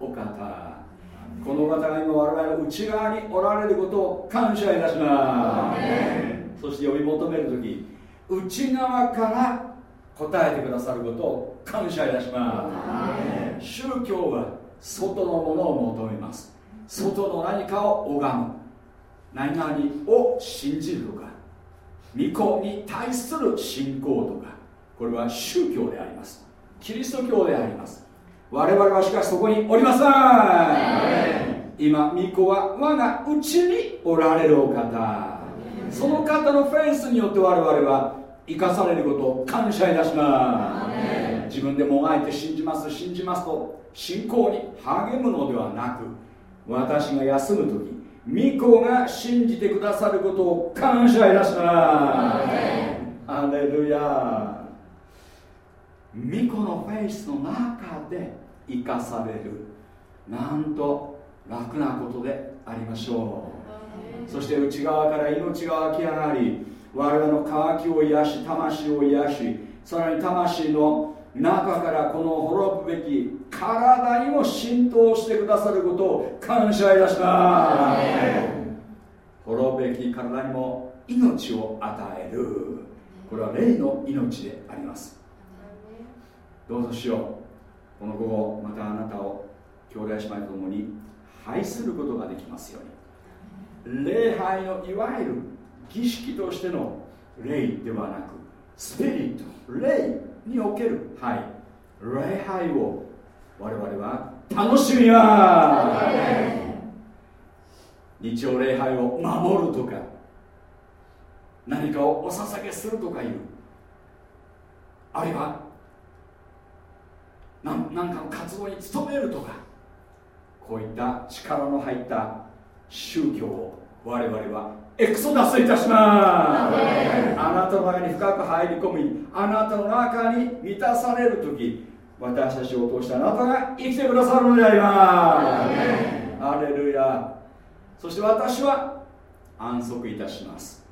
お方。この方が今我々の内側におられることを感謝いたします。そして呼び求める時内側から答えてくださることを感謝いたします。宗教は外のものを求めます。外の何かを拝む。何々を信じるとか。御子に対する信仰とか。これは宗教であります。キリスト教であります我々はしかしそこにおりません。今御子は我が内におられるお方。その方のフェイスによって我々は生かされることを感謝いたします。自分でもがいて信じます信じますと信仰に励むのではなく私が休む時御子が信じてくださることを感謝いたします。アレルヤ御子のフェイスの中で生かされる。なんと楽なことでありましょう。そして内側から命が湧き上がり我々の渇きを癒し魂を癒しさらに魂の中からこの滅ぶべき体にも浸透してくださることを感謝いたします。滅ぶべき体にも命を与える。これは霊の命でありますどうぞしよう。この午後またあなたを兄弟姉妹と共に拝することができますように。礼拝のいわゆる儀式としての霊ではなくスピリット霊におけるはい礼拝を我々は楽しみます。日曜礼拝を守るとか何かをお捧げす。るとかいうあるいは何かの活動に努めるとかこういった力の入った宗教を我々はエクソダスいたします。あなたの中に深く入り込みあなたの中に満たされる時私たちを通してあなたが生きてくださるのであります。アレルヤ。そして私は安息いたします。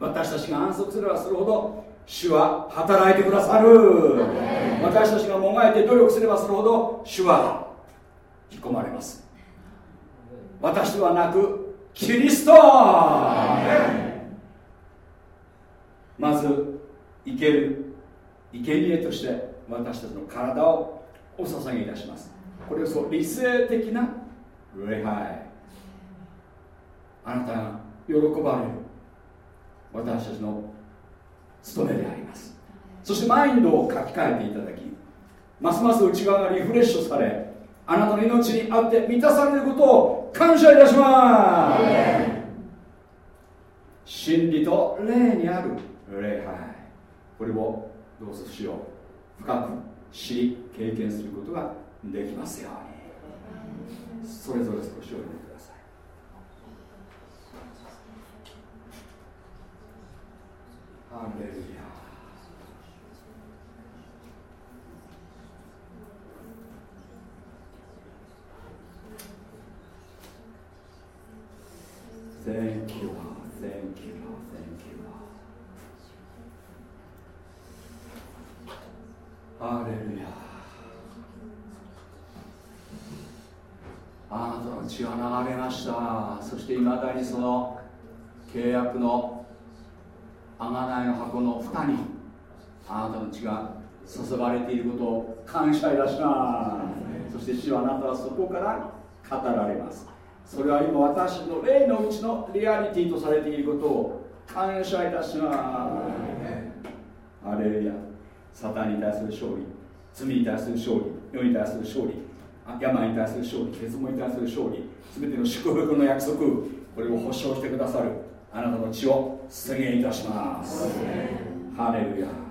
私たちが安息すればするほど主は働いてくださる。私たちがもがいて努力すればするほど主は引き込まれます。私ではなくキリスト。まず生ける生贄として私たちの体をお捧げいたします。これをそう理性的な礼拝。あなたが喜ばれる。私たちの務めであります。そしてマインドを書き換えていただきますます内側がリフレッシュされあなたの命にあって満たされることを感謝いたします。真理と霊にある礼拝。これをどうぞしよう深く知り経験することができますように。それぞれ少しおあの血は流れました。そしていまだにその契約の贖いの箱の蓋にあなたの血が注がれていることを感謝いたします。そして主はあなたはそこから語られます。それは今私の霊のうちのリアリティとされていることを感謝いたします。アレルヤ。サタンに対する勝利罪に対する勝利世に対する勝利病に対する勝利欠乏に対する勝利全ての祝福の約束これを保証してくださるあなたの血を宣言いたします。ハレルヤ「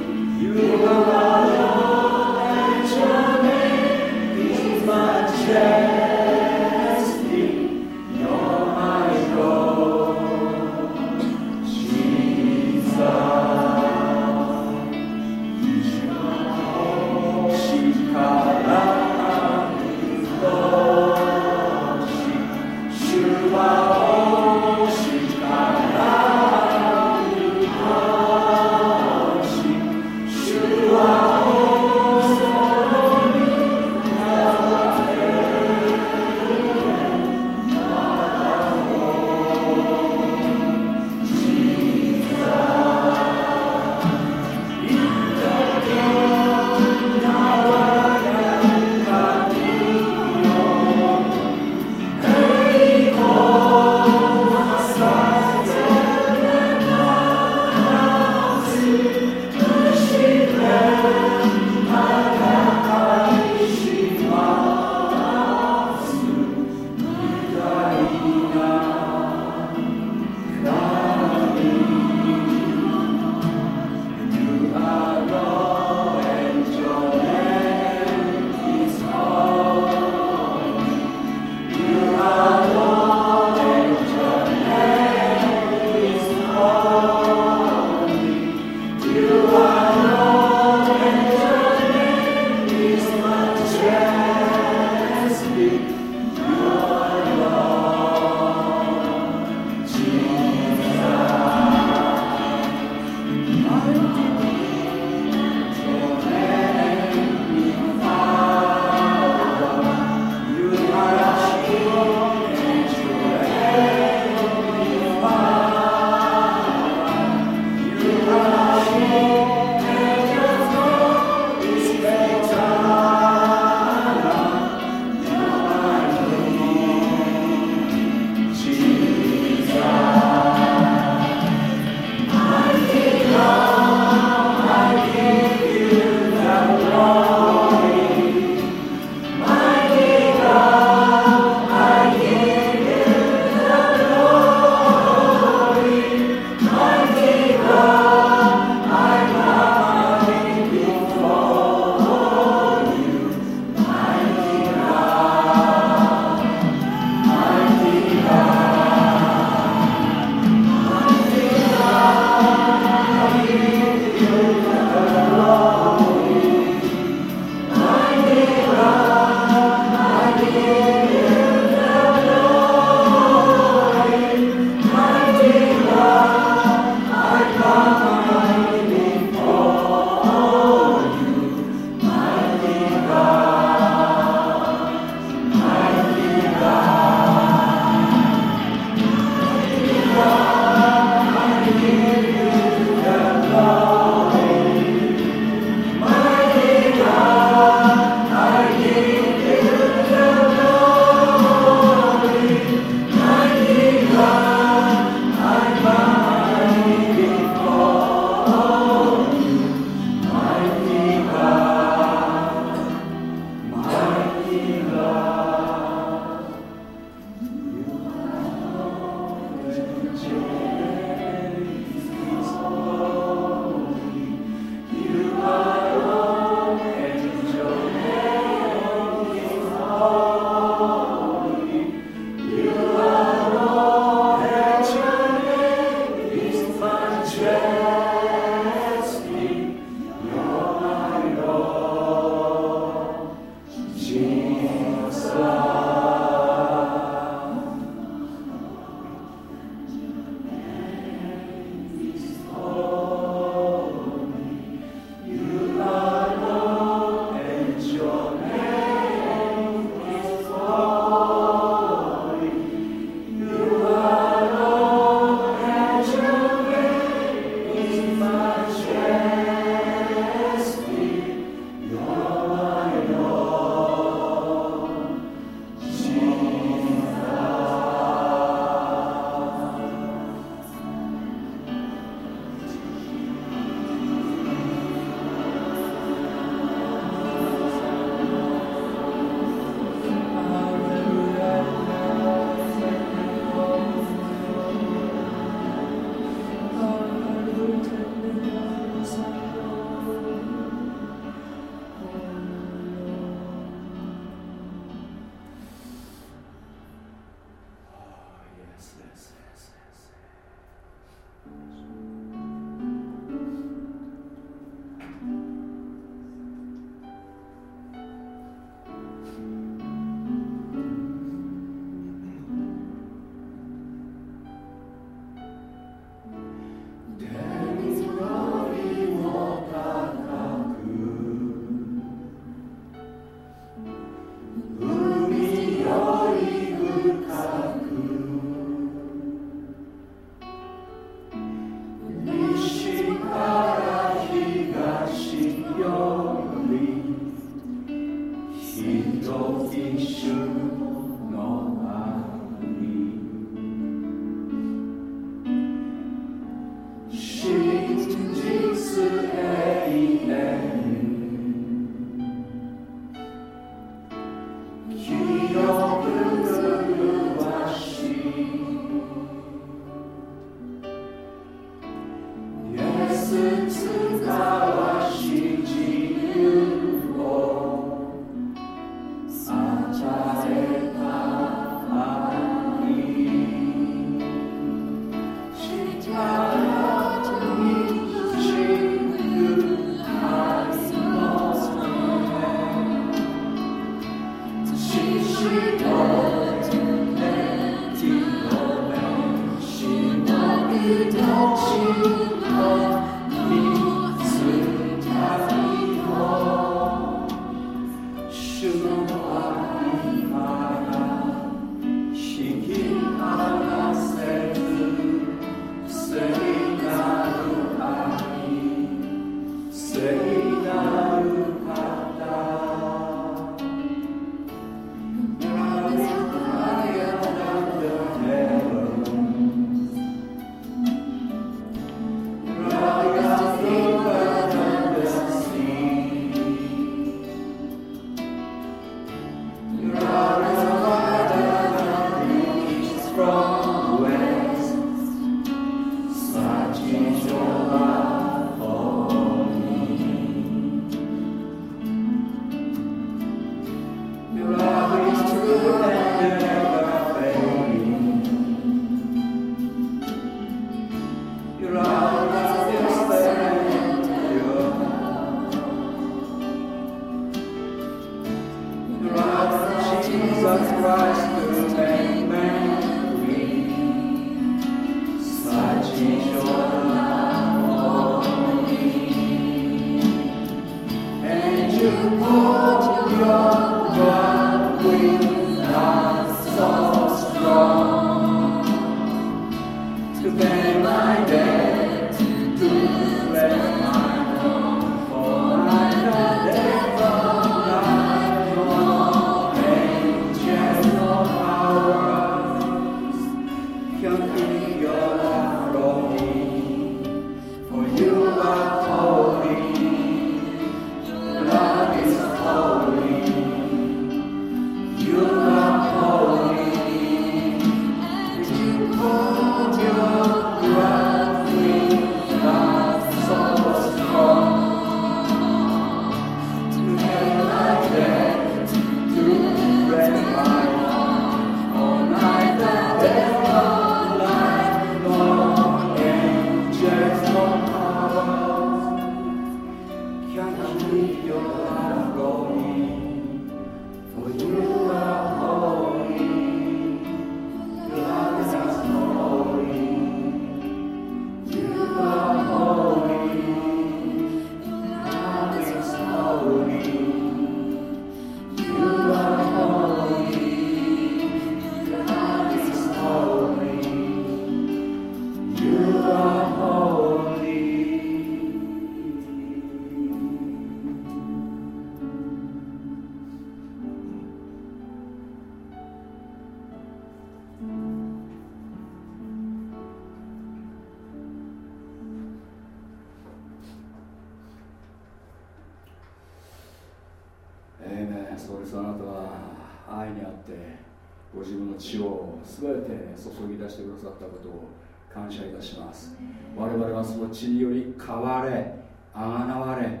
より変われあがなわれ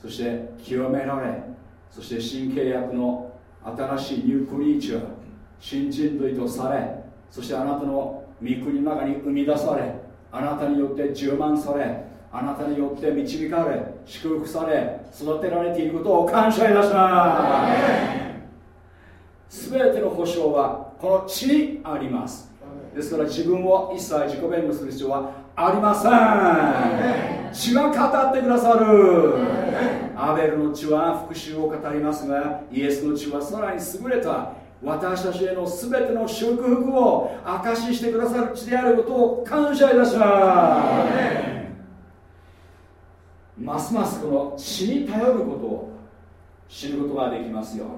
そして清められそして新契約の新しいニュークリーチャー新人類とされそしてあなたの御国の中に生み出されあなたによって充満されあなたによって導かれ祝福され育てられていることを感謝いたします。全ての保証はこの地にあります。ですから自分を一切自己弁護する必要はありません。血は語ってくださる。アベルの血は復讐を語りますがイエスの血はさらに優れた私たちへの全ての祝福を証ししてくださる血であることを感謝いたします。ますますこの血に頼ることを知ることができますように。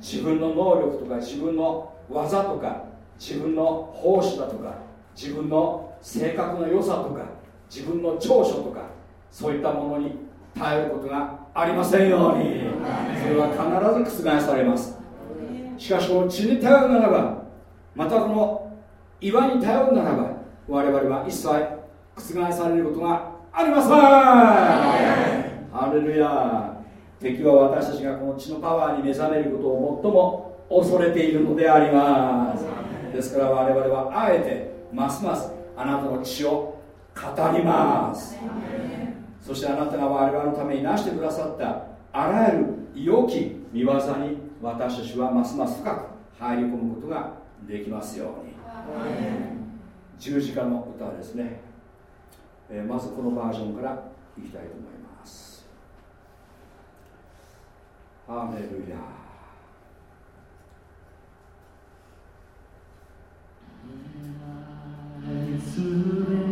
自分の能力とか自分の技とか自分の奉仕だとか自分の性格の良さとか自分の長所とかそういったものに頼ることがありませんように。それは必ず覆されます。しかしこの血に頼るならばまたこの岩に頼るならば我々は一切覆されることがありません。ハレルヤ。敵は私たちがこの血のパワーに目覚めることを最も恐れているのであります。ですから我々はあえてますますあなたの血を語ります。そしてあなたが我々のためになしてくださったあらゆる良き見業に私たちはますます深く入り込むことができますように。十字架の歌ですね、えー、まずこのバージョンからいきたいと思います。ハレルヤすべ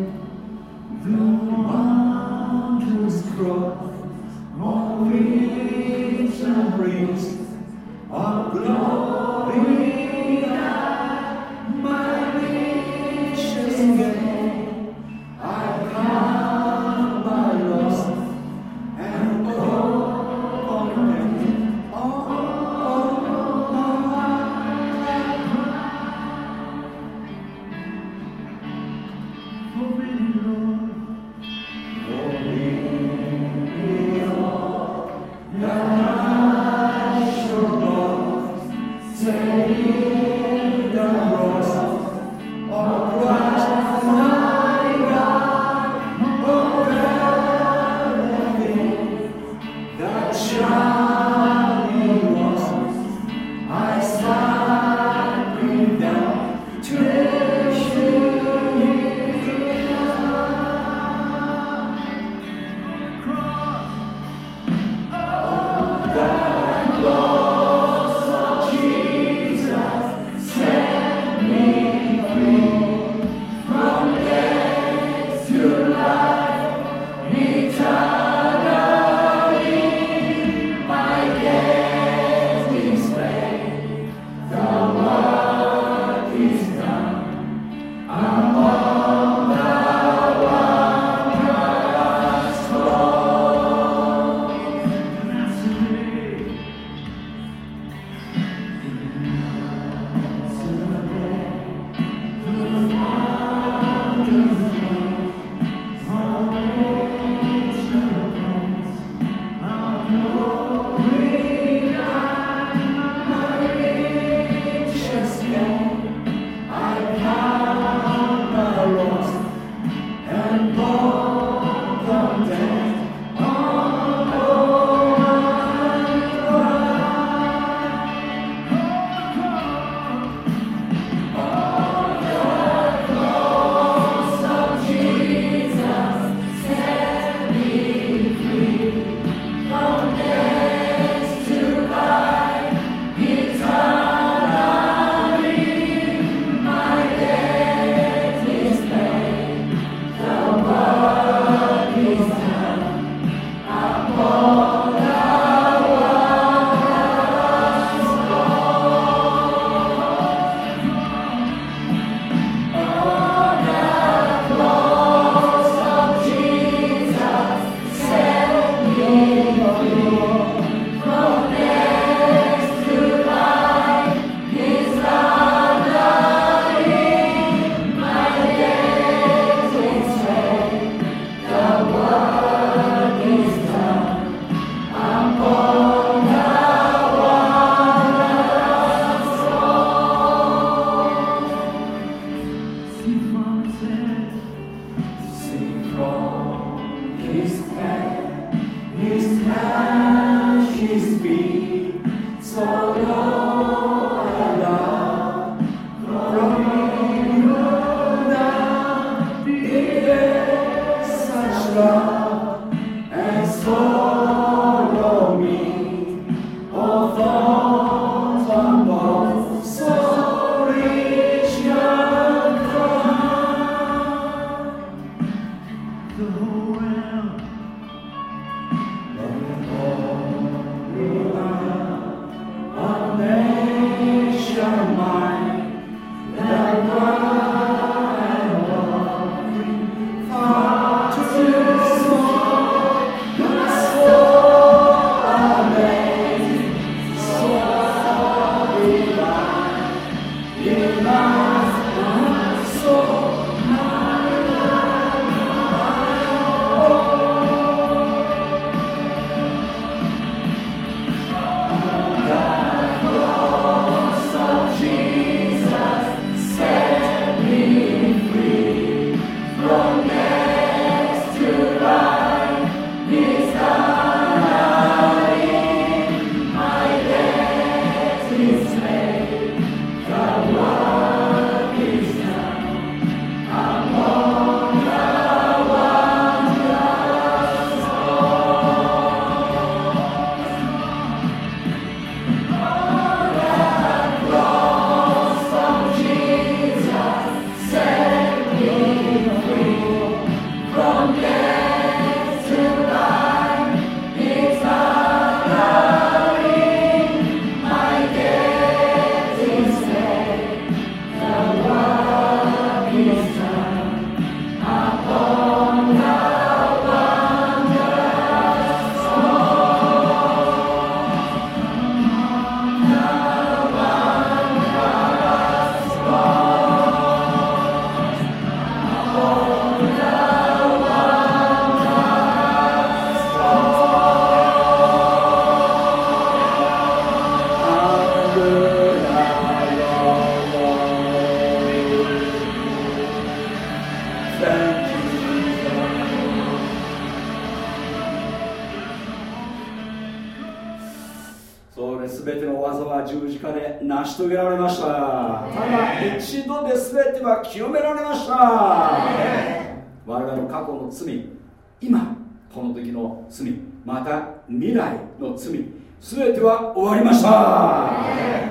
の罪全ては終わりました。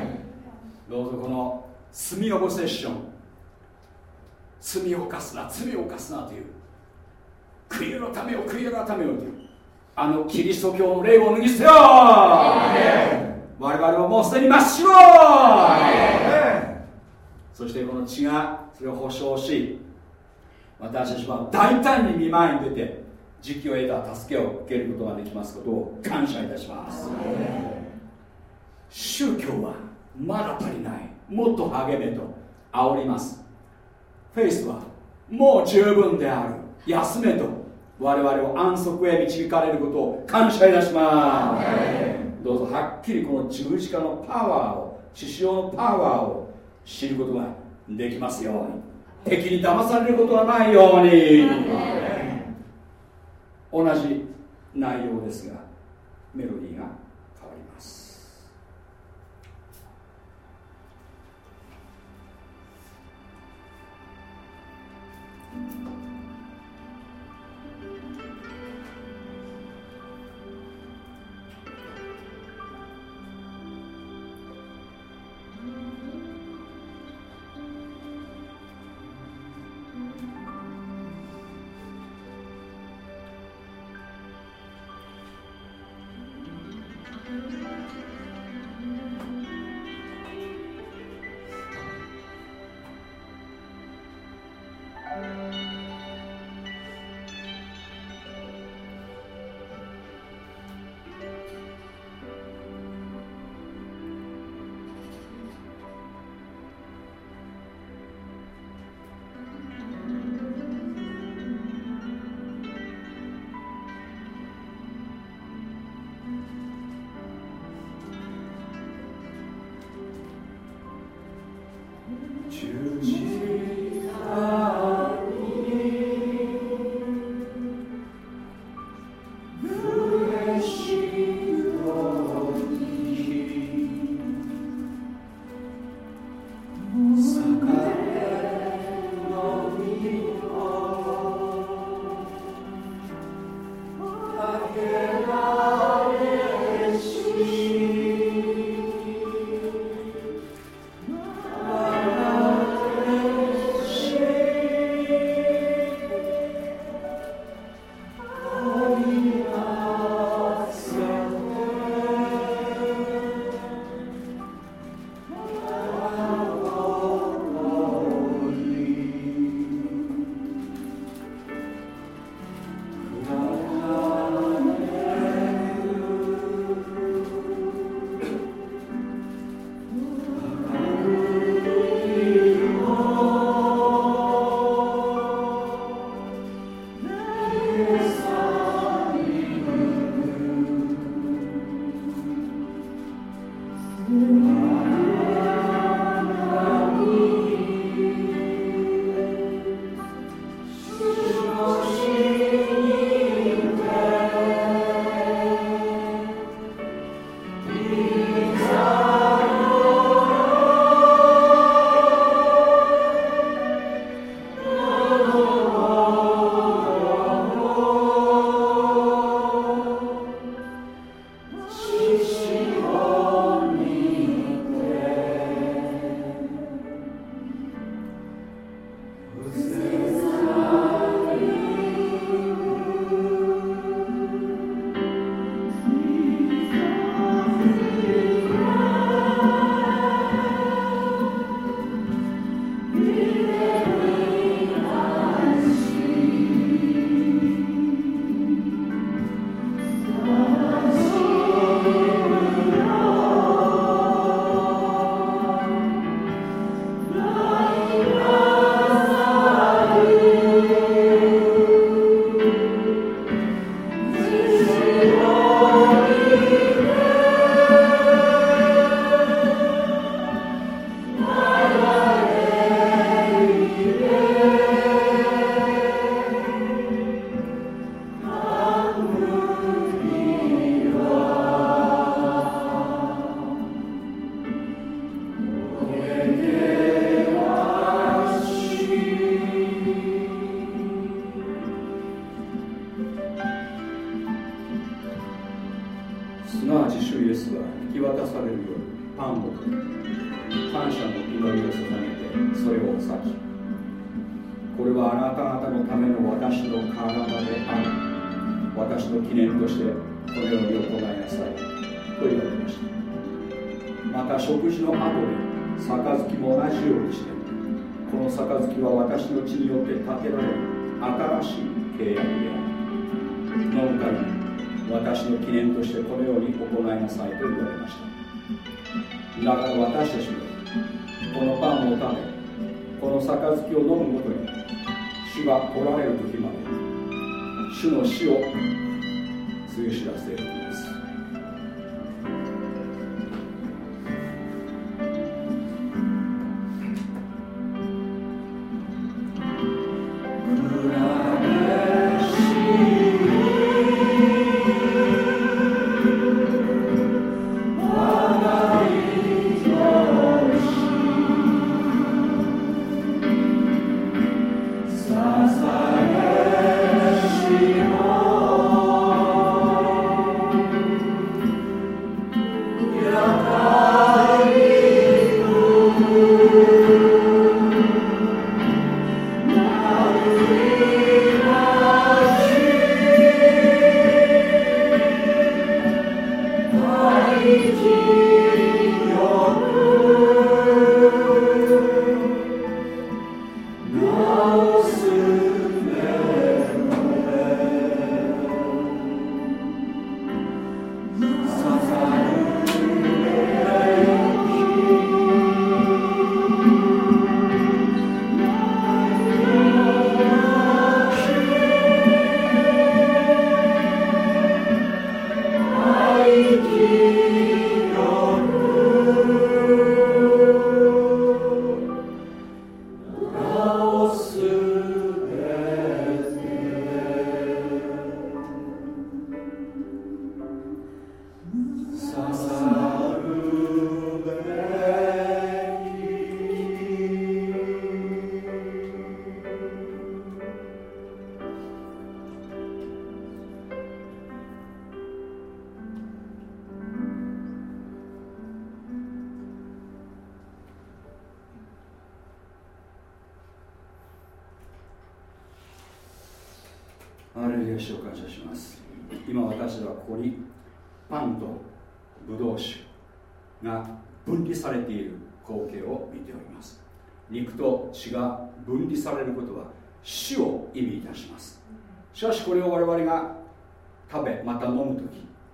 どうぞこの罪オブセッション罪を犯すな罪を犯すなという悔いのためよ悔い改めよというあのキリスト教の霊を脱ぎ捨てよ我々はもうすでに真っ白。そしてこの血がそれを保証し私たちは大胆に見舞いに出て時期を得た助けを受けることができますことを感謝いたします。宗教はまだ足りない。もっと励めと煽ります。フェイスはもう十分である。休めと我々を安息へ導かれることを感謝いたします。どうぞはっきりこの十字架のパワーを獅子王のパワーを知ることができますように。敵に騙されることがないように。同じ内容ですがメロディーが。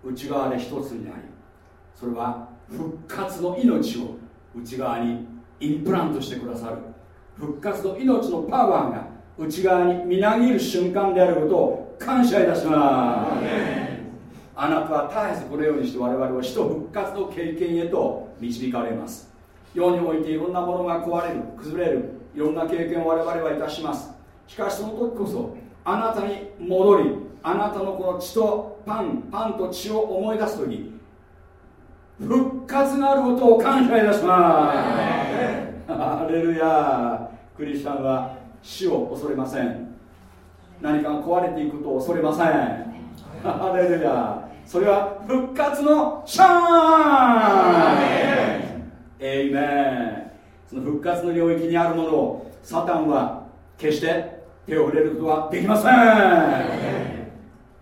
内側で一つになりそれは復活の命を内側にインプラントしてくださる。復活の命のパワーが内側にみなぎる瞬間であることを感謝いたします。あなたは絶えずこのようにして我々を死と復活の経験へと導かれます。世においていろんなものが壊れる崩れるいろんな経験を我々はいたします。しかしその時こそあなたに戻りあなたのこの血とパンパンと血を思い出す時復活があることを感謝いたします。ハレルヤ。クリスチャンは死を恐れません。何かが壊れていくことを恐れません。ハレルヤ。それは復活のシャーンエイメンその復活の領域にあるものをサタンは決して手を触れることはできません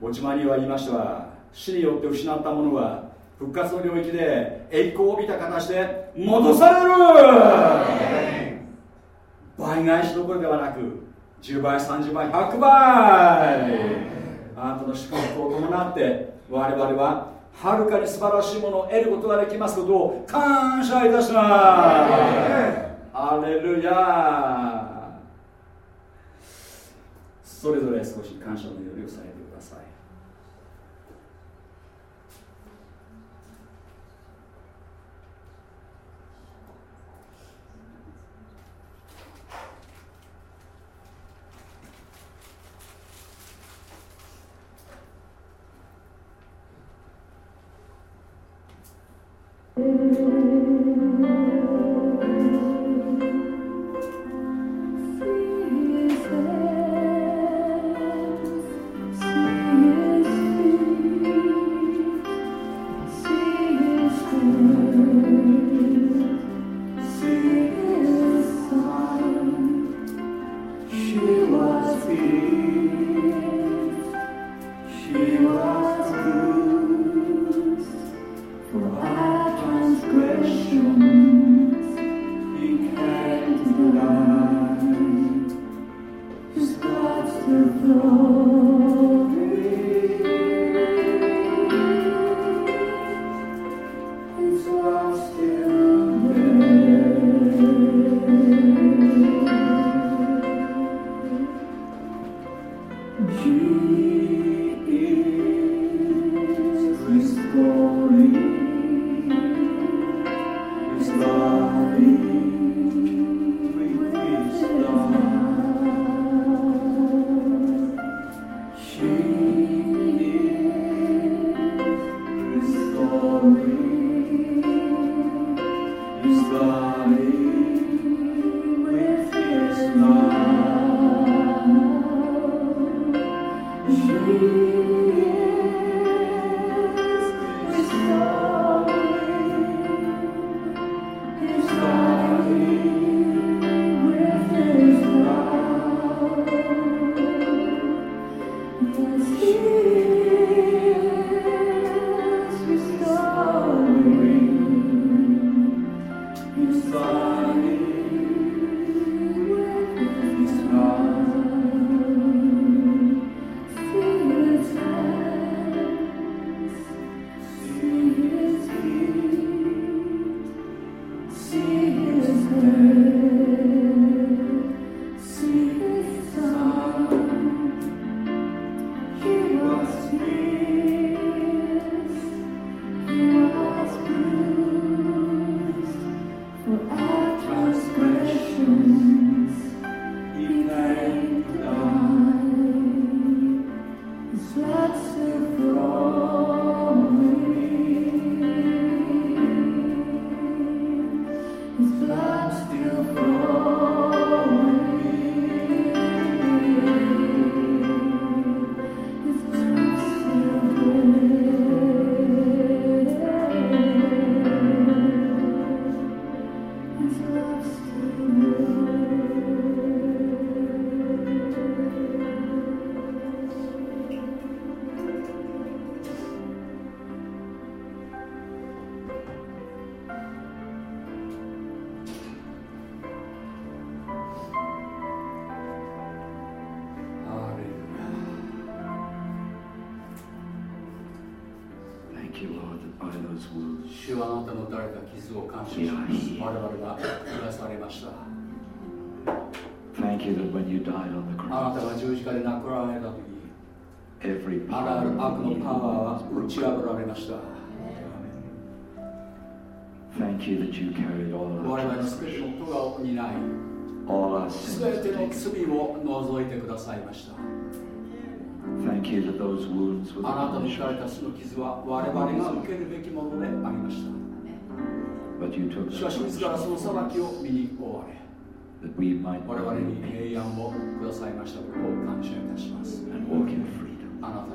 落ち間には言いましたが死によって失ったものは復活の領域で栄光を帯びた形で戻される!倍返しどころではなく10倍30倍100倍!あなたの祝福を伴って我々ははるかに素晴らしいものを得ることができますことを感謝いたします。アレルヤ!それぞれ少し感謝の祈りをされ傷は我々が受けるべきものでありました。しかし自らその裁きを見に追われ。我々に平安をくださいましたことを感謝いたします。あなた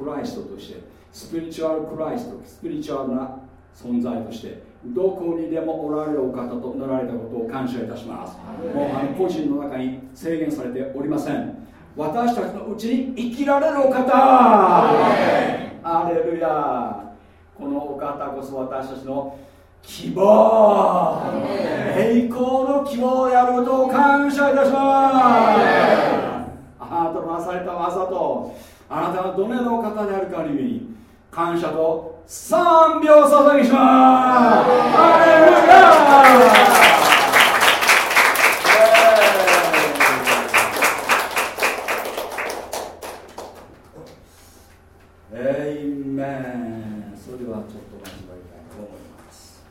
ククライストとしてスピリチュアルクライストスピリチュアルな存在としてどこにでもおられるお方となられたことを感謝いたします。もうあの個人の中に制限されておりません。私たちのうちに生きられるお方。アレルヤこのお方こそ私たちの希望。栄光の希望であることを感謝いたします。あなたのなされた技とあなたがどのようなお方であるかに感謝と賛美を捧げします。アレルヤエイメン。それではちょっと交わりたいと思います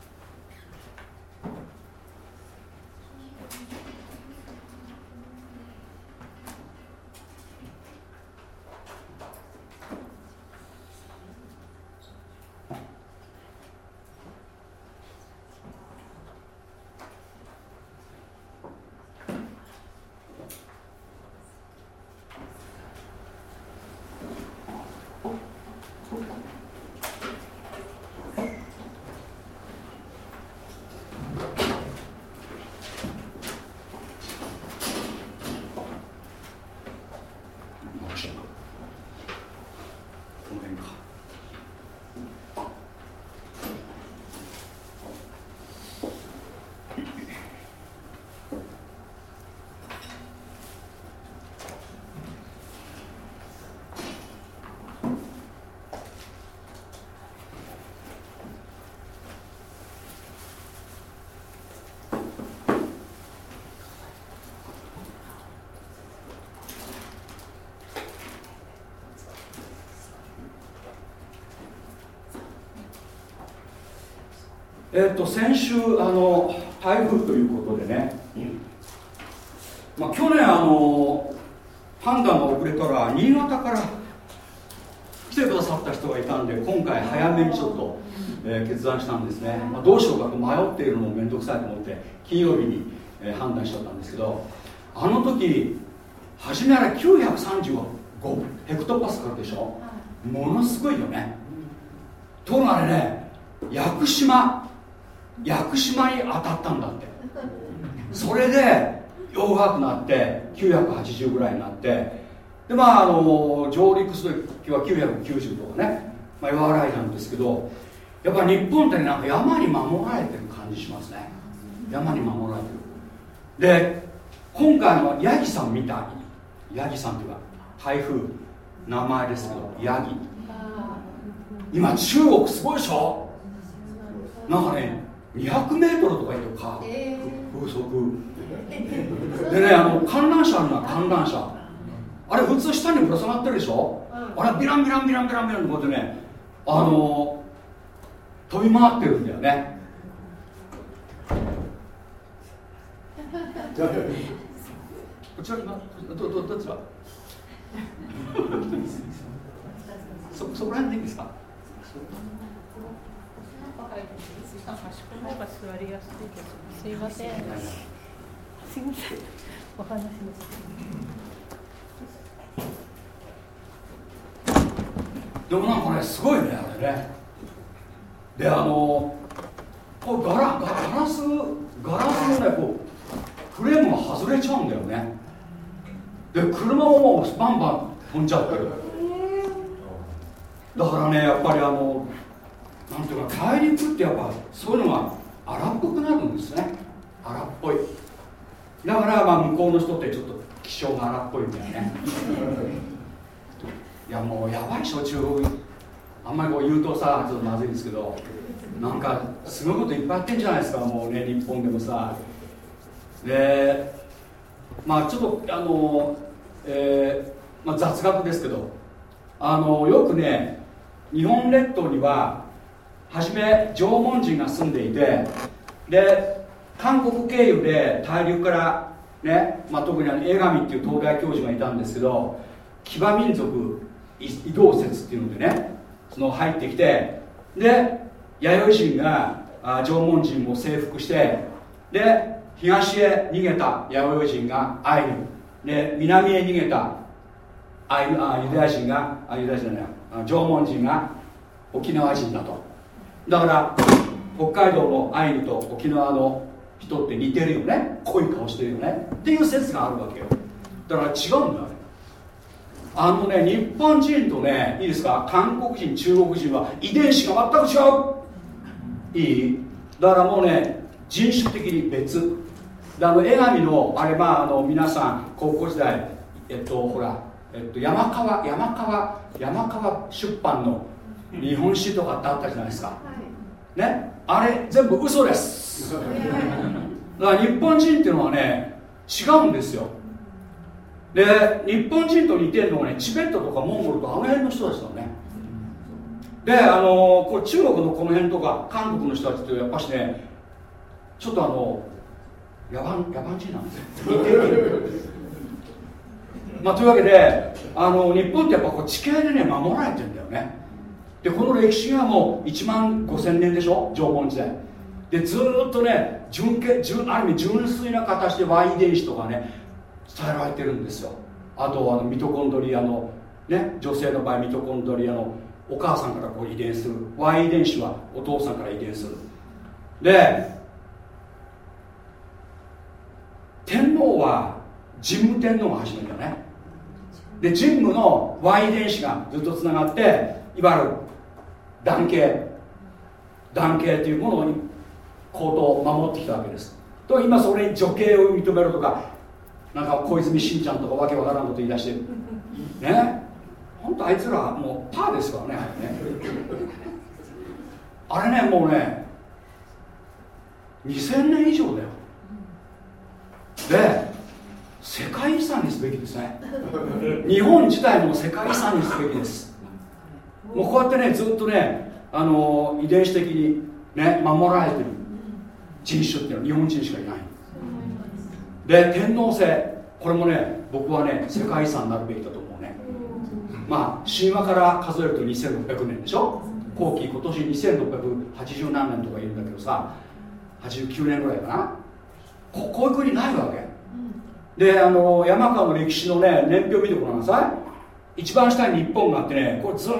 この辺かえっと先週あの台風ということでね、まあ、去年あの判断が遅れたら新潟から来てくださった人がいたんで今回早めにちょっと、えー決断したんですね、まあ、どうしようかと迷っているのも面倒くさいと思って金曜日に、えー判断しちゃったんですけどあの時初めあれ935ヘクトパスカルでしょ？ものすごいよね。ところがあれね屋久島屋久島に当たったんだって。それで弱くなって980ぐらいになって。でまああの上陸する時は990とかね、まあ、和らいなんですけどやっぱ日本ってなんか山に守られてる感じしますね。山に守られてる。で今回のヤギさん見たヤギさんというか台風名前ですけどヤギ今中国すごいでしょ？なんかね200メートルとか言うとか。風速。でねあの観覧車あるのは観覧車。あれ普通下にぶら下がってるでしょ、あれビランビランビランビランビランってこうやってねあの飛び回ってるんだよねこちら今どどどっちだそそこら辺でいいですかすいません。すいません。お話です。でもなんかねすごいね。あれね。であのこうガラガガラスガラスのねこうフレームが外れちゃうんだよね。で車ももうバンバン飛んじゃってる。だからねやっぱりあのなんていうか大陸ってやっぱそういうのが荒っぽくなるんですね。荒っぽい。だからまあ向こうの人ってちょっと気性が荒っぽいんだよね。いやもうやばい焼酎あんまりこう言うとさちょっとまずいんですけどなんかすごいこといっぱいやってんじゃないですかもうね日本でもさ。でまあちょっとあの、えーまあ、雑学ですけどあのよくね日本列島には初め縄文人が住んでいてで韓国経由で大陸からね、まあ、特にあの江上っていう東大教授がいたんですけど騎馬民族移動説っていうのでねその入ってきてで弥生人があ縄文人を征服してで東へ逃げた弥生人がアイヌで南へ逃げたアイあユダヤ人があユダヤ人じゃない縄文人が沖縄人だと。だから北海道のアイヌと沖縄の人って似てるよね。濃い顔してるよね。っていう説があるわけよ。だから違うんだよ。あのね日本人とねいいですか？韓国人中国人は遺伝子が全く違う。いい？だからもうね人種的に別。であの江上のあれまああの皆さん高校時代えっとほら、えっと、山川山川山川出版の日本史とかってあったじゃないですか、ねあれ全部嘘です。だから日本人っていうのはね違うんですよ。で日本人と似てるのがねチベットとかモンゴルとかあの辺の人ですよね。であのこれ中国のこの辺とか韓国の人たちってやっぱしねちょっとあの野蛮野蛮人なんですよ。似てる。まあというわけであの日本ってやっぱこう地形でね守られてるんだよねでこの歴史がもう1万5000年でしょ？縄文時代。でずっとね純純ある意味純粋な形で Y 遺伝子とかね伝えられてるんですよ。あとあのミトコンドリアの、ね、女性の場合ミトコンドリアのお母さんからこう遺伝する。Y 遺伝子はお父さんから遺伝する。で天皇は神武天皇が始めたね。で神武の Y 遺伝子がずっとつながっていわゆる男系男系というものに行動を守ってきたわけです。と今それに女系を認めるとかなんか小泉進ちゃんとかわけわからんこと言い出して ね？本当あいつらもうパーですからね。あれねもうね2000年以上だよ。で世界遺産にすべきですね。日本自体も世界遺産にすべきですもうこうやってねずっとねあの遺伝子的にね守られてる。人種っていうのは日本人しかいない。で天皇制。これもね僕はね世界遺産になるべきだと思うね。まあ神話から数えると2600年でしょ？後期今年2680何年とか言うんだけどさ89年ぐらいかな。ここういう国ないわけ。であの山川の歴史のね年表見てごらんなさい。一番下に日本があってねこれずーっ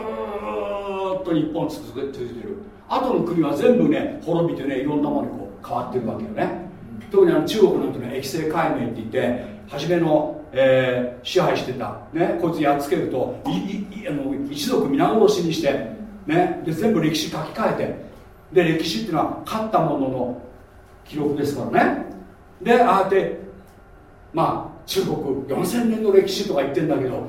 と日本続け続いてる。後の国は全部ね滅びてねいろんなものにこう変わってるわけよね。特にあの中国なんてね液性解明って言って初めの、えー、支配してた、ね、こいつやっつけるといいあの一族皆殺しにして、ね、で全部歴史書き換えてで歴史っていうのは勝ったものの記録ですからね。でああやってまあ中国4000年の歴史とか言ってんだけど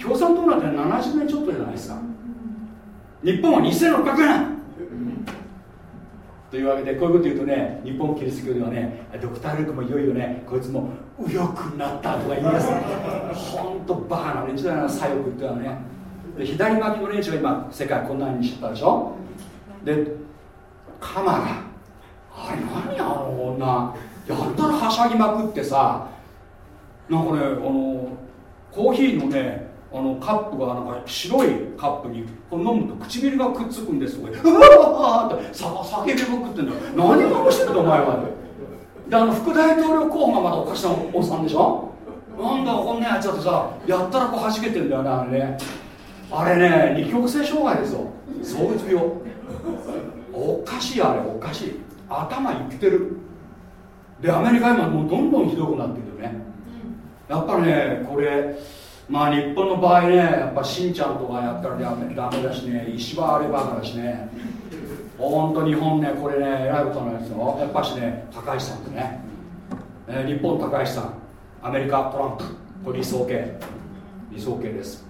共産党なんて70年ちょっとじゃないですか。日本は2600年。というわけでこういうこと言うとね日本キリスト教ではねドクター・ルークもいよいよねこいつも右翼になったとか言います。本当バカな連中だな左翼っていうのはね。左巻きの連中が今世界こんなにしちゃったでしょ。でカマラあれ何やあの女。やったらはしゃぎまくってさ。なんかねあのコーヒーのねあのカップがなんか白いカップにこ飲むと唇がくっつくんですよ。うわーってさ叫びまくってんだ。よ何が面白いんだお前は。であの副大統領候補がまたおかしなおっさんでしょ？なんだこんなやつだってさやったらこう弾けてんだよねあれね。あれね二極性障害ですよ。そういう病。おかしいあれおかしい。頭いってる。でアメリカ今もうどんどんひどくなってるよね。やっぱねこれまあ日本の場合ねやっぱしんちゃんとかやったらダメダメだしね石破あればかだしね。ほんと日本ねこれねえらいことなんですよ。やっぱしね高橋さんってね、えー、日本高橋さん。アメリカトランプ。これ理想形。理想形です。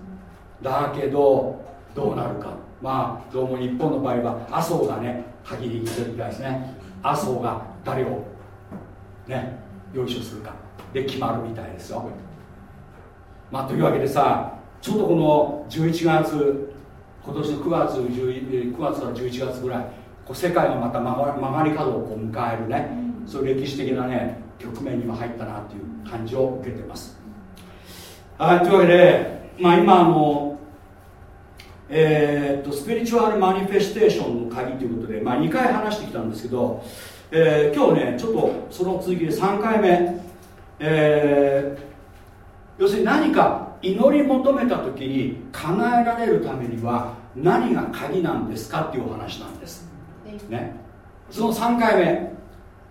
だけどどうなるか。まあどうも日本の場合は麻生がね限りしてるみたいですね。麻生が誰をねよいしょするか。で決まるみたいですよ。まあというわけでさちょっとこの11月今年の9月 ,9 月から11月ぐらいこう世界がまた曲がり角をこう迎えるね、そういう歴史的なね局面にも入ったなっていう感じを受けてます。はいというわけで、まあ、今あのえー、っとスピリチュアルマニフェステーションの鍵ということで、まあ、2回話してきたんですけど、えー、今日ねちょっとその続きで3回目、えー、要するに何か祈り求めた時に叶えられるためには何が鍵なんですかっていうお話なんです、ね、その3回目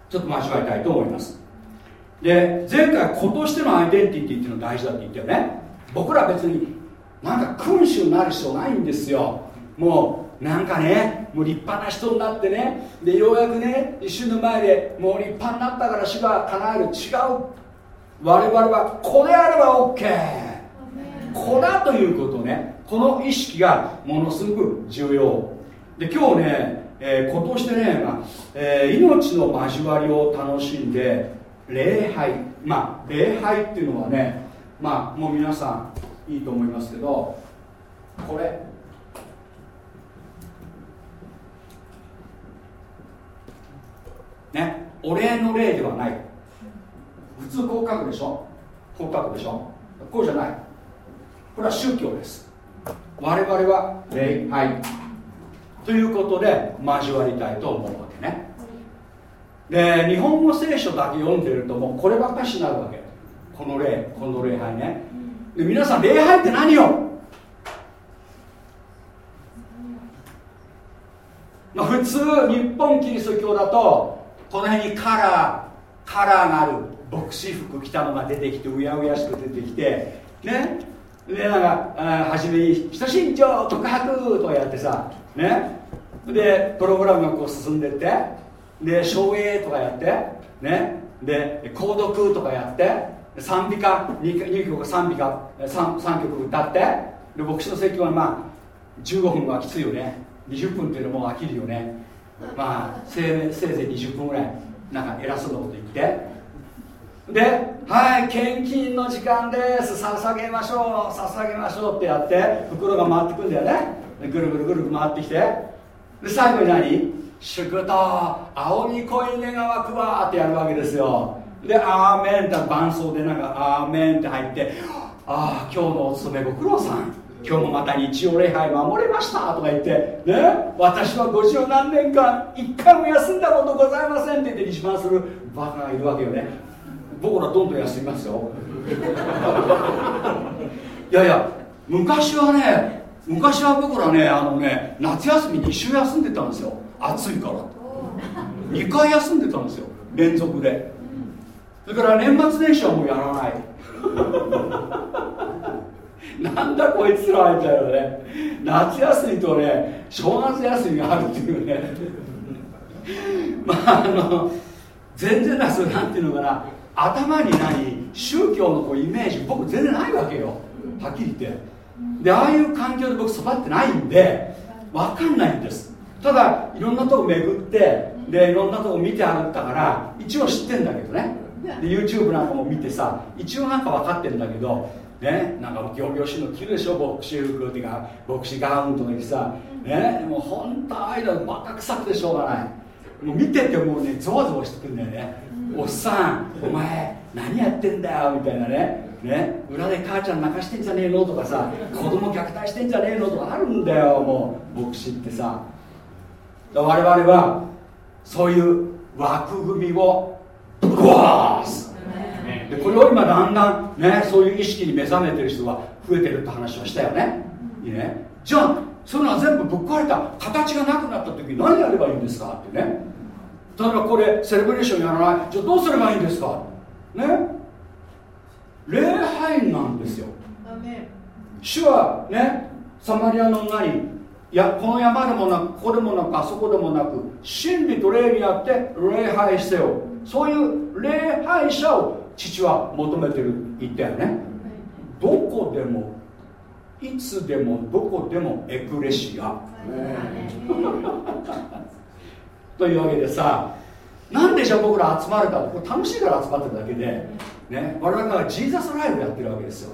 ちょっと間違えたいと思います。で前回子としてのアイデンティティっていうのが大事だって言ったよね。僕ら別になんか君主になる必要ないんですよ。もうなんかねもう立派な人になってね。でようやくね主の前でもう立派になったから主が叶える違う我々は子であれば OK 子だということね。この意識がものすごく重要。で今日ね、えー、今年でね、まあえー、命の交わりを楽しんで礼拝。まあ礼拝っていうのはねまあもう皆さんいいと思いますけどこれ。ねお礼の礼ではない普通こう書くでしょ？こう書くでしょ？こうじゃない。これは宗教です。我々は礼拝ということで交わりたいと思うわけね。で日本語聖書だけ読んでるともうこればっかしになるわけ。この礼この礼拝ね。で皆さん礼拝って何よ？まあ、普通日本キリスト教だとこの辺にカラーカラーがある。牧師服着たのが出てきてうやうやしく出てきてね？でなんか初めに「人身長特白」とかやってさね？でプログラムがこう進んでってで省エとかやってね？で購読とかやって賛美歌 2, 2曲賛美歌 3, 3曲歌ってで牧師の説教はまあ15分はきついよね。20分っていうのも飽きるよね。まあせせいぜい20分ぐらいなんか偉そうなこと言って。ではい献金の時間です。捧げましょう。捧げましょうってやって袋が回ってくんだよね。ぐるぐるぐる回ってきて。で最後に何？祝祷。青に恋願わくわってやるわけですよ。でアーメンって伴奏でなんかアーメンって入ってああ今日のお勤めご苦労さん。今日もまた日曜礼拝守れましたとか言ってね私は五十何年間一回も休んだことございませんって言って自慢するバカがいるわけよね。僕らどんどん休みますよ。いやいや昔はね昔は僕らねあのね夏休みに一週休んでたんですよ。暑いから。2回休んでたんですよ。連続で。それから年末年始はもうやらない。なんだこいつらみたいなね。夏休みとね正月休みがあるっていうね。まああの全然なそれなんていうのかな。頭に何宗教のこうイメージ僕全然ないわけよ。はっきり言って。でああいう環境で僕育ってないんで分かんないんです。ただいろんなとこ巡ってでいろんなとこ見てあったから一応知ってんだけどね。で YouTube なんかも見てさ一応なんか分かってるんだけどねなんか行々しいの着るでしょ牧師服っていうか牧師ガウンとかにさねもう本当ああいうのバカ臭くてしょうがない。もう見ててもうねゾワゾワしてくるんだよね。おっさんお前何やってんだよみたいなね。ね。裏で母ちゃん泣かしてんじゃねえのとかさ子供虐待してんじゃねえのとかあるんだよもう牧師ってさ。我々はそういう枠組みをぶっ壊すでこれを今だんだんねそういう意識に目覚めてる人が増えてるって話をしたよね。いいね。じゃあそういうのは全部ぶっ壊れた形がなくなった時に何やればいいんですか？ってね。例えばこれセレブレーションやらない。じゃあどうすればいいんですか？ね？礼拝なんですよ。主はねサマリアの女にいやこの山でもなくここでもなくあそこでもなく真理と礼にあって礼拝せよ。そういう礼拝者を父は求めてる言ったよね。どこでもいつでもどこでもエクレシアというわけでさなんでじゃあ僕ら集まるかこれ楽しいから集まってるだけで、ね、我々はジーザスライブやってるわけですよ、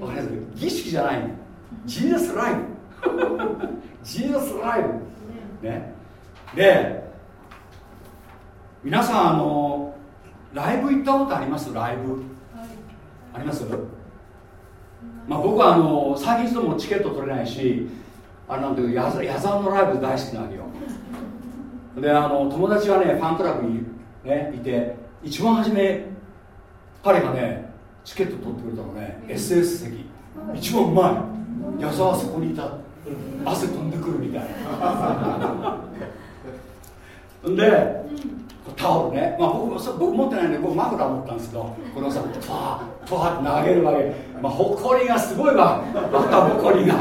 わかります？儀式じゃないジーザスライブ。ジーザスライブ。ね。で皆さんあのライブ行ったことあります？ライブ、はい、あります？まあ、僕はあの最近もチケット取れないしあれなんていう矢矢沢のライブ大好きなわけよ であの友達がねファンクラブに、ね、いて一番初め彼がねチケット取ってくれたのね SS 席。一番うまい矢沢そこにいた。汗飛んでくるみたい でタオルね、まあ、僕僕持ってないんで僕マフラー持ったんですけどこれをさファーファーって投げるわけ、まあ、ほこりがすごいわ。またほこりが。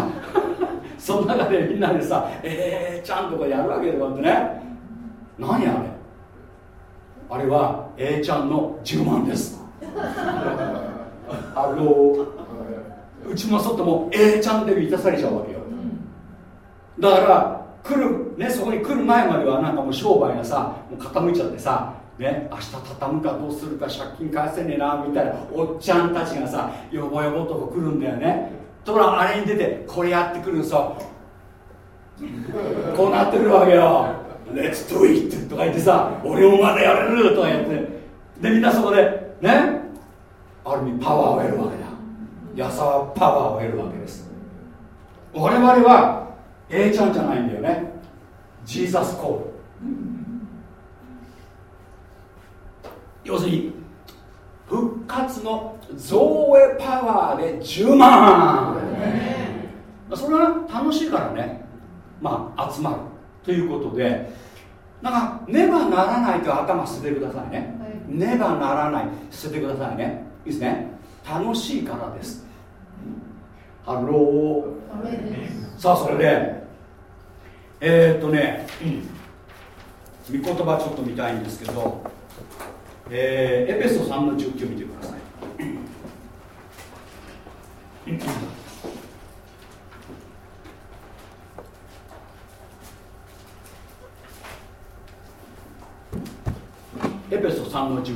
その中でみんなでさえー、ちゃんとこうやるわけでこうやってね何あれ？あれは A ちゃんの10万です。あのうちも外も A ちゃんで満たされちゃうわけよ。だから来る、ね、そこに来る前まではなんかもう商売がさもう傾いちゃってさね、明日畳むかどうするか借金返せねえなみたいなおっちゃんたちがさよぼよぼと来るんだよね。ところがあれに出てこれやってくるさこうなってくるわけよ「レッツ do it」とか言ってさ「俺もまだやれる」とか言って。でみんなそこでね?ある意味パワーを得るわけだ。矢沢パワーを得るわけです。我々は A ちゃんじゃないんだよね。ジーザスコール。要するに復活の造営パワーで10万。それは楽しいからね。まあ集まる。ということでなんかねばならないと頭捨ててくださいね、ねばならない。捨ててくださいね。いいですね。楽しいからです。ハロー。さあそれで。えー、っとね、うん、御言葉ちょっと見たいんですけど、えー、エペソ3の19見てくださいエペソ3の19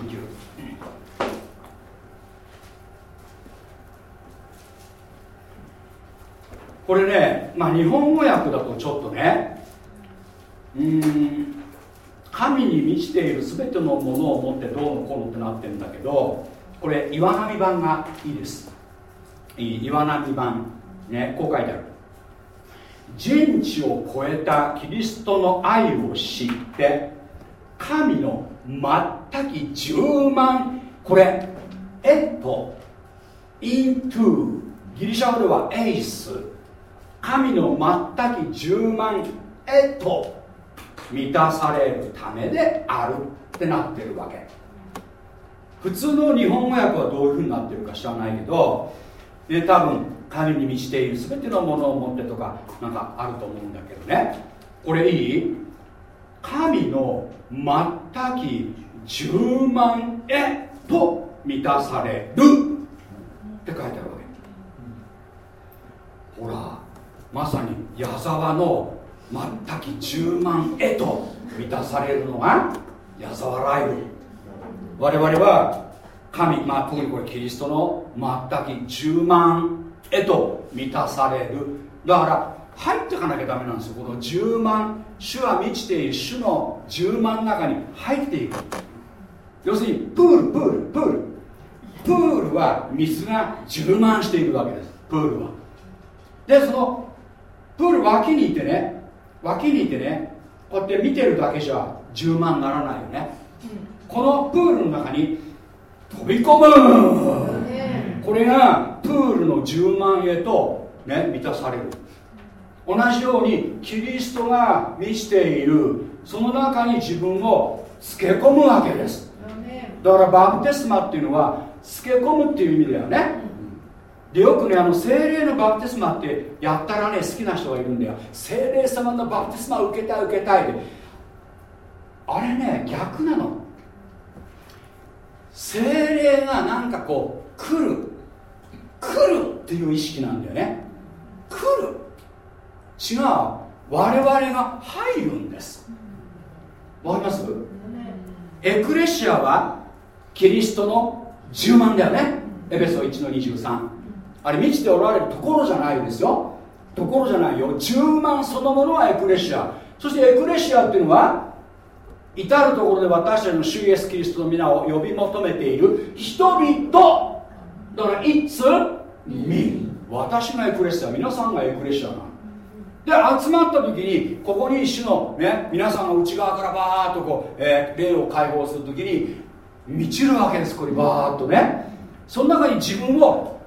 これね、まあ、日本語訳だとちょっとねうん神に満ちている全てのものを持ってどうのこうのってなってるんだけどこれ岩波版がいいです。いい岩波版ねこう書いてある。人知を超えたキリストの愛を知って神の全き10万これ。エットイントゥギリシャ語ではエイス神の全き10万へと満たされるためであるってなってるわけ。普通の日本語訳はどういうふうになってるか知らないけどで多分神に満ちている全てのものを持ってとかなんかあると思うんだけどね。これいい？神の全き10万へと満たされる。って書いてあるわけ。ほらまさに矢沢の全き10万へと満たされるのが矢沢ライブ。我々は神、まあ、特にこれキリストの全き10万へと満たされる。だから入っていかなきゃダメなんですよ。この10万主は満ちている主の10万の中に入っていく。要するにプールプールプール。プールは水が充満しているわけです。プールは。でそのプール脇にいてね脇にいてねこうやって見てるだけじゃ10万ならないよね、うん、このプールの中に飛び込む、これがプールの10万へと、ね、満たされる同じようにキリストが満ちている。その中に自分をつけ込むわけです。だからバプテスマっていうのはつけ込むっていう意味だよね。でよくねあの精霊のバプテスマってやったらね好きな人がいるんだよ。精霊様のバプテスマ受けたい受けたいであれね逆なの。精霊がなんかこう来る。来るっていう意識なんだよね。来る違う。我々が入るんです。わかります？エクレシアはキリストの10万だよね。エペソ1の23あれ満ちておられるところじゃないですよ。ところじゃないよ。10万そのものはエクレシア。そしてエクレシアっていうのは至る所で私たちの主イエスキリストの皆を呼び求めている。人々。だからいつ身私がエクレシア皆さんがエクレシアなで集まった時にここに主のね皆さんが内側からバーッとこう、えー、霊を解放する時に満ちるわけですこれバーッとね。その中に自分を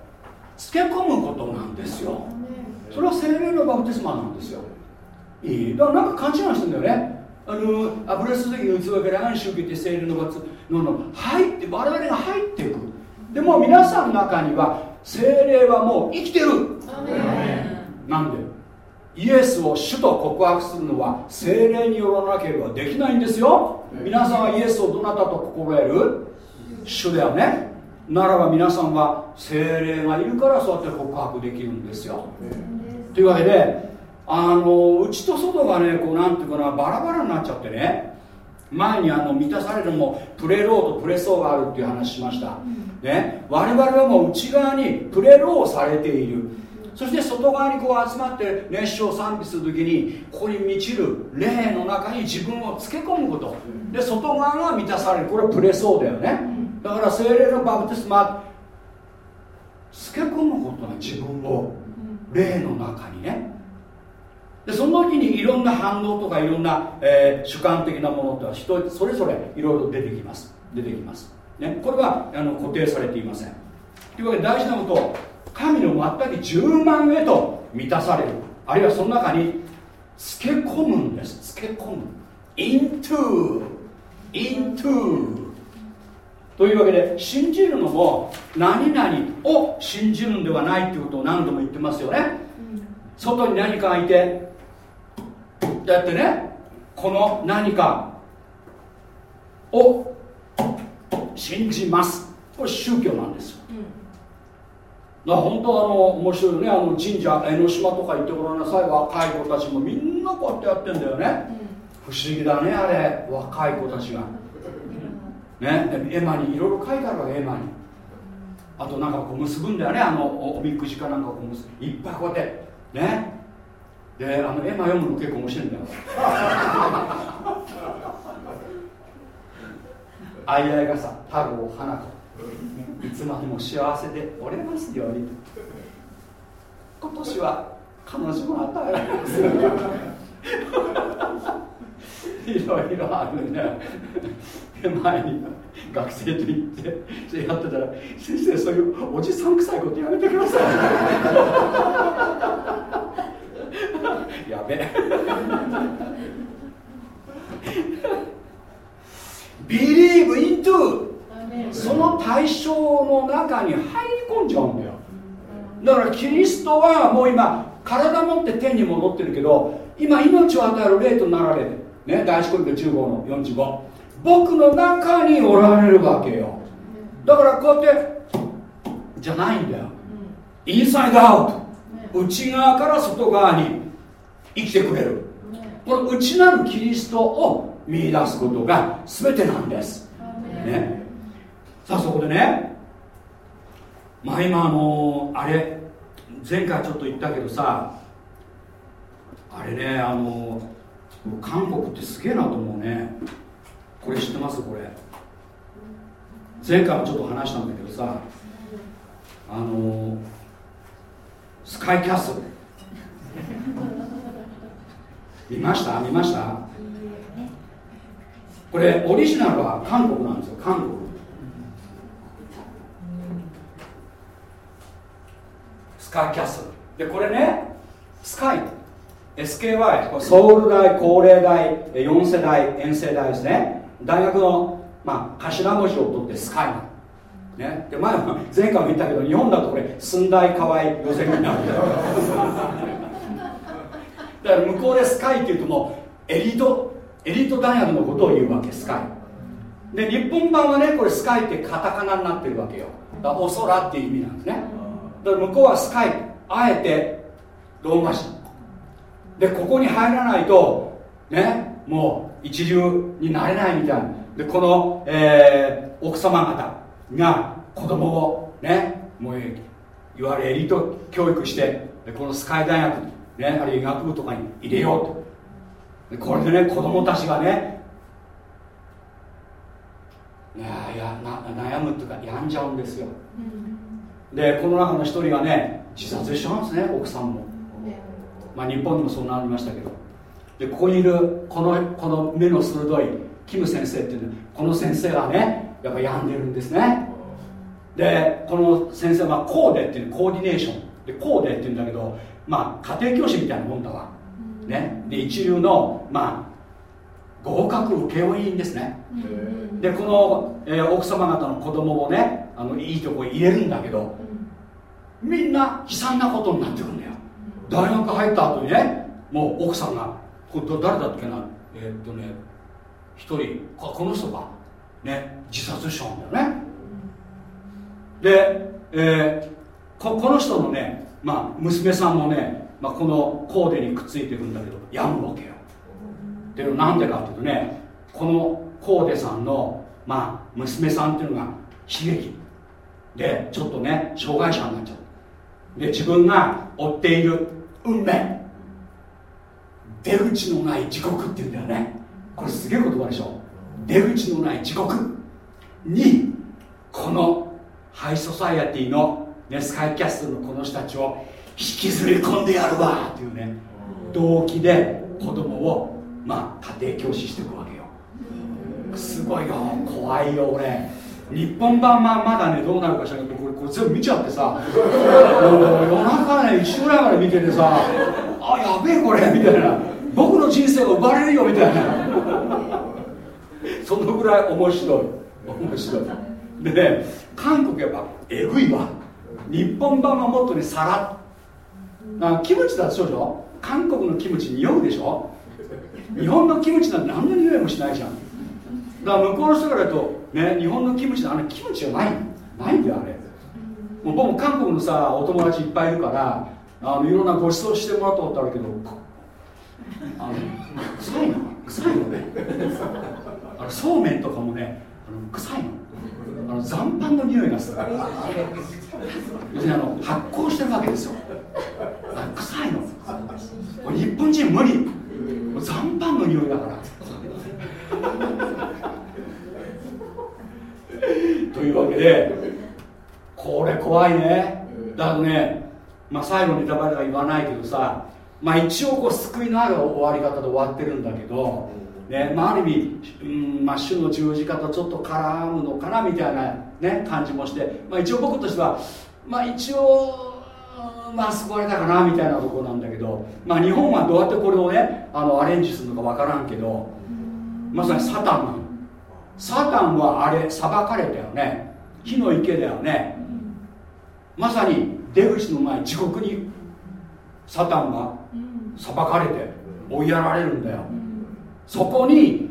つけ込むことなんですよ。それは精霊のバプテスマなんですよ。いい。だからなんか勘違いしてんだよね。あの油すぎの器から暗宗教って精霊のバプテスマの入って我々が入っていく。でも皆さんの中には精霊はもう生きてる。なんで？イエスを主と告白するのは精霊によらなければできないんですよ。皆さんはイエスをどなたと心得る？主だよね。ならば皆さんは精霊がいるからそうやって告白できるんですよ。というわけであの内と外がねこうなんていうかなバラバラになっちゃってね。前にあの満たされるもプレローとプレソーがあるっていう話しました、ね、我々はもう内側にプレローされているそして外側にこう集まって熱唱賛美する時にここに満ちる霊の中に自分をつけ込むこと。で外側が満たされる。これはプレソーだよね。だから精霊のバプテスマつけ込むことが自分を霊の中にね。でその時にいろんな反応とかいろんな、えー、主観的なものとは人それぞれいろいろ出てきます。出てきます。ね、これはあの固定されていません。というわけで大事なこと神の全く十万へと満たされる。あるいはその中につけ込むんです。つけ込む。into into というわけで信じるのも何々を信じるんではないということを何度も言ってますよね、外に何かがいてやってねこの何かを信じます。これ宗教なんですよ、うん、だから本当あの面白いよねあの神社江ノ島とか行ってごらんなさい。若い子たちもみんなこうやってやってんだよね、うん、不思議だねあれ。若い子たちが、ね絵馬にいろいろ書いてあるわけ絵馬に。あとなんかこう結ぶんだよねあのおみくじかなんかこう結ぶ。いっぱいこうやって。ね。であの絵馬読むの結構面白いんだよ。あいあい傘太郎花子いつまでも幸せでおれますように。今年は彼女も与えられます。よいろいろあるね。前に学生と行ってそれやってたら先生そういうおじさん臭いことやめてください。やべ。え believe into その対象の中に入り込んじゃうんだよ。だからキリストはもう今体持って天に戻ってるけど今命を与える霊となられてね第一コリント15の45僕の中におられるわけよ。だからこうやってじゃないんだよ。インサイドアウト。内側から外側に生きてくれる。この内なるキリストを見出すことが全てなんです、ね、さあそこでねまあ今あのあれ前回ちょっと言ったけどさあれねあの韓国ってすげえなと思うね。これ知ってます？これ。前回もちょっと話したんだけどさあのスカイキャッスル。見ました？見ました？これオリジナルは韓国なんですよ韓国スカイキャッスル。でこれねスカイ。SKY ソウル大高齢大4世代遠世代ですね。大学の、まあ、頭文字を取ってスカイ。ね、で前前回も言ったけど日本だとこれ寸大河合寄せになる。だから向こうでスカイっていうともうエリートエリート大学のことを言うわけスカイ。で日本版はねこれスカイってカタカナになってるわけよ。だからお空っていう意味なんですね。だから向こうはスカイあえてローマ字でここに入らないとねもう一流になれないみたいな。でこの、えー、奥様方が子供をねもういわゆるエリート教育してでこのスカイ大学、ね、あるいは医学部とかに入れようと。これでね子供たちがねいややな悩むっていうか病んじゃうんですよ、でこの中の一人がね自殺しちゃうんですね奥さんも、まあ、日本にもそうなりましたけど。でここにいるこのこの目の鋭いキム先生っていうのこの先生がねやっぱ病んでるんですね。でこの先生はコーデっていうコーディネーション。でコーデっていうんだけどまあ家庭教師みたいなもんだわ、ね、で一流のまあ合格請負人ですね、でこの、えー、奥様方の子供をねあのいいとこ入れるんだけど、みんな悲惨なことになってくるんだよ。大学入った後にねもう奥さんがこれ誰だっけな？えー、っとね一人この人がね自殺しちゃうんだよね。で、えー、ここの人のね、まあ、娘さんもね、まあ、このコーデにくっついてるんだけど病むわけよでなんでかっていうとねこのコーデさんの、まあ、娘さんっていうのが悲劇。でちょっとね障害者になっちゃう。で自分が追っている運命。出口のない地獄っていうんだよね。これすげえ言葉でしょ。出口のない地獄にこのハイソサイアティの、ね、スカイキャスルのこの人たちを引きずり込んでやるわっていうね動機で子供をまあ家庭教師していくわけよ。すごいよ。怖いよ俺。日本版ままだねどうなるかしらこれこれ全部見ちゃってさ。夜中ね1時ぐらいまで見ててさあやべえこれみたいな。僕の人生が奪われるよみたいな。そのぐらい面白い。面白い。でね韓国やっぱえぐいわ。日本版はもっとねさらっ。キムチだってそうでしょ？韓国のキムチ匂うでしょ？日本のキムチなんて何の匂いもしないじゃん。だから向こうの人から言うと、ね、日本のキムチあのキムチじゃない。ないんだよあれ。もう僕も韓国のさお友達いっぱいいるからあのいろんなご馳走してもらったことあるけどあの臭いの？臭いのね。あのそうめんとかもねあの臭いの。あの残飯の匂いがする。要するにあの発酵してるわけですよ。臭いの。日本人無理。残の匂いだからというわけでこれ怖いね。だからね、まあ、最後にネタバレは言わないけどさ、まあ、一応こう救いのある終わり方で終わってるんだけど、ねまあ、ある意味、うんまあ、主の十字架とちょっと絡むのかなみたいな、ね、感じもして、まあ、一応僕としては、まあ、一応まあ救われたかなみたいなところなんだけど、まあ、日本はどうやってこれをねあのアレンジするのか分からんけどまさにサタン。なのサタンはあれ裁かれたよね。火の池だよね。まさに出口の前地獄にサタンが裁かれて追いやられるんだよ。そこに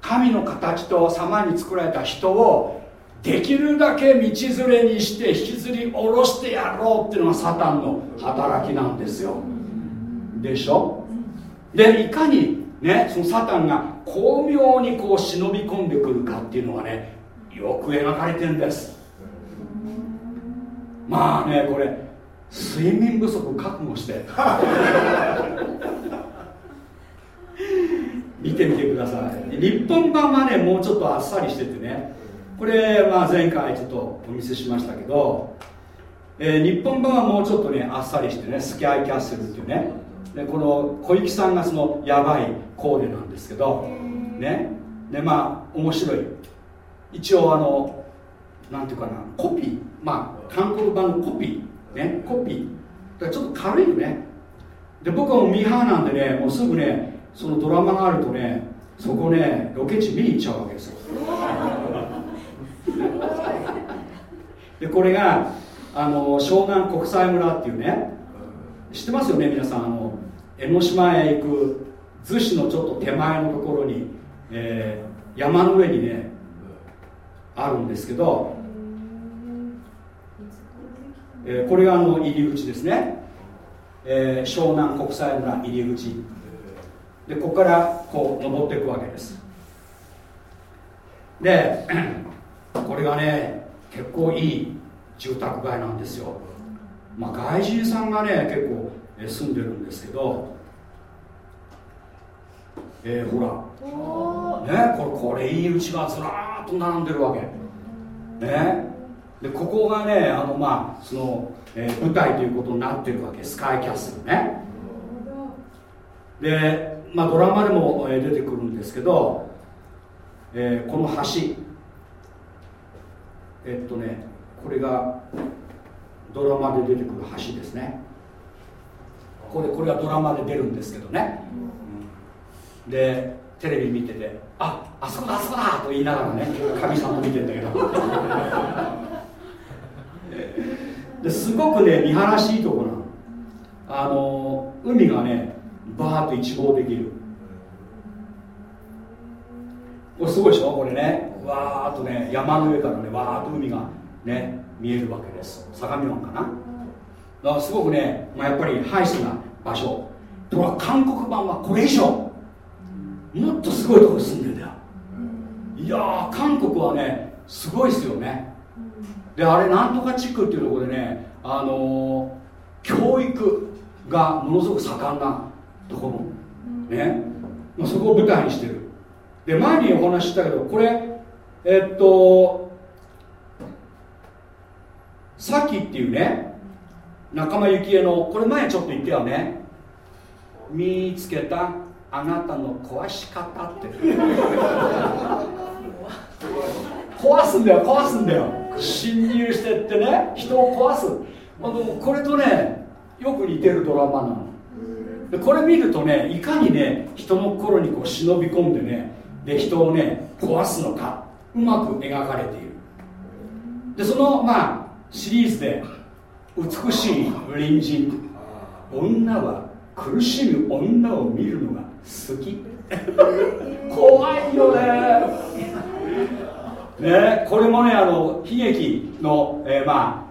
神の形と様に作られた人をできるだけ道連れにして引きずり下ろしてやろうっていうのがサタンの働きなんですよ。でしょ？でいかにねそのサタンが巧妙にこう忍び込んでくるかっていうのがねよく描かれてるんです。まあねこれ睡眠不足覚悟して。見てみてください。日本版はねもうちょっとあっさりしててね。これ、まあ、前回ちょっとお見せしましたけど、えー、日本版はもうちょっとねあっさりしてねスキャイキャッスルっていうねでこの小池さんがそのやばいコーデなんですけどね。でまあ面白い。一応あのなんていうかなコピー。まあ韓国版のコピー。ねコピー。だからちょっと軽いよね。で僕はもうミーハーなんでねもうすぐねそのドラマがあるとねそこねロケ地見に行っちゃうわけですよでこれがあの湘南国際村っていうね知ってますよね皆さんあの江ノ島へ行く逗子のちょっと手前のところに、えー、山の上にねあるんですけど、えー、これがあの入り口ですね、えー、湘南国際村入り口。でここからこう登っていくわけです。で これがね結構いい住宅街なんですよ。まあ外人さんがね結構住んでるんですけどえー、ほら。ねこれこれいいうちがずらーっと並んでるわけ。ね。でここがねあのまあその、えー舞台ということになってるわけ。スカイキャッスルね。で、まあ、ドラマでもえー出てくるんですけど、えーこの橋えっとねこれがドラマで出てくる橋ですね。これこれがドラマで出るんですけどね。でテレビ見てて「ああそこだあそこだ!」と言いながらね神様見てんだけど。ですごくね見晴らしいいところなの。あの海がねバーッと一望できる。これすごいでしょ？これねわーっとね山の上からねわーっと海がね見えるわけです。相模湾かな。だからすごくね、まあ、やっぱりハイスな場所。ところが韓国版はこれ以上。もっとすごいところに住んでんだよ。いやー韓国はねすごいですよね。であれなんとか地区っていうところでねあのー教育がものすごく盛んなところね、まあ、そこを舞台にしてる。で前にお話ししたけどこれえっとさきっていうね仲間由紀恵のこれ前ちょっと言ったよね。見つけたあなたの壊し方って。壊すんだよ壊すんだよ。侵入してってね人を壊す。あのこれとねよく似てるドラマなの。でこれ見るとねいかにね人の心にこう忍び込んでねで人をね壊すのかうまく描かれている。でそのまあシリーズで美しい隣人女は苦しむ女を見るのが好き。怖いよね。ねこれもねあの悲劇の、えーまあ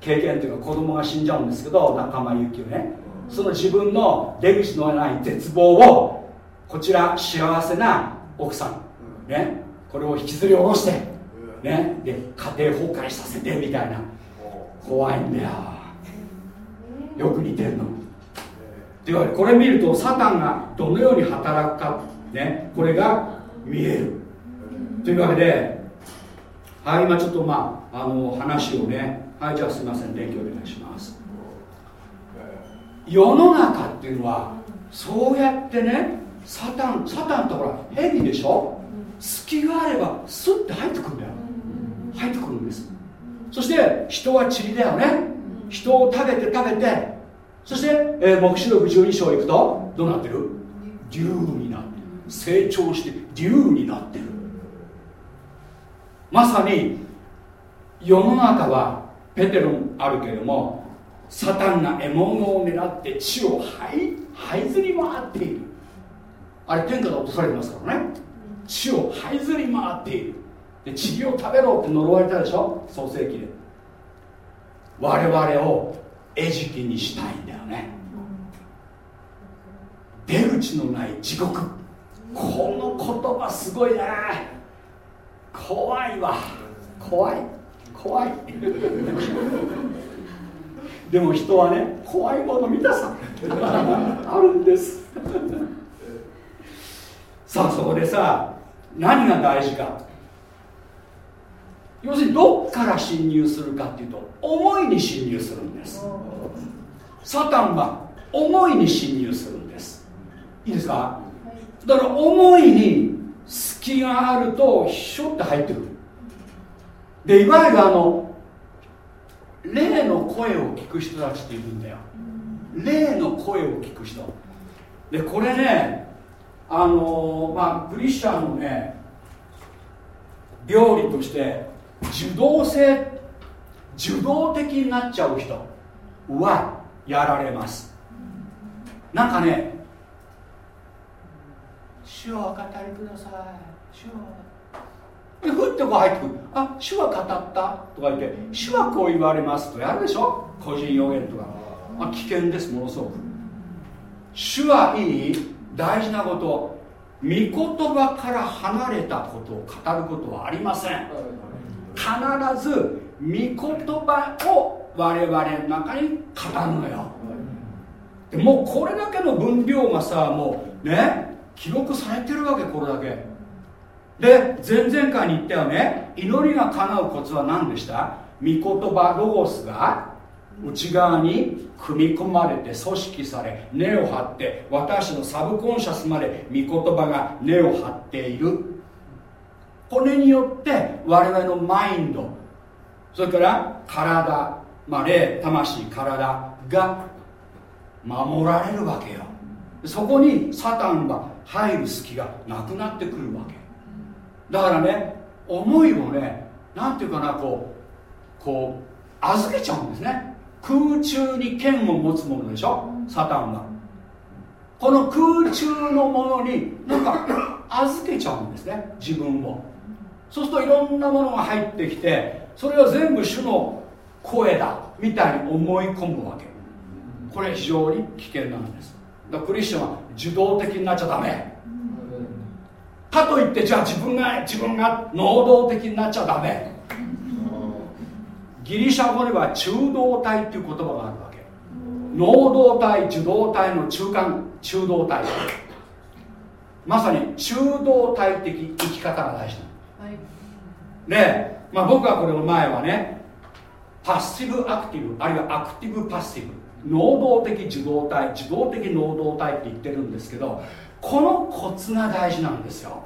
経験というか子供が死んじゃうんですけど仲間由紀をね。その自分の出口のない絶望をこちら幸せな奥さん。ねこれを引きずり下ろしてね。で家庭崩壊させてみたいな。怖いんだよ。よく似てるの。というわけでこれ見るとサタンがどのように働くかね。これが見える。というわけではい今ちょっとまああの話をね。はいじゃあすいません。勉強お願いします。世の中っていうのはそうやってねサタンサタンってほら蛇でしょ？隙があればスッて入ってくるんだよ。入ってくるんです。そして人は塵だよね。人を食べて食べて。そして、えー、黙示録12章行くとどうなってる？竜になってる。成長して竜になってる。まさに世の中はペテロンあるけれどもサタンが獲物を狙って地を這い這いずり回っている。あれ天下で落とされてますからね地を這いずり回っている。で塵を食べろって呪われたでしょ？創世記で。我々を餌食にしたいんだよね。出口のない地獄。この言葉すごいね。怖いわ。怖い。怖い。でも人はね怖いもの見たさ。あるんです。さあそこでさ何が大事か。要するにどっから侵入するかっていうと思いに侵入するんです。サタンは思いに侵入するんです。いいですか？だから思いに隙があるとひょって入ってくる。でいわゆるあの霊の声を聞く人たちっているんだよ。霊の声を聞く人。でこれねあのまあクリスチャンのね料理として受動性受動的になっちゃう人はやられます。なんかね主をお語りください。主を。でふってこう入ってくる。あ主は語った。とか言って主はこう言われますとやるでしょ。個人予言とか。あ危険ですものすごく。主はいい大事なこと御言葉から離れたことを語ることはありません。必ず御言葉を我々の中に語るのよ。でもうこれだけの分量がさもうね記録されてるわけこれだけ。で前々回に言ったよね祈りが叶うコツは何でした？御言葉ロゴスが内側に組み込まれて組織され根を張って私のサブコンシャスまで御言葉が根を張っている。これによって我々のマインドそれから体、まあ、霊魂体が守られるわけよ。そこにサタンが入る隙がなくなってくるわけ。だからね思いをねなんていうかなこうこう預けちゃうんですね。空中に剣を持つものでしょ？サタンは。この空中のものになんか 預けちゃうんですね自分を。そうするといろんなものが入ってきてそれは全部主の声だみたいに思い込むわけ。これ非常に危険なんです。だからクリスチャンは受動的になっちゃダメ。かといってじゃあ自分が自分が能動的になっちゃダメギリシャ語では中道体っていう言葉があるわけ能動体受動体の中間中道体。まさに中道体的生き方が大事なの、はい、で、まあ、僕はこれの前はねパッシブアクティブあるいはアクティブパッシブ。能動的受動体受動的能動体って言ってるんですけどこのコツが大事なんですよ。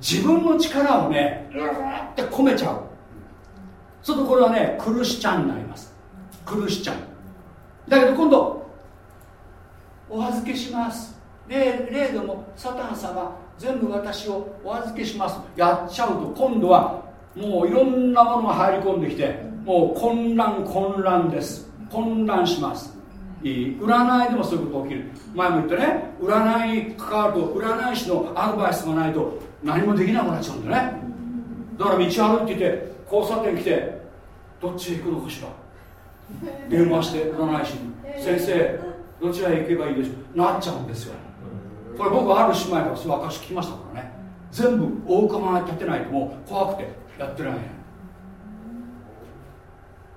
自分の力をねうーって込めちゃうするとこれはね苦しちゃんになります。苦しちゃんだけど今度お預けします。例例でもサタン様全部私をお預けします。やっちゃうと今度はもういろんなものが入り込んできてもう混乱混乱です。混乱します。いい。占いでもそういうこと起きる。前も言ったね占いに関わると占い師のアドバイスがないと何もできなくなっちゃうんだね。だから道歩いてて交差点来てどっちへ行くのかしら？電話して占い師に。先生どちらへ行けばいいでしょう？なっちゃうんですよ。これ僕ある姉妹からそ証聞きましたからね。全部大釜が立てないともう怖くてやってない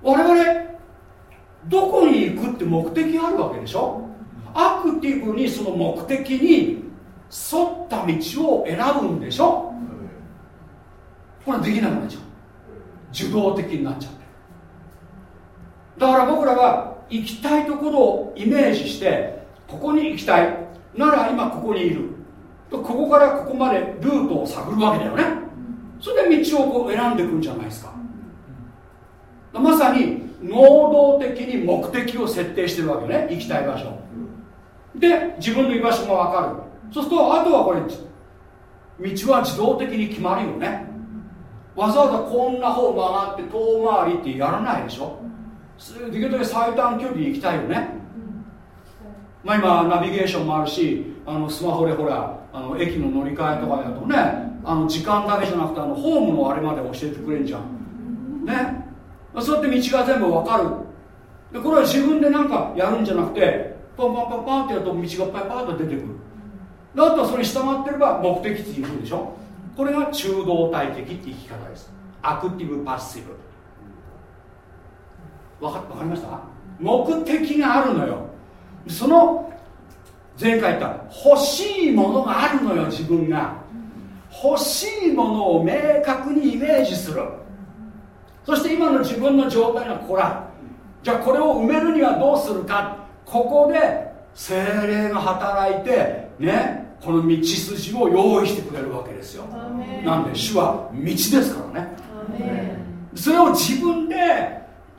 我々どこに行くって目的があるわけでしょ？アクティブにその目的に沿った道を選ぶんでしょ？これできなくなっちゃう受動的になっちゃってだから僕らは行きたいところをイメージしてここに行きたい。なら今ここにいる。ここからここまでルートを探るわけだよね。それで道をこう選んでいくんじゃないですか。まさに能動的に目的を設定してるわけね。行きたい場所。で自分の居場所が分かる。そうするとあとはこれ道は自動的に決まるよね。わざわざこんな方曲がって遠回りってやらないでしょ？できるだけ最短距離に行きたいよね、まあ今ナビゲーションもあるしあのスマホでほらあの駅の乗り換えとかだとねあの時間だけじゃなくてあのホームのあれまで教えてくれんじゃん。ね。そうやって道が全部わかる。でこれは自分で何かやるんじゃなくてパンパンパンパンってやると道がパンパンと出てくる。あとはそれに従ってれば目的地に行くでしょ？これが中道体的生き方です。アクティブパッシブ。わかかりました？目的があるのよ。その前回言った欲しいものがあるのよ自分が。欲しいものを明確にイメージする。そして今の自分の状態がこら。じゃあこれを埋めるにはどうするか。ここで精霊が働いてねこの道筋を用意してくれるわけですよ。なんで主は道ですからね。それを自分で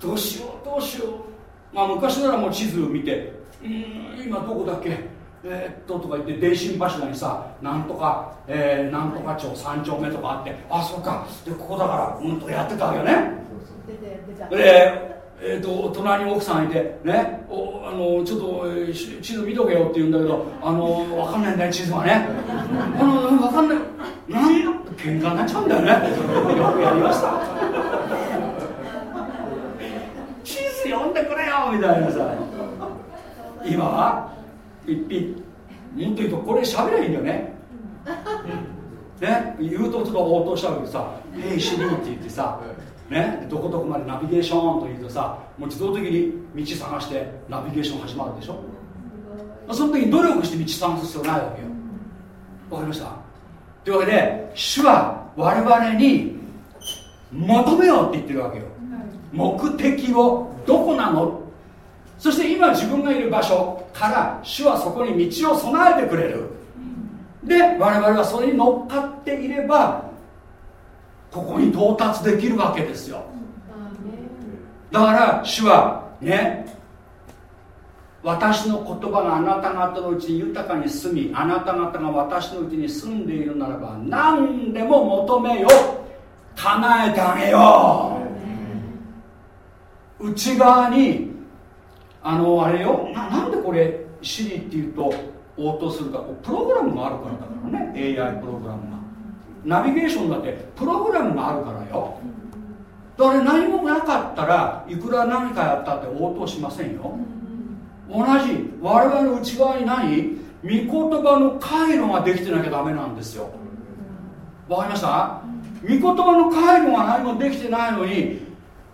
どうしようどうしよう。まあ昔ならもう地図を見てうん今どこだっけ？えー、っととか言って電信柱にさなんとか、えー、なんとか町3丁目とかあってあそうか。でここだからうんとやってたわけよね。でええーと、隣に奥さんいてねおあのちょっと、えー、地図見とけよって言うんだけどあの分かんないんだよ地図はね。あの分かんない。何や喧嘩になっちゃうんだよね。よくやりました。地図読んでくれよみたいなさ。今は一品もっと言うとこれ喋りゃいいんだよね。ね言うとちょっと応答したわけでさ「ヘイシリー」って言ってさね、どこどこまでナビゲーションと言うとさもう自動的に道探してナビゲーション始まるでしょ？その時に努力して道探す必要ないわけよ。わかりました？というわけで主は我々に求めようって言ってるわけよ。目的をどこなの？そして今自分がいる場所から主はそこに道を備えてくれる。で我々はそれに乗っかっていればここに到達できるわけですよ。だから主はね私の言葉があなた方のうちに豊かに住みあなた方が私のうちに住んでいるならば何でも求めよ叶えてあげよう。内側にあのあれよ。ななんでこれシリっていうと応答するか。プログラムがあるからだからね。AI プログラムが。ナビゲーションだってプログラムがあるからよ。だから何もなかったらいくら何かやったって応答しませんよ。同じ我々の内側に何？御言葉の回路ができてなきゃダメなんですよ。わかりました？御言葉の回路が何もできてないのに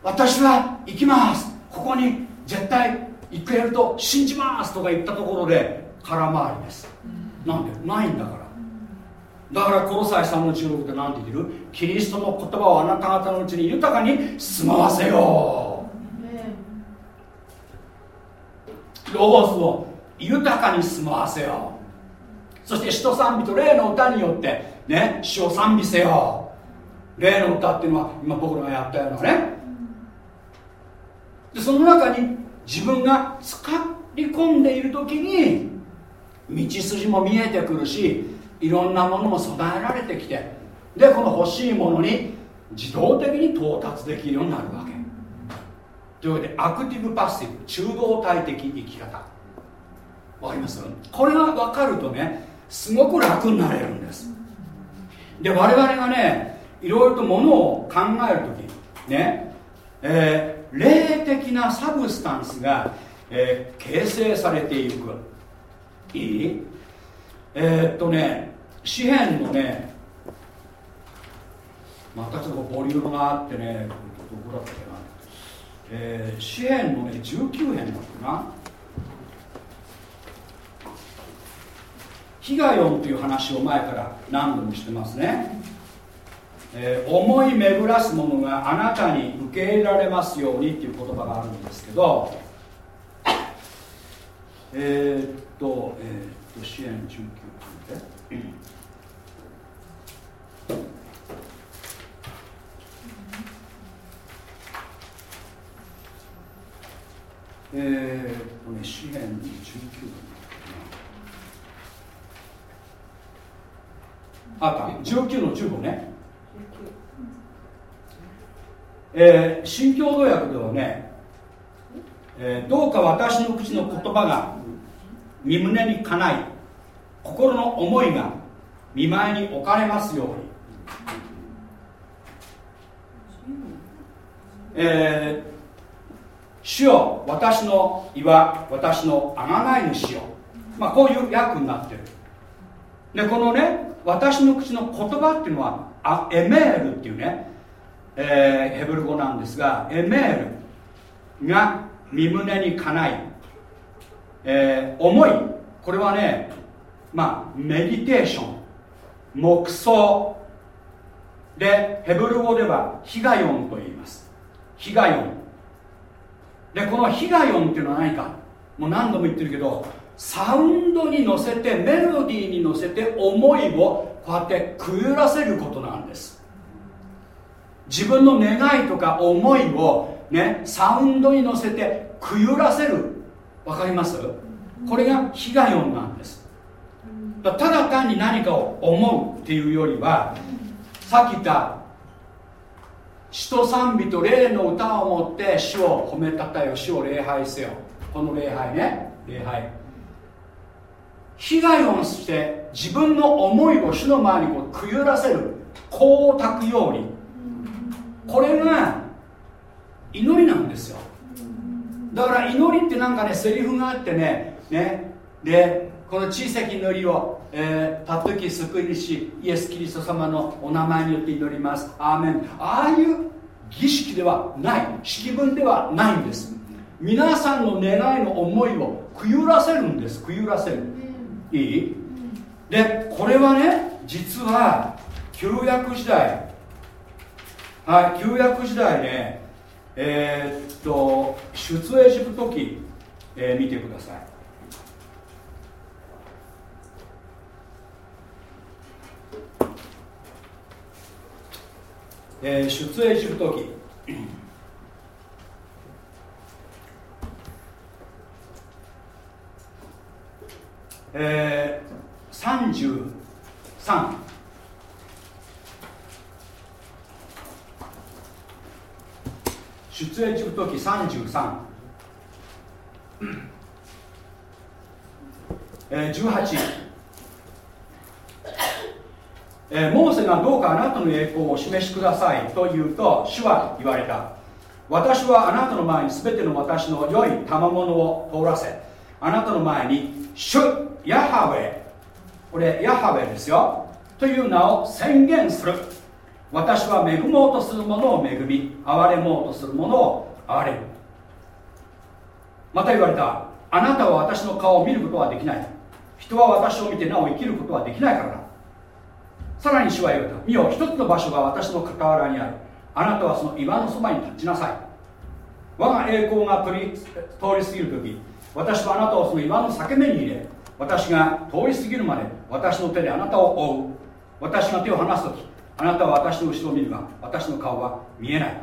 私は行きます。ここに絶対行けると信じますとか言ったところで空回りです。なんで？ないんだから。だからこの際3の16って何て言ってる？キリストの言葉をあなた方のうちに豊かに住まわせよう。ローズを豊かに住まわせよう。そして使徒賛美と霊の歌によってね主を賛美せよう。霊の歌っていうのは今僕らがやったようなね。でその中に自分が使り込んでいる時に道筋も見えてくるしいろんなものも備えられてきてでこの欲しいものに自動的に到達できるようになるわけ。というわけでアクティブパッシブ中動体的生き方。わかります？これが分かるとねすごく楽になれるんです。で我々がねいろいろとものを考える時ね、えー、霊的なサブスタンスが、えー、形成されていく。いい？えー、っとね詩篇のねまたちょっとボリュームがあってねどこだったっけな。えー、詩篇のね19編だったな。ヒガヨンという話を前から何度もしてますね、えー、思い巡らすものがあなたに受け入れられますようにっていう言葉があるんですけどえー、っとえー、っと支援19編で。えー、っとね、詩篇19あった？19の15ね。えー、新共同訳ではね、えー、どうか私の口の言葉が身胸にかない心の思いが見舞いに置かれますように、えー、主よ私の岩私の贖い主よ。まあこういう訳になってる。でこのね私の口の言葉っていうのはあエメールっていうね、えー、ヘブル語なんですがエメールが身胸にかない、えー、思い。これはねまあメディテーション黙想。でヘブル語ではヒガヨンと言います。ヒガヨン。でこのヒガヨンっていうのは何か。もう何度も言ってるけどサウンドに乗せてメロディーに乗せて思いをこうやってくゆらせることなんです。自分の願いとか思いをねサウンドに乗せてくゆらせる。わかります？これがヒガヨンなんです。ただ単に何かを思うっていうよりはさっき言った詩と賛美と霊の歌を持って主を褒めたたえよ主を礼拝せよ。この礼拝ね。礼拝。被害をして自分の思いを主の前にこうくゆらせる。光沢ようにこれが祈りなんですよ。だから祈りってなんかねセリフがあってね。ね。でこの小さき祈りを、えー、たっとき救い主イエス・キリスト様のお名前によって祈ります。アーメン。ああいう儀式ではない。式文ではないんです。皆さんの願いの思いをくゆらせるんです。くゆらせる。いい？でこれはね実は旧約時代。はい旧約時代ねえー、っと出エジプト記、えー、見てくださいえー、出エジプト記えー、33出エジプト記33、えー、18、えー、モーセがどうかあなたの栄光をお示しくださいと言うと主は言われた。私はあなたの前に全ての私の良い賜物を通らせあなたの前に主ヤハウェ。これヤハウェですよ。という名を宣言する。私は恵もうとするものを恵み憐れもうとするものを憐れる。また言われた。あなたは私の顔を見ることはできない。人は私を見てなお生きることはできないからだ。さらに主は言われた。見よ一つの場所が私の傍らにある。あなたはその岩のそばに立ちなさい。我が栄光が通り過ぎる時私はあなたをその岩の裂け目に入れ私が通り過ぎるまで私の手であなたを追う。私が手を離す時あなたは私の後ろを見るが私の顔は見えない。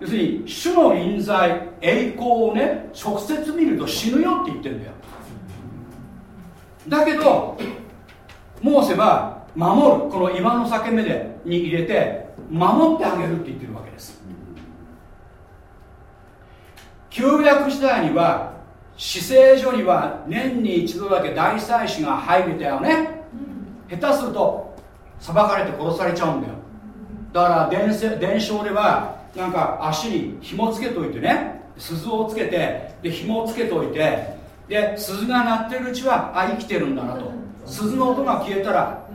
要するに主の臨在栄光をね直接見ると死ぬよって言ってるんだよ。だけどモーセは守る。この岩の裂け目でに入れて守ってあげるって言ってるわけです。旧約時代には死聖所には年に一度だけ大祭司が入れたよね。下手すると裁かれて殺されちゃうんだよ。だから伝伝承ではなんか足に紐つけといてね鈴をつけてで紐をつけといてで鈴が鳴ってるうちはあ生きてるんだなと。鈴の音が消えたら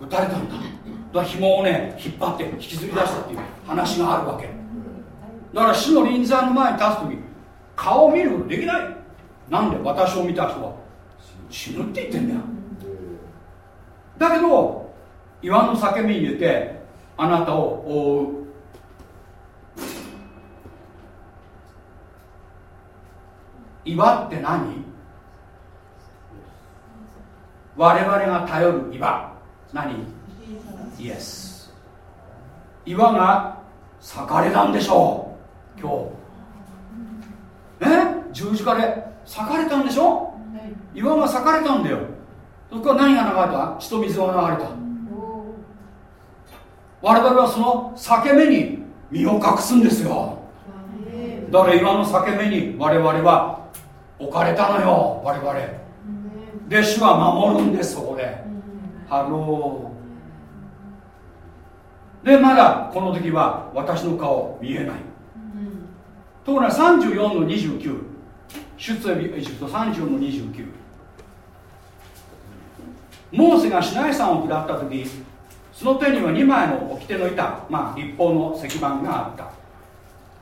撃たれたんだ。だから紐をね引っ張って引きずり出したっていう話があるわけ。だから死の臨山の前に立つ時顔を見ることできない。なんで？私を見た人は死ぬって言ってんだよ。だけど岩の裂け目に入れてあなたを覆う。岩って何？我々が頼る岩。何？イエス岩が裂かれたんでしょう。今日。え？十字架で裂かれたんでしょ岩が裂かれたんだよ。そこから何が流れた？血と水が流れた。我々はその裂け目に身を隠すんですよ。だから岩の裂け目に？我々は置かれたのよ。我々。で主は守るんですそこで。ハロー。でまだこの時は私の顔見えない。ところが34の29出エジプト34の29モーセがシナイ山を下った時その手には2枚の掟の板、まあ、立法の石板があった。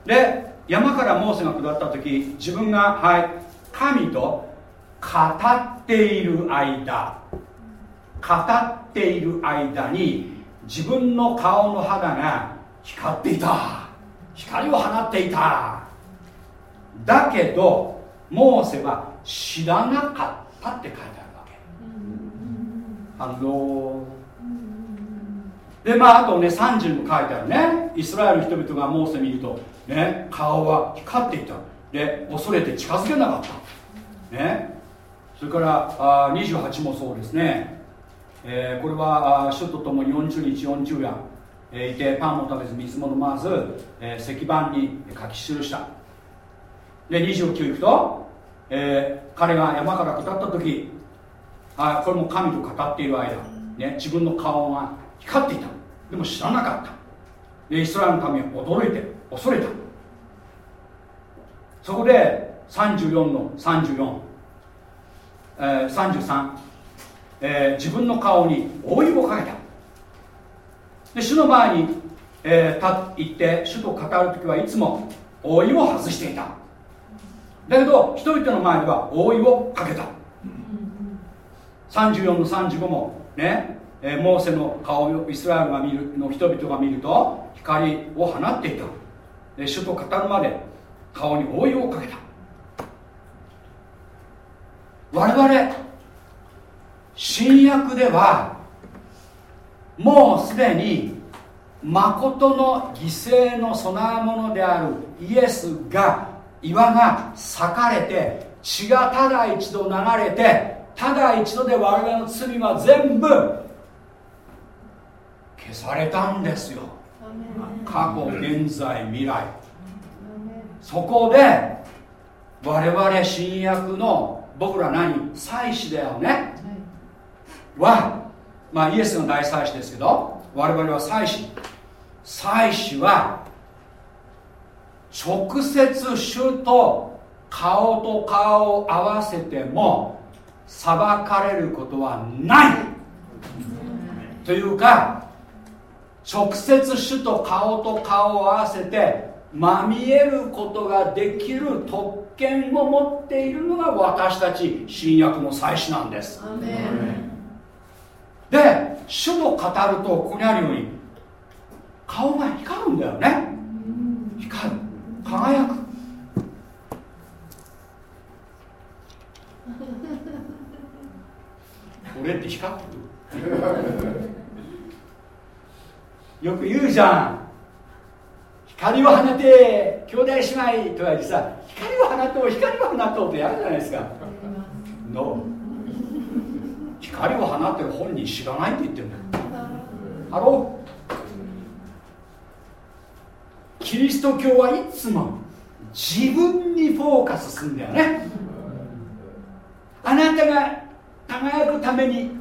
で山からモーセが下った時自分がはい神と語っている間。語っている間に自分の顔の肌が光っていた。光を放っていた。だけどモーセは知らなかったって書いてある反応でまああとね30も書いてあるね。イスラエル人々がモーセ見るとね顔は光っていた。で恐れて近づけなかった。ね。それからあ28もそうですね、えー、これは主と共に40日40夜、えー、いてパンも食べず水も飲まず、えー、石板に書き記した。で29いくと、えー、彼が山から下った時あこれも神と語っている間、ね、自分の顔が光っていた。でも知らなかった。でイスラエルの民は驚いて恐れた。そこで34の34、えー、33、えー、自分の顔に覆いをかけた。で主の前に、えー、行って主と語る時はいつも覆いを外していた。だけど人々の前では覆いをかけた。34の35もね、えーモーセの顔をイスラエルが見るの人々が見ると光を放っていた。で主と語るまで顔に覆いをかけた。我々新約ではもうすでに誠の犠牲の供え物であるイエスが岩が裂かれて血がただ一度流れてただ一度で我々の罪は全部消されたんですよ。過去現在未来。そこで我々新約の僕ら何？祭司だよねはまあイエスが大祭司ですけど我々は祭司。祭司は直接主と顔と顔を合わせても裁かれることはない。というか直接主と顔と顔を合わせてまみえることができる特権を持っているのが私たち新約の祭司なんです。で主と語るとここにあるように顔が光るんだよね。光る。輝く。俺って光ってる？よく言うじゃん。光を放て兄弟姉妹とか言ってさ光を放とう光を放とうってやるじゃないですか。No 光を放ってる本人知らないって言ってるんだよ。ハロー。キリスト教はいつも自分にフォーカスするんだよね。あなたが輝くために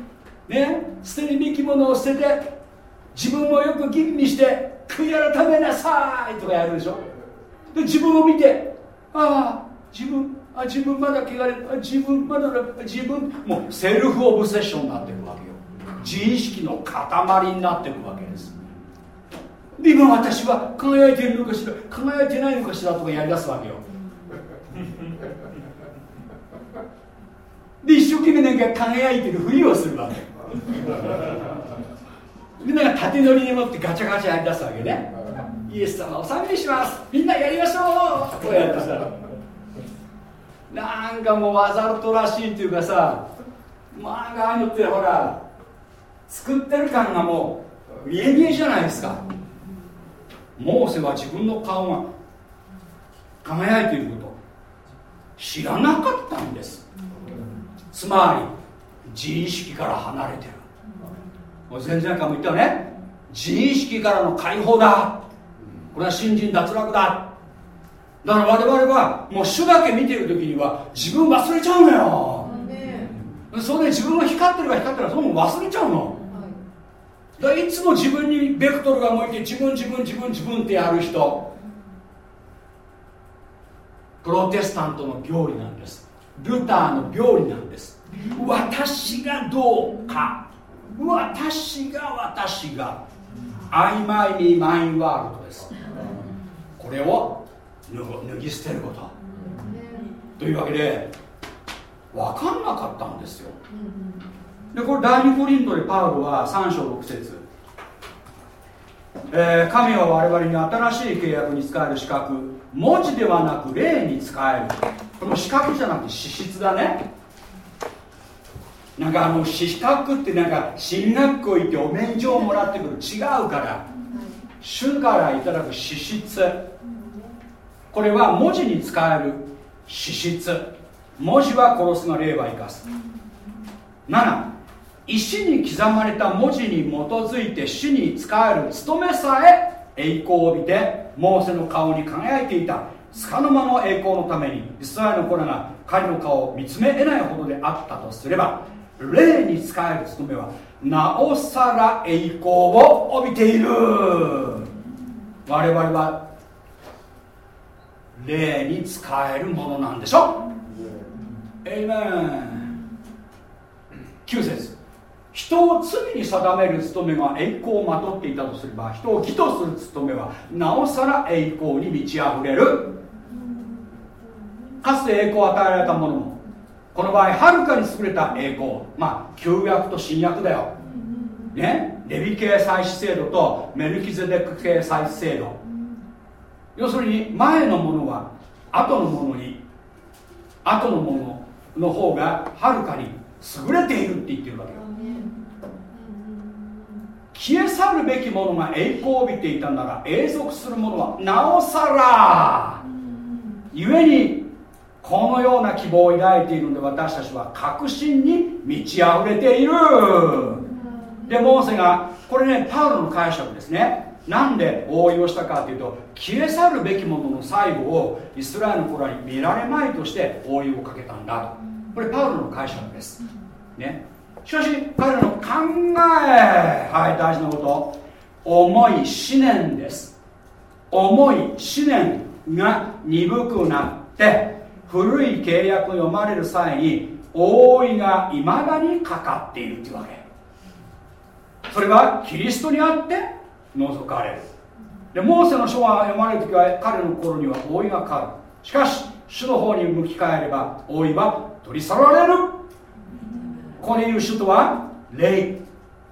ね捨てるべきものを捨てて自分をよく吟味して悔い改めなさいとかやるでしょ。で自分を見てああ自分あ自分まだ汚れあ自分まだ自分もうセルフオブセッションになっていくわけよ。自意識の塊になっていくわけです。で今私は輝いているのかしら輝いてないのかしらとかやりだすわけよ。で一生懸命なんか輝いてるふりをするわけ。でなんか縦乗りに持ってガチャガチャやりだすわけね。イエス様お賛美します。みんなやりましょう。こうやってさなんかもうわざとらしいっていうかさまあああいうのってほら作ってる感がもう見え見えじゃないですか。モーセは自分の顔が輝いていること知らなかったんです。つまり自意識から離れてる。もう前々回も言ったよね。自意識からの解放だ。これは新人脱落だ。だから我々はもう主だけ見てる時には自分忘れちゃうのよ。それで自分が光ってるか光ってるかそうも忘れちゃうの。だからいつも自分にベクトルが向いて自分自分自分自分ってやる人。プロテスタントの病理なんです。ルターの病理なんです。私がどうか。私が私が。曖昧にマインワールドです。これを脱ぎ捨てること。というわけで分かんなかったんですよ。でこれ第2コリントでパウロは3章6節。えー神は我々に新しい契約に使える資格文字ではなく霊に使える。この資格じゃなくて資質だね。なんかあの資格ってなんか進学校行ってお免状をもらってくる。違うから。主からいただく資質これは文字に使える資質。文字は殺すが霊は生かす。7石に刻まれた文字に基づいて主に使える務めさえ栄光を帯びてモーセの顔に輝いていた。束の間の栄光のためにイスラエルの子らが彼の顔を見つめ得ないほどであったとすれば霊に使える務めはなおさら栄光を帯びている。我々は霊に使えるものなんでしょ？エイメン9節。人を罪に定める務めが栄光をまとっていたとすれば人を義とする務めはなおさら栄光に満ち溢れる。かつて栄光を与えられたものもこの場合はるかに優れた栄光。まあ旧約と新約だよ。ね？レビ系祭祀制度とメルキゼデック系祭祀制度。要するに前のものは後のものに後のものの方がはるかに優れているって言ってるわけよ。消え去るべきものが栄光を帯びていたなら永続するものはなおさら故にこのような希望を抱いているので私たちは確信に満ち溢れている。でモーセがこれねパウロの解釈ですね。なんで応用したかというと消え去るべきものの最後をイスラエルの頃に見られまいとして応用をかけたんだと。これパウロの解釈です。ね。しかし彼らの考えはい大事なこと。重い思念です。重い思念が鈍くなって古い契約を読まれる際に覆いがいまだにかかっているというわけ。それはキリストにあって除かれる。でモーセの書が読まれる時は彼の頃には覆いがかかる。しかし主の方に向き変えれば覆いは取り去られる。ここで言う主とは霊。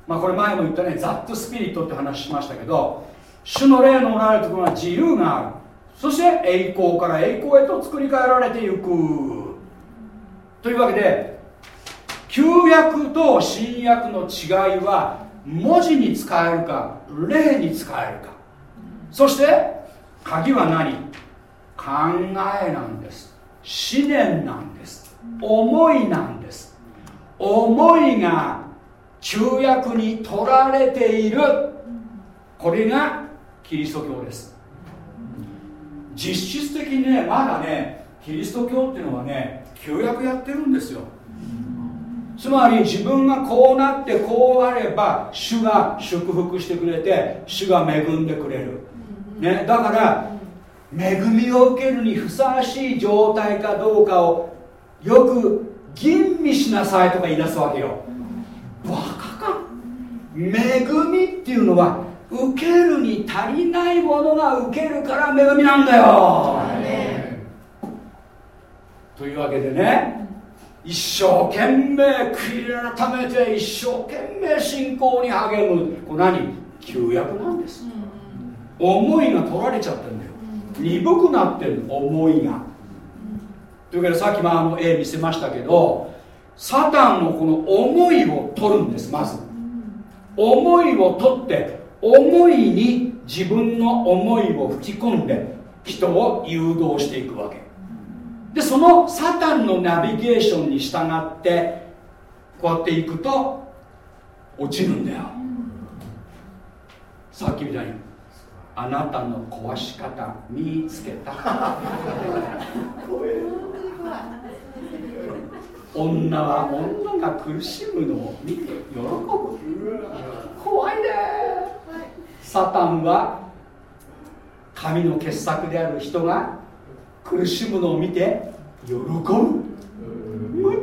まあこれ前も言ったねザットスピリットって話しましたけど主の霊のおられるところは自由がある。そして栄光から栄光へと作り変えられていく。というわけで旧約と新約の違いは文字に使えるか霊に使えるか。そして鍵は何？考えなんです。思念なんです。思いなんです。思いが旧約に取られている。これがキリスト教です。実質的にねまだねキリスト教っていうのはね旧約やってるんですよ。つまり自分がこうなってこうあれば主が祝福してくれて主が恵んでくれる、ね、だから恵みを受けるにふさわしい状態かどうかをよく吟味しなさいとか言い出すわけよ。バカか。恵みっていうのは受けるに足りないものが受けるから恵みなんだよ。というわけでね一生懸命悔い改めて一生懸命信仰に励む。これ何？旧約なんです、思いが取られちゃってるんだよ、鈍くなってる思いが、というわけでさっきもあの絵見せましたけどサタンのこの思いを取るんですまず。思いを取って思いに自分の思いを吹き込んで人を誘導していくわけでそのサタンのナビゲーションに従ってこうやっていくと落ちるんだよ。さっきみたいにあなたの壊し方見つけた。女は女が苦しむのを見て喜ぶ。怖いね。サタンは神の傑作である人が苦しむのを見て喜ぶ？もっ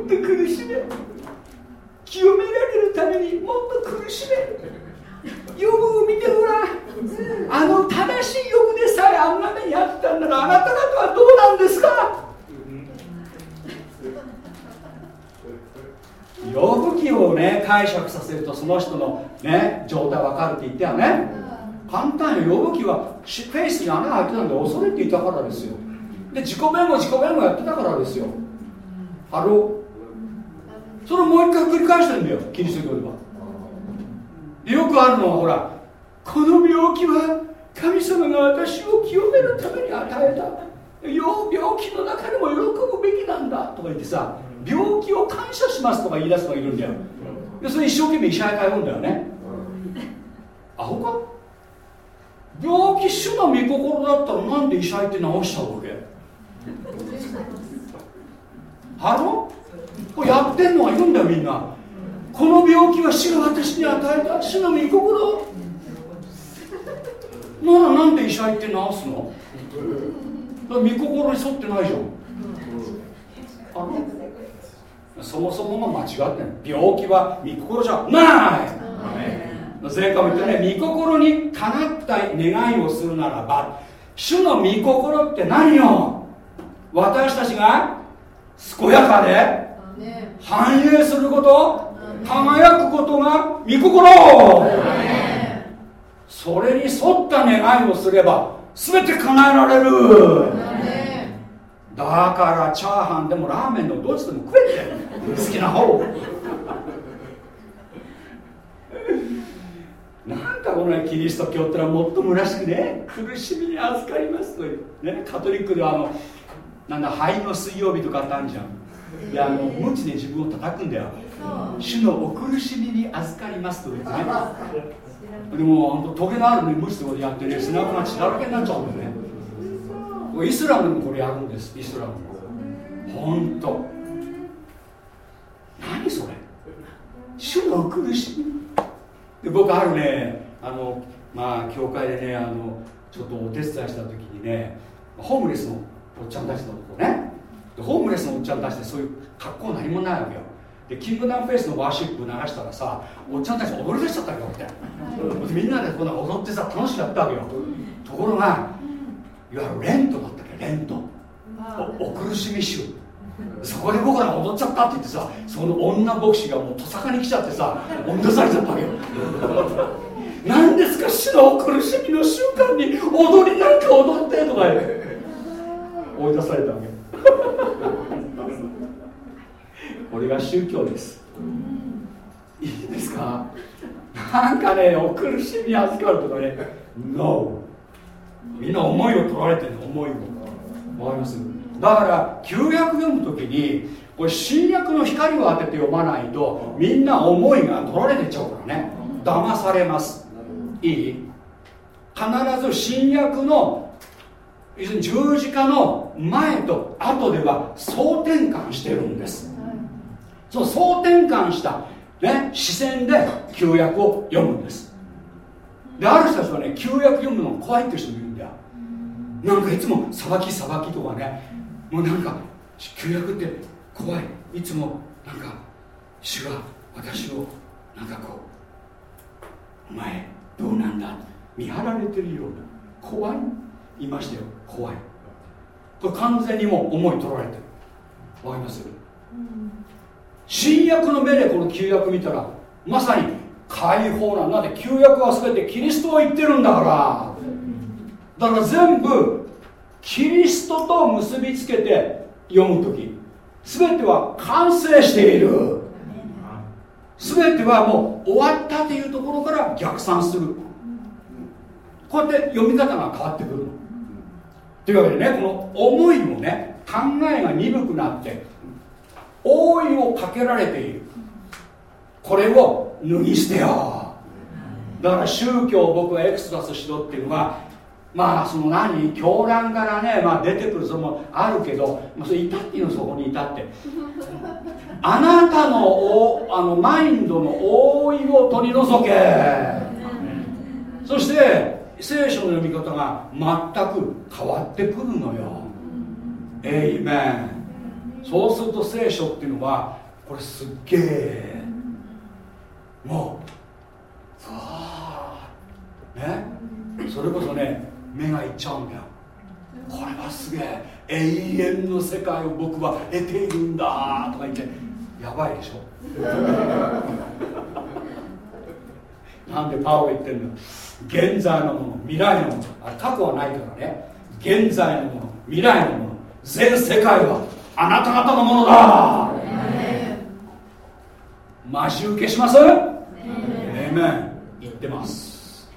と苦しめ。清められるためにもっと苦しめ。ヨブを見てごらん。あの正しいヨブでさえあんな目にあったんならあなた方はどうなんですか？ヨブ記をね解釈させるとその人のね状態わかるって言ったよね。簡単よ。ヨブ記はフェイスに穴が開いてたんで恐れていたからですよで自己弁護自己弁護やってたからですよ。ハロー。それをもう一回繰り返してるんだよキリスト教では。よくあるのはほらこの病気は神様が私を清めるために与えた。病気の中でも喜ぶべきなんだとか言ってさ病気を感謝しますとか言い出す人がいるんだよ。でそれ一生懸命医者に通うんだよね。アホか。病気主の御心だったらなんで医者行って治しちゃうわけ？ハロこれやってんのがいるんだよみんな。この病気は主が私に与えた。主の御心ならなんで医者行って治すの？御心に沿ってないじゃん。あの？そもそもが間違ってない病気は御心じゃない。前回も言ったね御心にかなった願いをするならば主の御心って何よ？私たちが健やかで繁栄すること輝くことが御心。それに沿った願いをすれば全て叶えられる。だからチャーハンでもラーメンのどっちでも食えて。好きな方。なんかこのねキリスト教ってのはもっともらしくね苦しみに預かりますという、ね、カトリックではあのなんだ灰の水曜日とかってあるじゃん。であの無知で自分を叩くんだよ。主のお苦しみに預かりますと言ってね。でも本当トゲのあるね無知でやってね背中が血だらけになっちゃうんだよね。イスラムでもこれやるんですイスラム。本当。何それ。主の苦しみ。で僕あるねあのまあ教会でねあのちょっとお手伝いした時にねホームレスのおっちゃんたちのとこね。でホームレスのおっちゃんたちってそういう格好何もないわけよ。でキングダムフェイスのワーシップ流したらさおっちゃんたち踊り出しちゃったわけよってみんなでこんな踊ってさ楽しくやったわけよ。ところがいわゆるレントだったっけレント。お苦しみ衆そこで僕らが踊っちゃったって言ってさその女牧師がもうとさかに来ちゃってさ追い出されちゃったわけよ。何ですか死の苦しみの瞬間に踊りなんか踊ってとか追い出されたわけ。これが宗教です。いいですか？なんかねお苦しみ預かるとかね。NO みんな思いを取られてるの思いを。わかります？だから旧約読む時にこれ新約の光を当てて読まないとみんな思いが取られてちゃうからね。騙されます。いい？必ず新約の十字架の前と後では総転換してるんです。そう総転換した、ね、視線で旧約を読むんです。である人たちはね旧約読むの怖いって人もいるんだよ。なんかいつも裁き裁きとかねもうなんか旧約って怖い。いつもなんか主が私をなんかこうお前どうなんだ見張られてるような怖い。言いましたよ怖い。これ完全にもう思い取られてる。わかります、新約の目でこの旧約見たらまさに解放なんだって。旧約は全てキリストを言ってるんだから。だから全部キリストと結びつけて読む時。全ては完成している。全てはもう終わったというところから逆算する。こうやって読み方が変わってくるの。というわけでねこの思いもね考えが鈍くなって覆いをかけられている。これを脱ぎ捨てよう。だから宗教を僕はエクストラスしろっていうのはまあその何狂乱からね、まあ、出てくるそのあるけど、まあ、それいたっていうのそこにいたって。あなたのおあのマインドの覆いを取り除け。そして聖書の読み方が全く変わってくるのよ。エイメン。そうすると聖書っていうのはこれすっげえもうさあね。それこそね目がいっちゃうんだよ。これはすげえ永遠の世界を僕は得ているんだとか言って。やばいでしょ。なんでパウロ言ってんの現在のもの未来のものあ過去はないからね。現在のもの未来のもの全世界はあなた方のものだ。待ち受けします？えめん言ってます。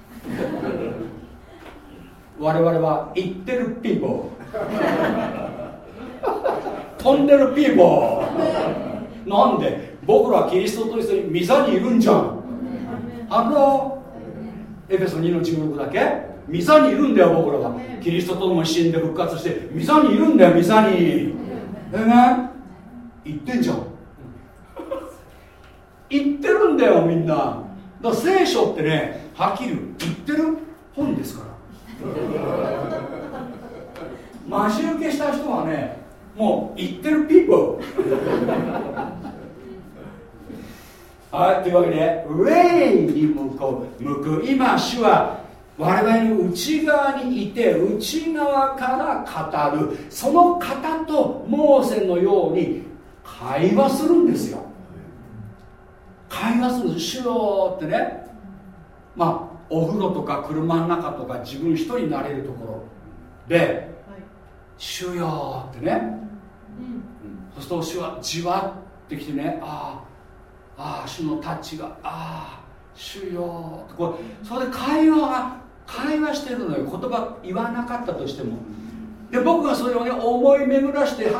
我々は言ってるピーポー飛んでるピーポーなんで？僕らキリストと一緒に御座にいるんじゃんあの？エペソ2の16だけ？御座にいるんだよ僕らはキリストと共に死んで復活して。御座にいるんだよ御座に。えね？言ってんじゃん。言ってるんだよみんな。だから聖書ってねはっきり言ってる？本ですから。待ち受けした人はねもう言ってるピーポーはいというわけで霊に向こう向く今主は我々の内側にいて内側から語るその方とモーセのように会話するんですよ。会話する主よってねまあお風呂とか車の中とか自分一人になれるところで「主よ」ってね、そうすると主はじわってきてねああああ主のタッチがああ主よこうそれで会話が会話してるのよ。言葉言わなかったとしても。で僕がそれをね思い巡らして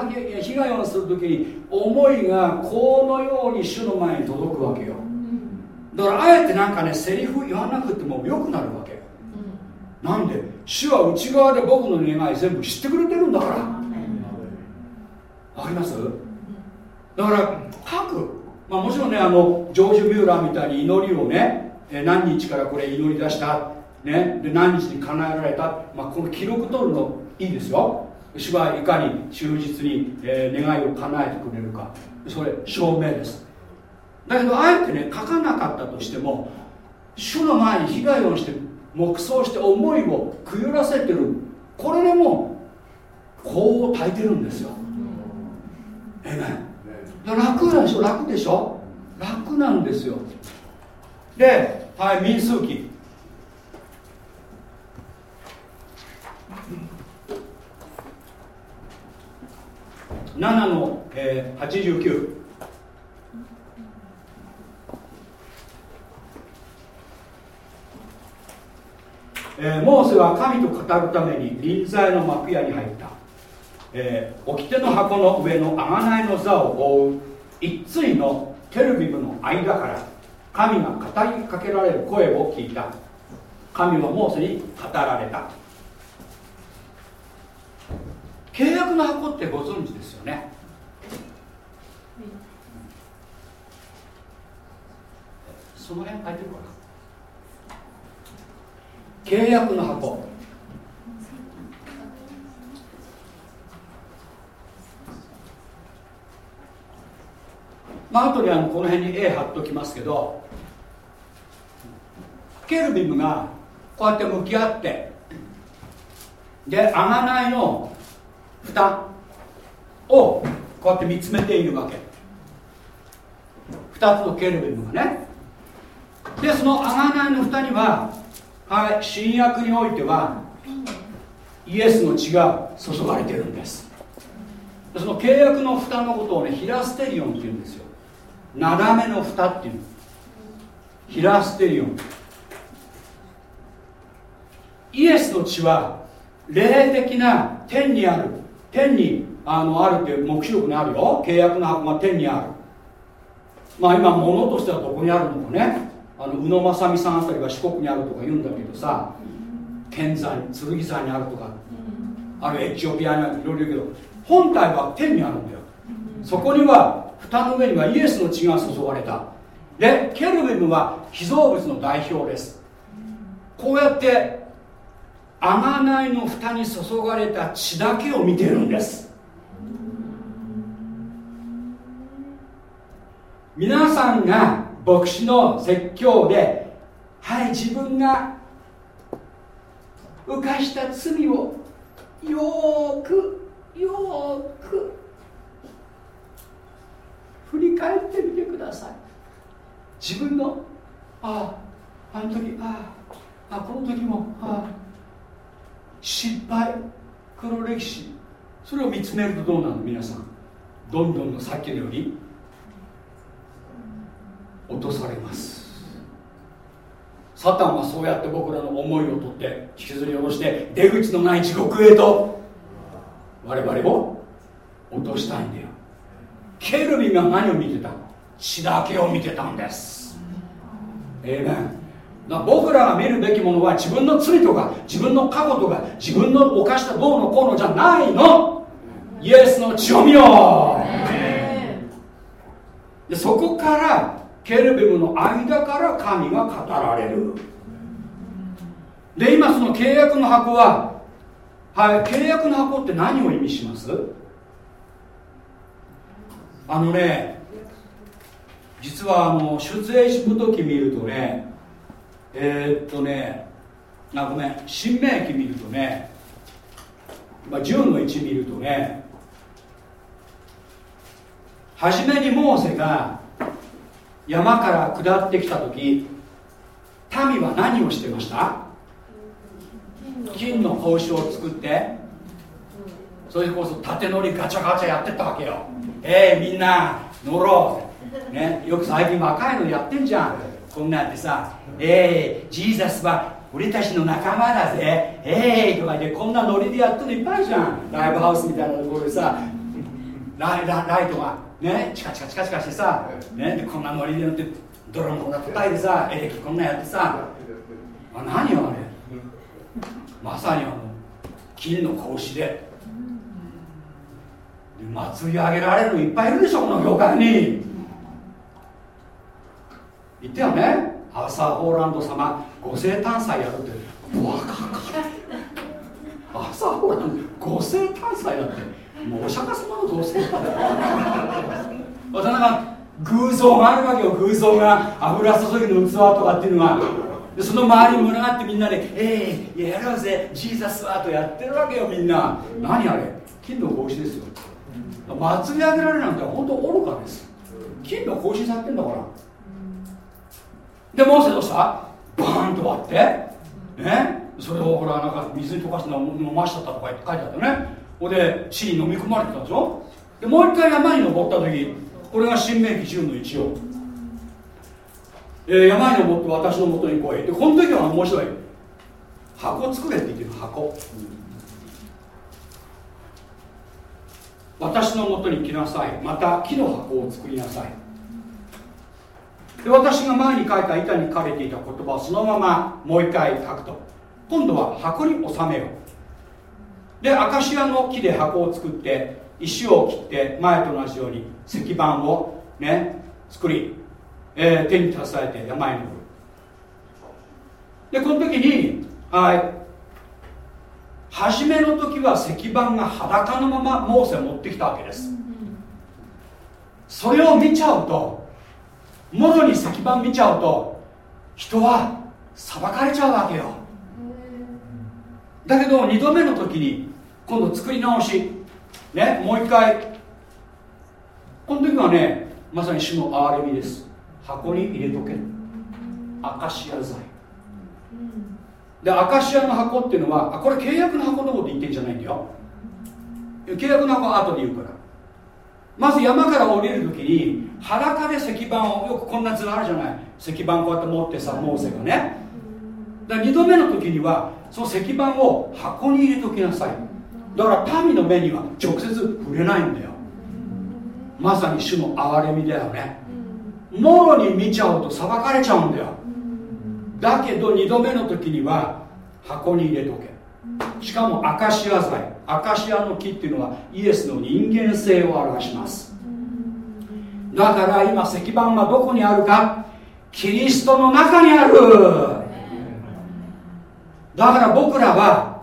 被害をする時に思いがこのように主の前に届くわけよ。だからあえてなんかねセリフ言わなくてもよくなるわけ、うん、なんで主は内側で僕の願い全部知ってくれてるんだから。わかります？だから書く、まあ、もちろんねあのジョージ・ミューラーみたいに祈りをね何日からこれ祈り出したね、で何日に叶えられた、まあ、この記録取るのいいですよ。主はいかに忠実に、えー、願いを叶えてくれるか。それ証明です。だけどあえてね書かなかったとしても主の前に被害をして黙想して思いをくゆらせてる。これでもこう炊いてるんですよ。ええね楽でしょ楽でしょ？楽なんですよ。ではい民数記。7の、えー、89えー、モーセは神と語るために臨在の幕屋に入った、えー、掟の箱の上の贖いの座を覆う一対のテルビムの間から神が語りかけられる声を聞いた。神はモーセに語られた。契約の箱ってご存知ですよね、その辺書いてるかな？契約の箱まあ後であのこの辺に絵貼っときますけどケルビムがこうやって向き合ってで贖いの蓋をこうやって見つめているわけ。2つのケルビムがね。でその贖いの蓋には、はい、新約においてはイエスの血が注がれてるんです。その契約の蓋のことをねヒラステリオンっていうんですよ。なだめの蓋っていうヒラステリオンイエスの血は霊的な天にある。天にあのあるっていう目視録にあるよ。契約の箱が天にある。まあ今物としてはどこにあるのかね。あの宇野正美さんあたりは四国にあるとか言うんだけどさ。剣山剣山にあるとか。あるエチオピアにあるいろいろ言うけど本体は天にあるんだよそこには蓋の上にはイエスの血が注がれた。でケルベムは被造物の代表です。こうやって贖いの蓋に注がれた血だけを見てるんです。皆さんが牧師の説教ではい自分が犯した罪をよくよく振り返ってみてください。自分のあああの時ああこの時もああ失敗黒歴史それを見つめるとどうなの？皆さん。どんどんのさっきのように落とされます。サタンはそうやって僕らの思いを取って引きずり下ろして出口のない地獄へと我々を落としたいんだよ。ケルビンが何を見てた血だけを見てたんです。ええね僕らが見るべきものは自分の罪とか自分の過去とか自分の犯したどうのこうのじゃないの。イエスの血を見よでそこからケルビムの間から神が語られる。で今その契約の箱ははい契約の箱って何を意味します？あのね実はあの出エジプト記見るとねえー、っとねあごめん新明記見るとね、まあ、10の1見るとね初めにモーセが山から下ってきた時民は何をしてました？金の格子を作ってそれこそ縦乗りガチャガチャやってったわけよ。えー、みんな乗ろう、ね、よく最近若いのやってんじゃん。こんなんてさえー、ジーザスは俺たちの仲間だぜ。えーとか言ってこんなノリでやってるのいっぱいじゃん。ライブハウスみたいなところでさライラライトがねチカチカチカチカしてさ、ね、でこんなノリでやってドラムこんな叩いてさエレキこんなやってさあ何よあれ。まさにあの金の格子で祭り上げられるいっぱいいるでしょこの業界に。言ったよね。アーサー・ホーランド様ご生誕祭やるって。わかかアーサー・ホーランドご生誕祭だって。もうお釈迦様のご生誕だよまたなんか偶像があるわけよ偶像が。油注ぎの器とかっていうのがでその周りに群がってみんなで「ええー、やろうぜ。ジーザスは」とやってるわけよみんな。何あれ？金の格子ですよ。祭り上げられるなんて本当愚かです。金の格子されてんだから。でモーセどうした？バーンと割って。ね？それをほらなんか水に溶かして飲ましちゃったとか書いてあったよね。ほで死に飲み込まれてたでしょでもう一回山に登った時これが新明記10の1を、えー、山に登って私のもとに来い。でこの時は面白い。箱作れって言ってる箱、私のもとに来なさい。また木の箱を作りなさい。で私が前に書いた板に書かれていた言葉をそのままもう一回書くと。今度は箱に収めよう。でアカシアの木で箱を作って石を切って前と同じように石板をね作り、えー、手に携えて山に登る。でこの時にはい初めの時は石板が裸のままモーセを持ってきたわけです。それを見ちゃうともろに石板見ちゃうと人は裁かれちゃうわけよ。だけど2度目の時に今度作り直しねもう一回。この時はねまさに主の憐れみです。箱に入れとけ。アカシア材でアカシアの箱っていうのはあこれ契約の箱のこと言ってんじゃないんだよ。契約の箱は後で言うから。まず山から降りる時に裸で石板をよくこんな図あるじゃない。石板こうやって持ってさモーセがね。だ2度目の時にはその石板を箱に入れときなさい。だから民の目には直接触れないんだよ。まさに主の憐れみだよね。もろに見ちゃうと裁かれちゃうんだよ。だけど2度目の時には箱に入れとけ。しかもアカシア材アカシアの木っていうのはイエスの人間性を表します。だから今石板はどこにあるか？キリストの中にある。だから僕らは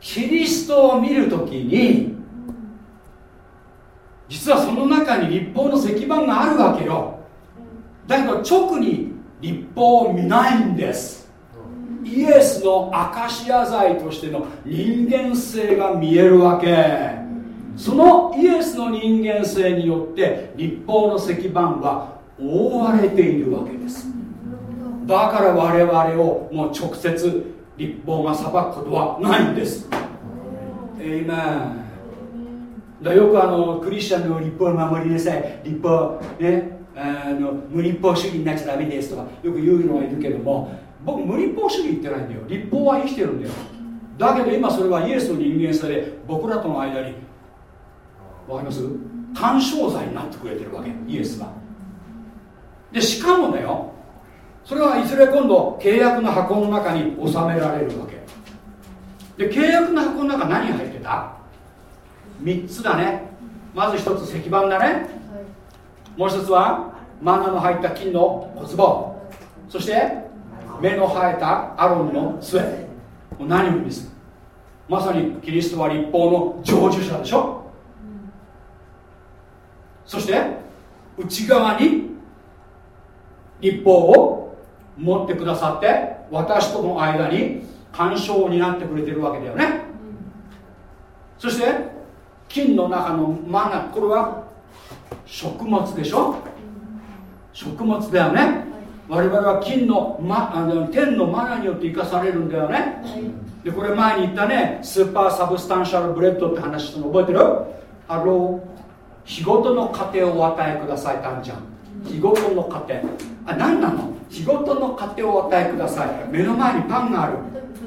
キリストを見るときに実はその中に立法の石板があるわけよ。だけど直に立法を見ないんです。イエスのアカシア材としての人間性が見えるわけ。そのイエスの人間性によって立法の石板は覆われているわけです。だから我々をもう直接立法が裁くことはないんです。えいまだよくあのクリスチャンの立法を守りなさい。立法ねあの無立法主義になっちゃダメですとかよく言うのがいるけども僕無立法主義言ってないんだよ。立法は生きてるんだよ。だけど今それはイエスの人間性で僕らとの間にわかります？干渉剤になってくれてるわけ。イエスは。でしかもだよ。それはいずれ今度契約の箱の中に収められるわけ。で契約の箱の中何入ってた？3つだね。まず1つ石板だね、もう1つはマナの入った金の小壺そして目の生えたアロンの杖。もう何を意味するまさにキリストは立法の成就者でしょ。そして内側に律法を持ってくださって私との間に緩衝になってくれてるわけだよね。そして金の中のマナこれは食物でしょ？食物だよね。我々は金の、ま、あの天のマナによって生かされるんだよね、でこれ前に言ったねスーパーサブスタンシャルブレッドって話したの覚えてる？ハロー日ごとの糧をお与えくださいたんちゃん。日ごとの糧。あ何なの？日ごとの糧をお与えください。目の前にパンがある。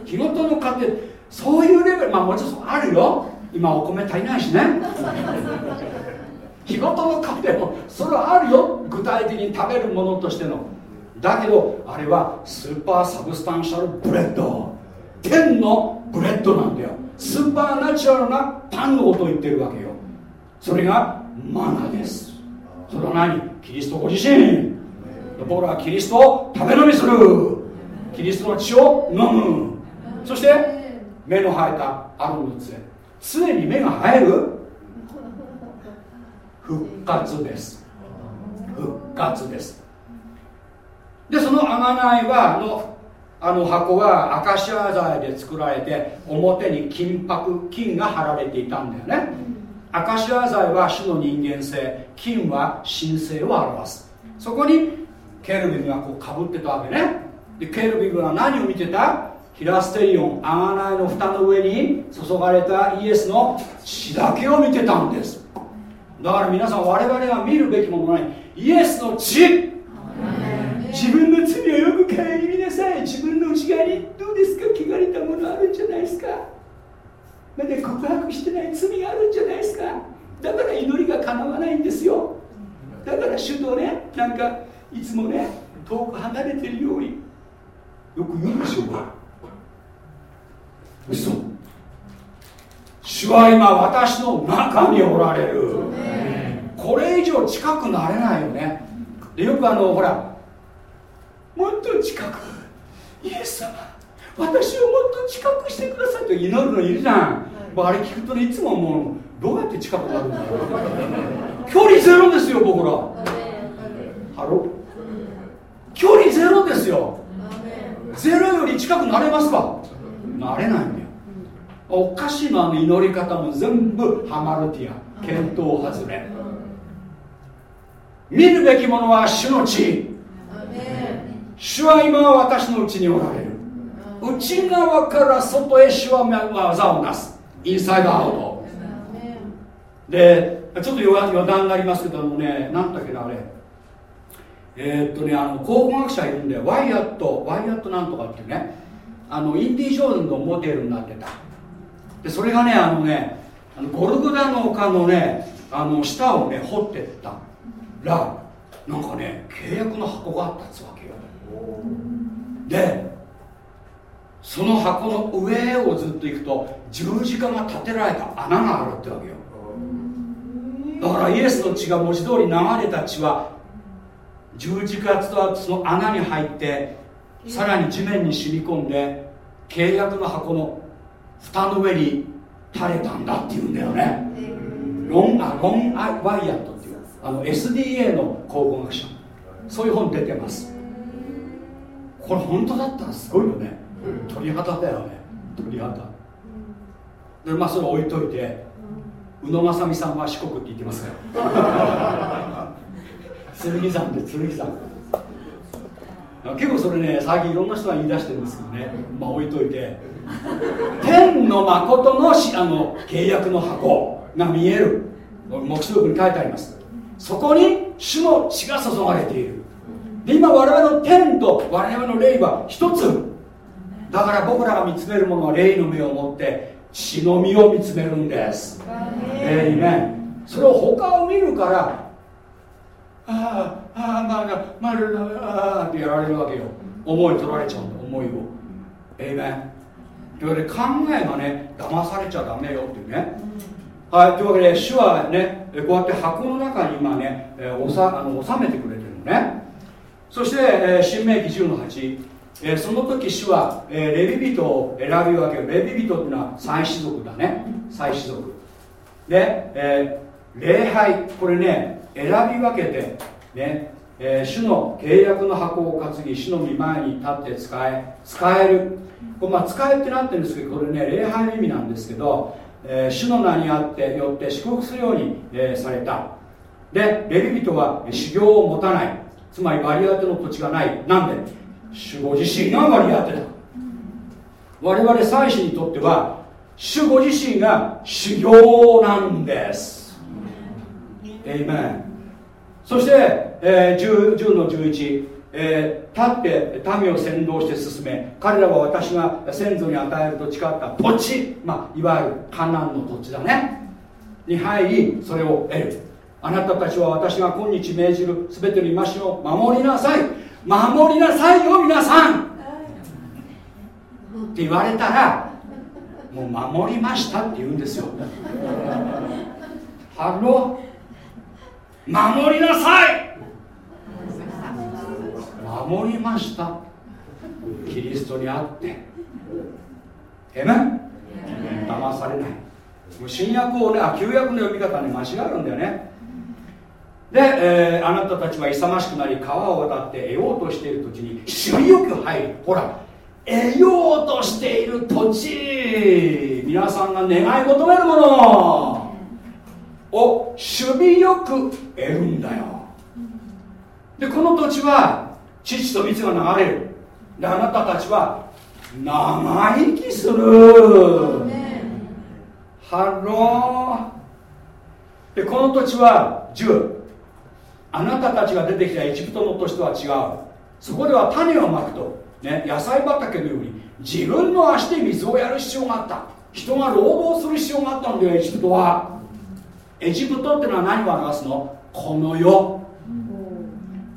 日ごとの糧そういうレベル。まあもちろんあるよ。今お米足りないしね日ごとの糧もそれはあるよ。具体的に食べるものとしての。だけどあれはスーパーサブスタンシャルブレッド。天の bread なんだよ。スーパーナチュラルなパンのことを言ってるわけよ。それがマナです。それは何？キリストご自身。僕らはキリストを食べ飲みする。キリストの血を飲む。そして目の生えたアロンの杖。杖に目が生える？復活です。復活です。でその贖いはのあの箱はアカシア材で作られて表に金箔金が貼られていたんだよね。アカシア材は種の人間性金は神性を表す。そこにケルビムがこうかぶってたわけね。でケルビムは何を見てた？ヒラステリオン贖いの蓋の上に注がれたイエスの血だけを見てたんです。だから皆さん我々が見るべきものない。イエスの血。自分の罪をよく顧みなさい。自分の内側にどうですか？汚れたものあるんじゃないですか？まだ告白してない罪があるんじゃないですか？だから祈りが叶わないんですよ。だから主とねなんかいつもね遠く離れてるようによく言うんでしょうか嘘主は今私の中におられる。これ以上近くなれないよね。でよくあのほらもっと近くイエス様私をもっと近くしてくださいと祈るのいるじゃん、もうあれ聞くとねいつももうどうやって近くなるんだろう。距離ゼロですよ僕ら。ハロ距離ゼロですよ。ゼロより近くなれますか？なれないんだよおかしいのあの祈り方も全部ハマルティア見当外れ見るべきものは主の地主は今私のうちにおられる。内側から外へ主は技をなす。インサイドアウト。でちょっと余談になりますけどもね何だっけなあれ。えー、っとねあの考古学者いるんでワイヤットワイヤットなんとかってね。あのインディ・ジョーンズのモデルになってたでそれがねあのねあのゴルゴダの丘のねあの下をね掘ってったらなんかね契約の箱があったつわけよ。でその箱の上をずっと行くと十字架が立てられた穴があるってわけよ。だからイエスの血が文字通り流れた血は十字架とその穴に入ってさらに地面に染み込んで契約の箱の蓋の上に垂れたんだっていうんだよね。ロンあロンアワイヤットっていうあの SDA の考古学者。そういう本出てます。これ本当だったらすごいよね。鳥肌だよね。鳥肌。でまあそれ置いといて宇野正美さんは四国って言ってますから。剣山で剣山。結構それね最近いろんな人が言い出してるんですけどね。まあ置いといて天の誠のしあの契約の箱が見える。黙示録に書いてあります。そこに主の血が注がれている。で今我々の天と我々の霊は一つ。だから僕らが見つめるものは霊の目を持って血の実を見つめるんです。えいめそれを他を見るからああああまあまあああってやられるわけよ。思い取られちゃうんだ思いを。えいめというわけで考えがね騙されちゃダメよっていうね、はいというわけで主はねこうやって箱の中に今ね、えー、おさあの収めてくれてるのね。そして、えー、新明記10の8、えー、その時主は、えー、レビ人を選び分ける。レビ人っていうのは祭司族だね。祭司族。で、えー、礼拝。これね選び分けてね、えー、主の契約の箱を担ぎ主の御前に立って使え使える。これまあ使えってなってるんですけどこれね礼拝の意味なんですけど、えー、主の名にあってよって祝福するように、えー、された。でレビ人は修行を持たない。つまり割り当ての土地がない。なんで？主ご自身が割り当てだ。我々祭司にとっては主ご自身が修行なんです。エイメンそして、えー、10, 10の11、えー、立って民を先導して進め彼らは私が先祖に与えると誓った土地、まあ、いわゆるカナンの土地だね。に入りそれを得る。あなたたちは私が今日命じる全ての戒めを守りなさい。守りなさいよ皆さん。って言われたらもう守りましたって言うんですよ。ハロ守りなさい守りました。キリストにあって。えめ騙されない。もう新約をね旧約の読み方に間違えるんだよね。で、えー、あなたたちは勇ましくなり川を渡って得ようとしている土地に守備よく入る。ほら得ようとしている土地。皆さんが願い求めるもの。を守備よく得るんだよ。でこの土地は父と蜜が流れる。であなたたちは長生きする。ハロー。でこの土地は10あなたたちが出てきたエジプトの土地とは違う。そこでは種をまくと、ね、野菜畑のように自分の足で水をやる必要があった。人が労働する必要があったんだよエジプトは。エジプトってのは何を表すの？この世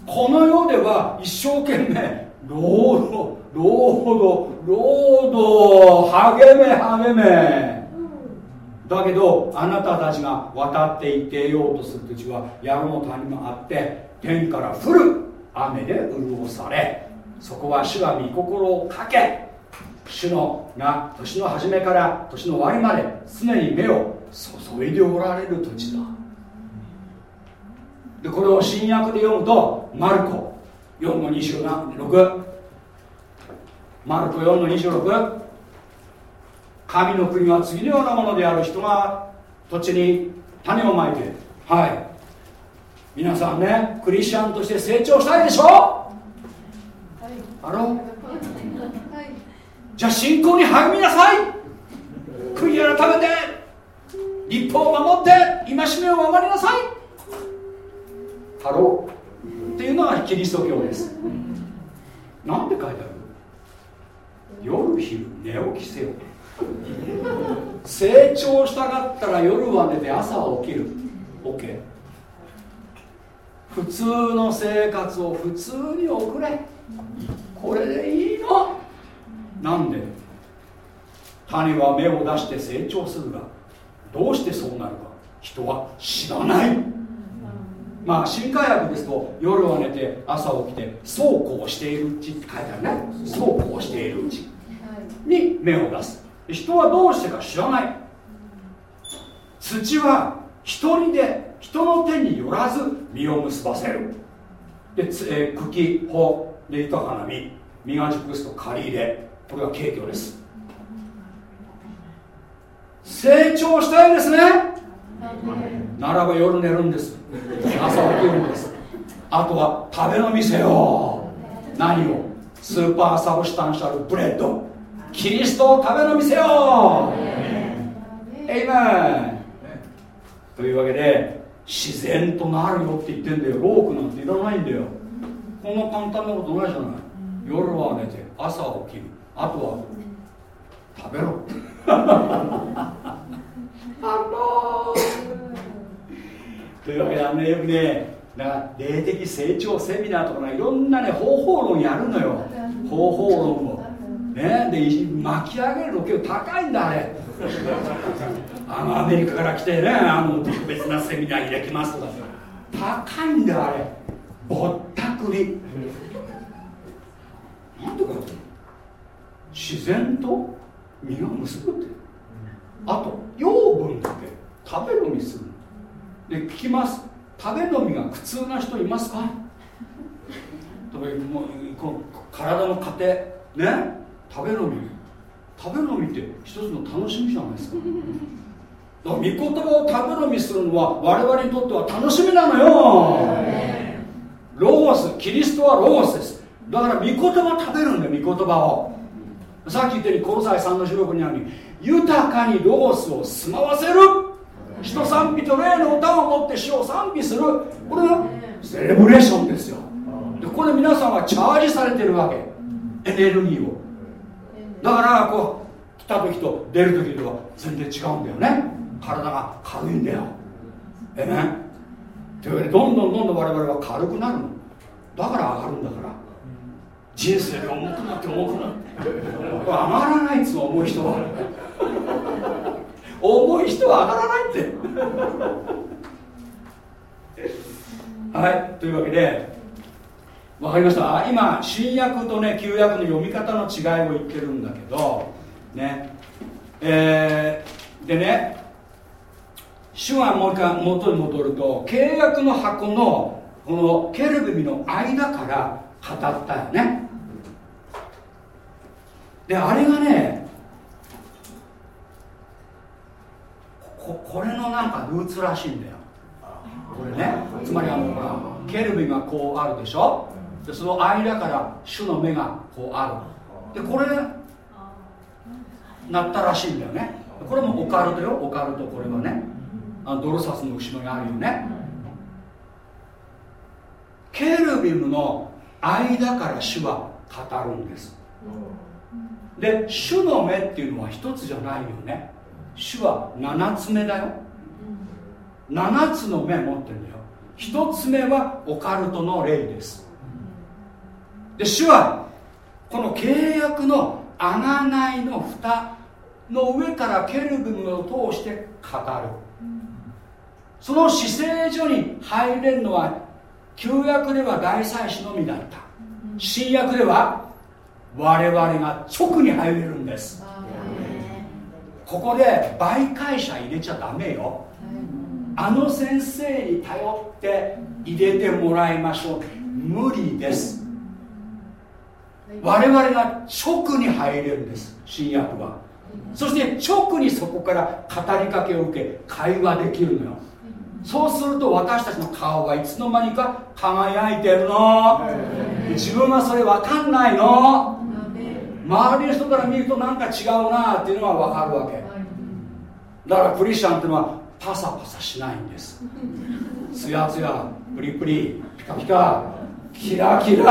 この世では一生懸命労働労働労働励め励め。だけどあなたたちが渡っていってようとする土地は矢の谷もあって天から降る。雨で潤され。そこは主が御心をかけ主のが年の初めから年の終わりまで常に目を注いでおられる土地だ。でこれを新約で読むとマルコ。4の26マルコ4の26神の国は次のようなものである人が土地に種をまいてはい。皆さんねクリスチャンとして成長したいでしょ、はい、あろ、じゃあ信仰に励みなさい。悔い改めて立法を守って戒めを守りなさい。ハローっていうのがキリスト教です。なんで書いてある？夜昼寝起きせよ。成長したかったら夜は寝て朝は起きる。OK 普通の生活を普通に送れ。これでいいの？なんで？種は芽を出して成長するがどうしてそうなるか。人は知らないまあ新海薬ですと夜は寝て朝起きてそうこうしているうちって書いてあるね。そうこうしているうち。に芽を出す。人はどうしてか知らない。土は一人で人の手によらず実を結ばせる。で、えー、茎穂で豊かな実実が熟すと借り入れ。これが景況です。成長したいですね。ならば夜寝るんです朝起きるんです。あとは食べ飲みせよ何をスーパーサブスタンシャルブレッドキリストを食べ飲みせよエイメンというわけで自然となるよって言ってんだよ。労苦なんていらないんだよ。こんな簡単なことないじゃない。夜は寝て朝起きる。あとは食べろ。というわけであのねよくねな霊的成長セミナーとかいろんなね方法論やるのよ。方法論を。ねで巻き上げるの結構高いんだあれ。あのアメリカから来てねあの特別なセミナー開きますとか。高いんだあれ。ぼったくり。なんでかって。自然と実が結ぶって。あと養分だけ食べ飲みする。で聞きます。食べ飲みが苦痛な人いますか？もうこの体の糧。ね？食べ飲み。食べ飲みって一つの楽しみじゃないですか。だから御言葉を食べ飲みするのは我々にとっては楽しみなのよ。ロゴスキリストはロゴスです。だから御言葉食べるんだよ御言葉を。さっき言ったようにコロサイ3の16にあるように豊かにロゴスを住まわせる。人賛美と霊の歌を持って主を賛美する。これがセレブレーションですよ。でここで皆さんはチャージされてるわけ。エネルギーを。だからこう来た時と出る時とは全然違うんだよね。体が軽いんだよ。えねというわけでどんどんどんどん我々は軽くなるの。だから上がるんだから。人生で重くなって重くなって。上がらないっつうの重い人は重い人は上がらないって。はいというわけでわかりました。今新約とね旧約の読み方の違いを言ってるんだけどね。えー、でね主はもう一回元に戻ると契約の箱のこのケルビの間から語ったよね。であれがねここれのなんかルーツらしいんだよ。これね。つまりあのほらケルビがこうあるでしょ？でその間から主の目がこうある。でこれなったらしいんだよね。これもオカルトよ。オカルトこれはねあのサスの後ろにあるよね。ケルビムの間から主は語るんです。で主の目っていうのは一つじゃないよね主は7つ目だよ。7つの目持ってるんだよ。1つ目はオカルトの霊です。で主はこの契約の贖いの蓋の上からケルビムを通して語る。その姿勢所に入れるのは旧約では大祭司のみだった。新約では我々が直に入れるんです。ここで媒介者入れちゃダメよ。あの先生に頼って入れてもらいましょう。無理です。我々が直に入れるんです。新約は。そして直にそこから語りかけを受け会話できるのよ。そうすると私たちの顔はいつの間にか輝いてるの自分はそれ分かん。ないの周りの人から見るとなんか違うなっていうのは分かるわけ。だからクリスチャンっていうのはパサパサしないんです。ツヤツヤプリプリピカピカキラキラ。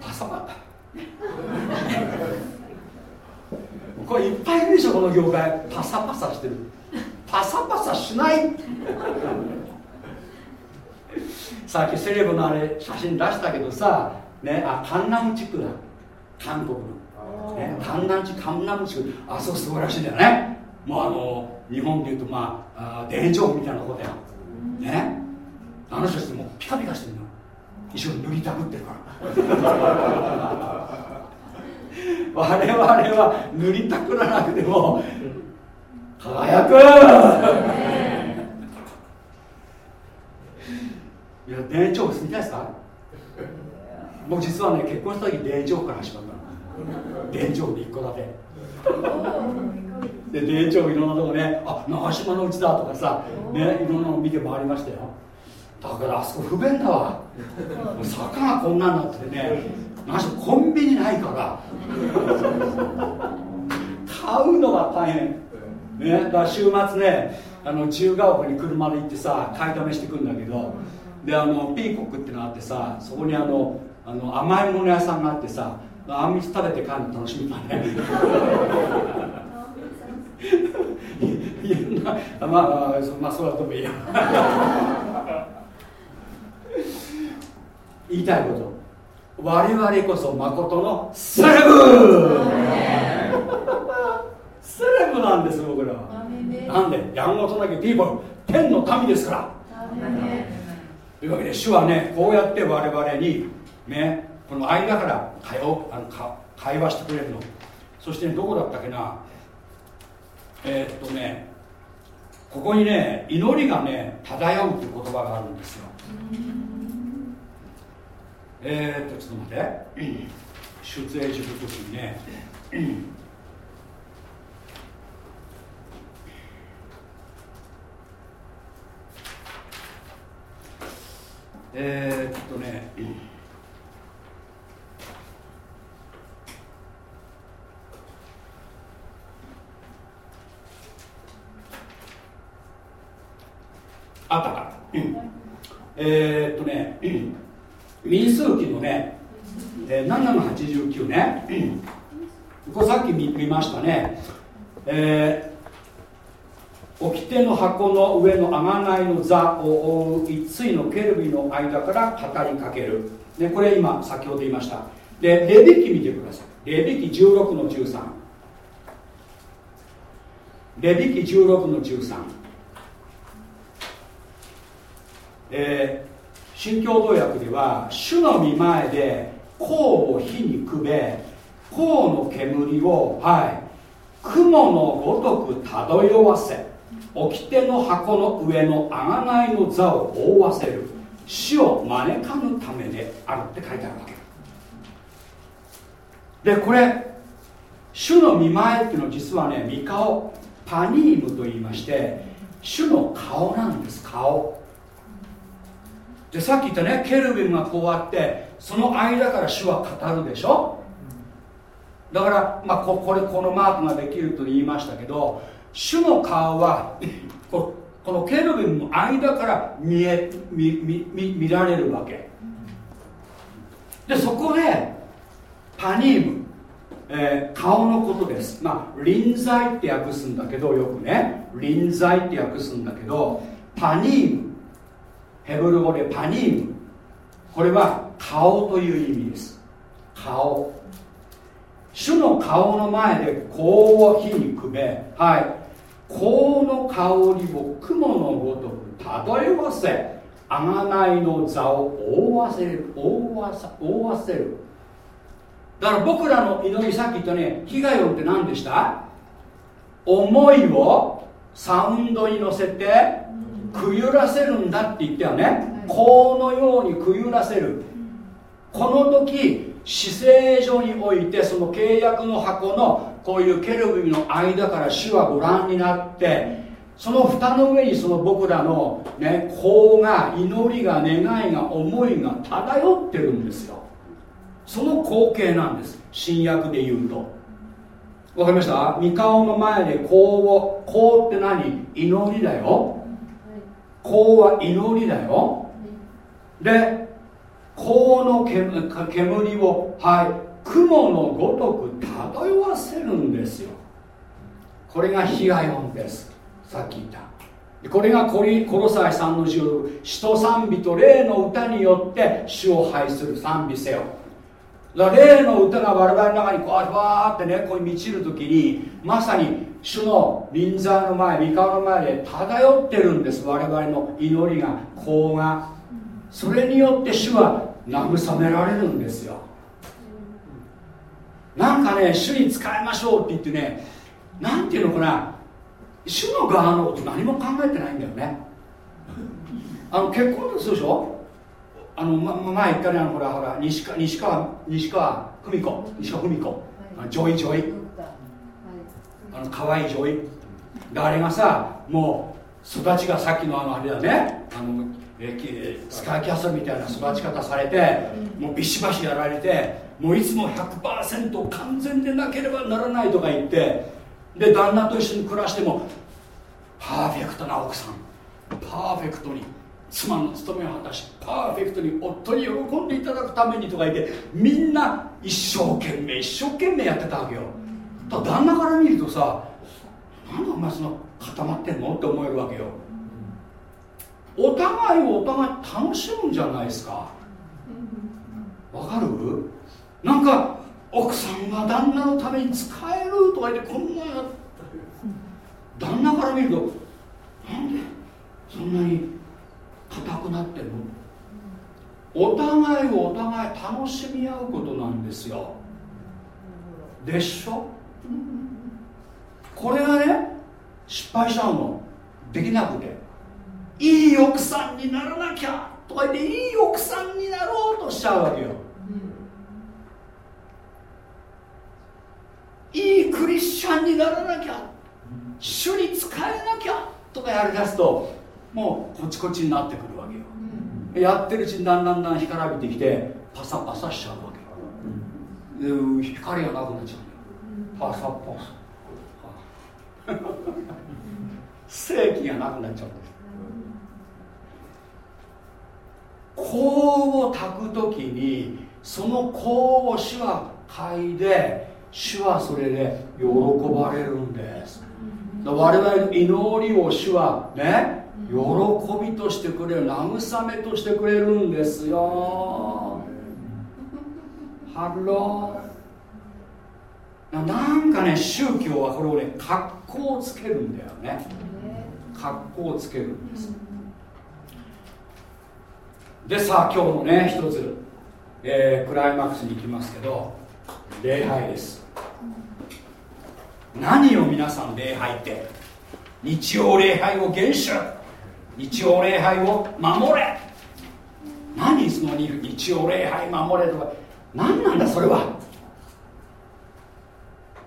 パサパサ。これいっぱいいるでしょこの業界。パサパサしてる。パサパサしない。さっきセレブのあれ写真出したけどさねあカンナム地区だ。韓国の、ね、カンナム地区カンナム地区。あそこ素晴らしいんだよね。もうあの日本でいうとまあ田園みたいなとこだよね。あの人たちもピカピカしてるの。一緒に塗りたくってるから。我々は塗りたくらなくても輝くいや田園調布住みたいですか？僕実はね結婚した時田園調布から始まったの。田園調布で一戸建て。で田園調布いろんなとこねあ長島のうちだとかさねいろんなの見て回りましたよ。だからあそこ不便だわ。坂がこんなんなっててね何しろコンビニないから。買うのが大変。ねだから週末ねあの自由が丘に車で行ってさ買いだめしてくるんだけどであのピーコックってのがあってさそこにあのあの甘いもの屋さんがあってさあんみつ食べて帰るの楽しみだね。いやまあ、まあ、まあそうだともいいや言いたいこと。我々こそ誠のセレブ。セレブなんです僕らは。なんでやんごとなきピーポー天の民ですからというわけで主はねこうやって我々にねこの間から会あのか会話してくれるの。そして、ね、どこだったっけな。えー、っとねここにね祈りがね漂うっていう言葉があるんですよ。えー、っとちょっと待って。出演するときにね。えー、っとねあったか、えー、っとね民数記のね、えー、7789ね、これさっき見見ましたね、えー、掟の箱の上の贖いの座を覆う一対のケルビの間から語りかける、ね、これ今先ほど言いました。でレビ記見てください。レビ記16の13レビ記16の13えー、新共同訳では主の御前で甲を火にくべ甲の煙をはい雲のごとく漂わせ。掟の箱の上の贖いの座を覆わせる。死を招かぬためであるって書いてあるわけ。でこれ主の御前っていうのは実はね御顔パニームと言いまして主の顔なんです顔。でさっき言ったねケルビンがこうあってその間から主は語るでしょ。だから、まあ、ここれこのマークができると言いましたけど主の顔はこのケルビンの間から見え見見見見られるわけ。でそこでパニーム、えー、顔のことです。まあ臨在って訳すんだけどよくね。臨在って訳すんだけどパニームヘブル語でパニームこれは顔という意味です。顔。主の顔の前で香を火にくべはい。香の香りを雲のごとく漂わせ贖いの座を覆わせる覆わさ覆わせる。だから僕らの祈りさっき言ったね被害音って何でした？思いをサウンドに乗せてくゆらせるんだって言ったよね。このようにくゆらせる。この時姿勢上においてその契約の箱のこういうケルビの間から主はご覧になってその蓋の上にその僕らのね法が祈りが願いが思いが漂ってるんですよ。その光景なんです。新約で言うと。わかりました？三顔の前で香を香って何？祈りだよ。香は祈りだよ。で香の煙をはい雲のごとく漂わせるんですよ。これが被害音です。さっき言った。これがコリコロサイ3の16使徒賛美と霊の歌によって主を拝する。賛美せよ。だから霊の歌が我々の中にこうわーってねこう満ちる時にまさに主の臨在の前三河の前で漂ってるんです。我々の祈りが甲がそれによって主は慰められるんですよ。なんかね主に使いましょうって言ってねなんていうのかな主の側のこと何も考えてないんだよね。あの結婚するでしょ？あの、ま、前言ったねあのほらほら西川西川西川史子西川史子、はい、ジョイジョイ。あの可愛い女医あれがさもう育ちがさっきのあのあれだね。あのえスカイキャストみたいな育ち方されてもうビシバシやられてもういつも100%完全でなければならないとか言ってで旦那と一緒に暮らしてもパーフェクトな奥さんパーフェクトに妻の務めを果たしパーフェクトに夫に喜んでいただくためにとか言ってみんな一生懸命一生懸命やってたわけよ。だ旦那から見るとさなんでお前そんな固まってんのって思えるわけよ。お互いをお互い楽しむんじゃないですか。わかる？なんか奥さんが旦那のために使えるとか言ってこんなやった旦那から見るとなんでそんなに硬くなってるの？お互いをお互い楽しみ合うことなんですよ。でしょ？これがね失敗しちゃうの。できなくて。いい奥さんにならなきゃとか言っていい奥さんになろうとしちゃうわけよ、いいクリスチャンにならなきゃ。主に使えなきゃ。とかやりだすともうこっちこっちになってくるわけよ。やってるうちにだんだんだん干からびてきてパサパサしちゃうわけ、うん、光がなくなっちゃうパサパサ。正気がなくなっちゃうんです。香を炊く時にその香を主は嗅いで主はそれで喜ばれるんです。我々の祈りを主はね喜びとしてくれる慰めとしてくれるんですよ。ハロー。なんかね宗教はこれをね格好をつけるんだよね。格好をつけるんです。でさあ今日のね一つ、えー、クライマックスに行きますけど礼拝です。何を皆さん礼拝って？日曜礼拝を厳守。日曜礼拝を守れ。何その日曜礼拝守れとか。何なんだそれは？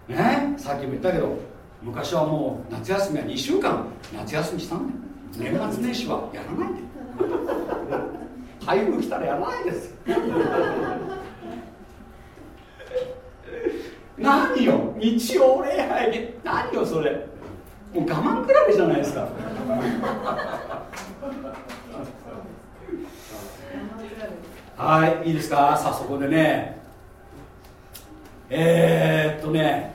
ね？さっきも言ったけど昔はもう夏休みは2週間夏休みしたんだよ。年末年始はやらないで台風来たらやらないです。何よ？日曜礼拝。で何よそれ。もう我慢比べじゃないですか。はいいいですか？さあそこでね。えー、っとね。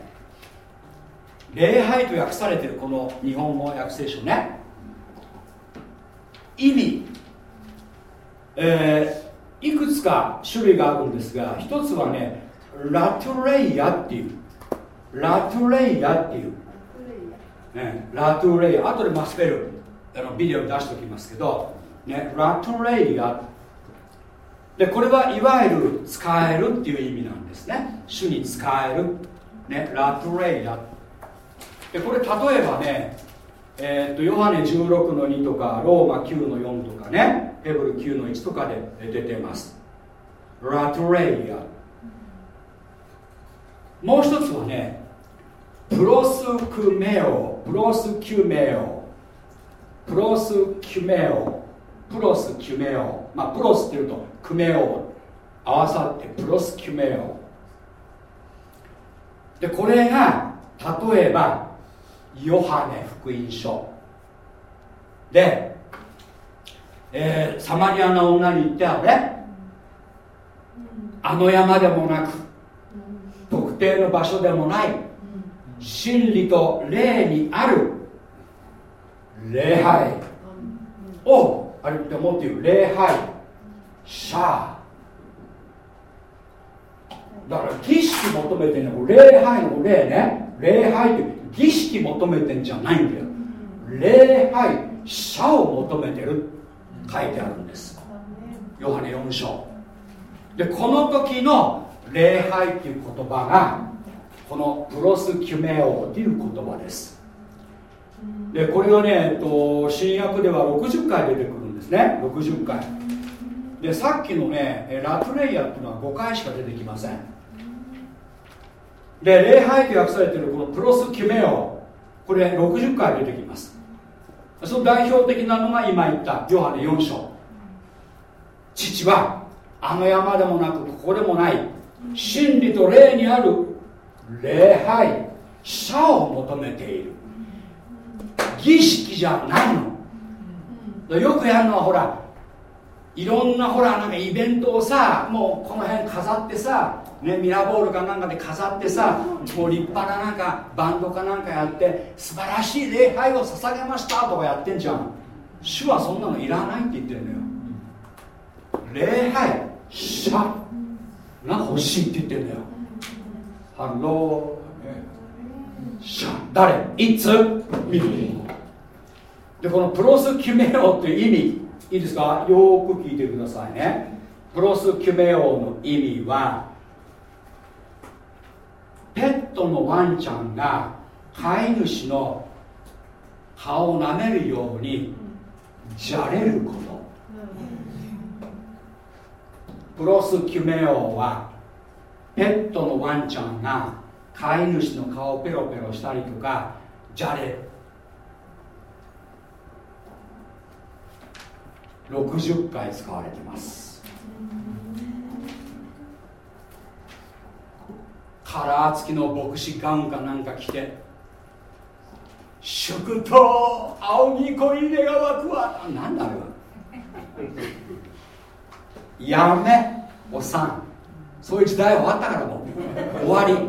礼拝と訳されてるこの日本語訳聖書ね。意味、えー、いくつか種類があるんですが一つはねラトレイヤっていう。ラトレイヤっていう、ね、ラトレイヤ。後でマスペルあのビデオ出しておきますけど、ね、ラトレイヤ。でこれはいわゆる使えるっていう意味なんですね。主に使える、ね、ラトレイヤ。でこれ例えばねえー、とヨハネ16の2とかローマ9の4とかねヘブル9の1とかで出てます。ラトレイヤもう一つはねプロスクメオプロスキュメオプロスキュメオプロスキュメオ。まあプロスっていうとクメオ。合わさってプロスキュメオ。でこれが例えばヨハネ福音書。で、えー、サマリアの女に言ってあれあの山でもなく特定の場所でもない。真理と霊にある。礼拝。をあれって思っていう。礼拝。シャーだから儀式求めてんの礼拝の礼ね。礼拝って儀式求めてんじゃないんだよ。礼拝。者を求めてる。書いてあるんです。ヨハネ4章。でこの時の礼拝っていう言葉がこのプロスキュメオっていう言葉です。でこれがね、えっと、新約では60回出てくるんですね。60回。でさっきのねラトレイヤーっていうのは5回しか出てきません。で礼拝と訳されているこのプロスキュメオこれ60回出てきます。その代表的なのが今言ったヨハネ4章。父はあの山でもなくここでもない。真理と霊にある礼拝者を求めている。儀式じゃないの。よくやるのはほらいろんなほらなんかイベントをさもうこの辺飾ってさ、ね、ミラーボールかなんかで飾ってさもう立派ななんかバンドかなんかやって素晴らしい礼拝を捧げましたとかやってんじゃん。主はそんなのいらないって言ってるのよ。礼拝者が欲しいって言ってんだよ。ハロー者誰？いつ？見るでこのプロスキュメオっていう意味いいですか？よく聞いてくださいね。プロスキュメオの意味はペットのワンちゃんが飼い主の顔を舐めるようにじゃれること。プロスキュメオはペットのワンちゃんが飼い主の顔をペロペロしたりとかじゃれ。60回使われてます。カラー付きの牧師ガウンかなんか着て祝祷青に恋根が湧くわ。なんだあれは。やめおっさん。そういう時代は終わったからもう。終わり。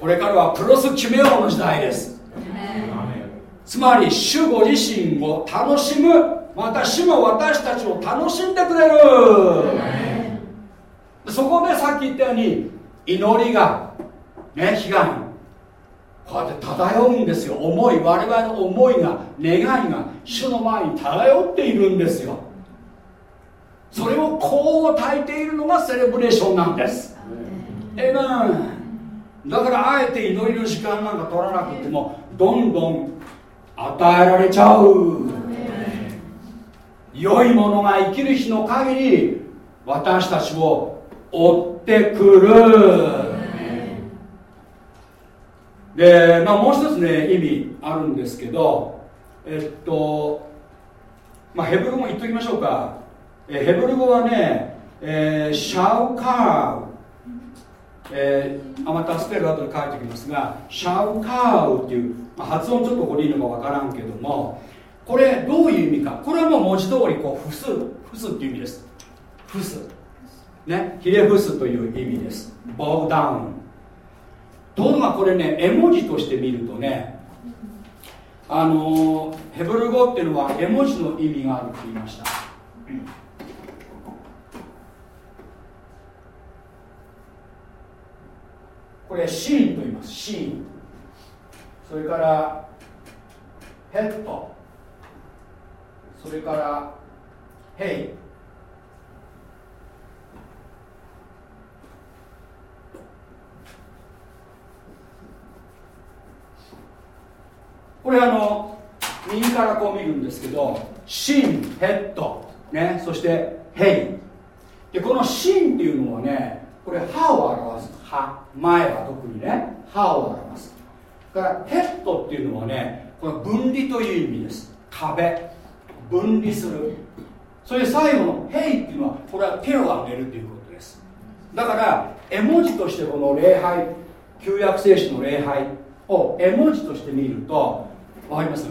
これからはプロスキメオの時代です。つまり主ご自身を楽しむ。また主も私たちを楽しんでくれる。そこでさっき言ったように祈りがね悲願。こうやって漂うんですよ。思い我々の思いが願いが主の前に漂っているんですよ。それをこう焚いているのがセレブレーションなんです。ええだからあえて祈りの時間なんか取らなくてもどんどん与えられちゃう。良いものが生きる日の限り私たちを追ってくる。で、まあ、もう一つね意味あるんですけどえっと、まあ、ヘブル語言っときましょうかえヘブル語はね、えー、シャウカウ。えー、またスペル後で書いておきますがシャウカウっていう、まあ、発音ちょっとこれいいのかわからんけどもこれどういう意味か。これはもう文字通りこうフスフスっていう意味です。フスね。ヒレフスという意味です。ボウダウン。ところがこれね絵文字として見るとねあのヘブル語っていうのは絵文字の意味があると言いました、これシーンと言います。シーン。それからヘッド。それからヘイ。これあの右からこう見るんですけどシンヘッド。ね。そしてヘイ。でこのシンっていうのはねこれ歯を表す歯前は特にね歯を表す。からヘッドっていうのはねこれ分離という意味です。壁分離する。それで最後の「ヘイ」っていうのはこれは手を挙げるということです。だから絵文字としてこの礼拝旧約聖書の礼拝を絵文字として見ると分かります？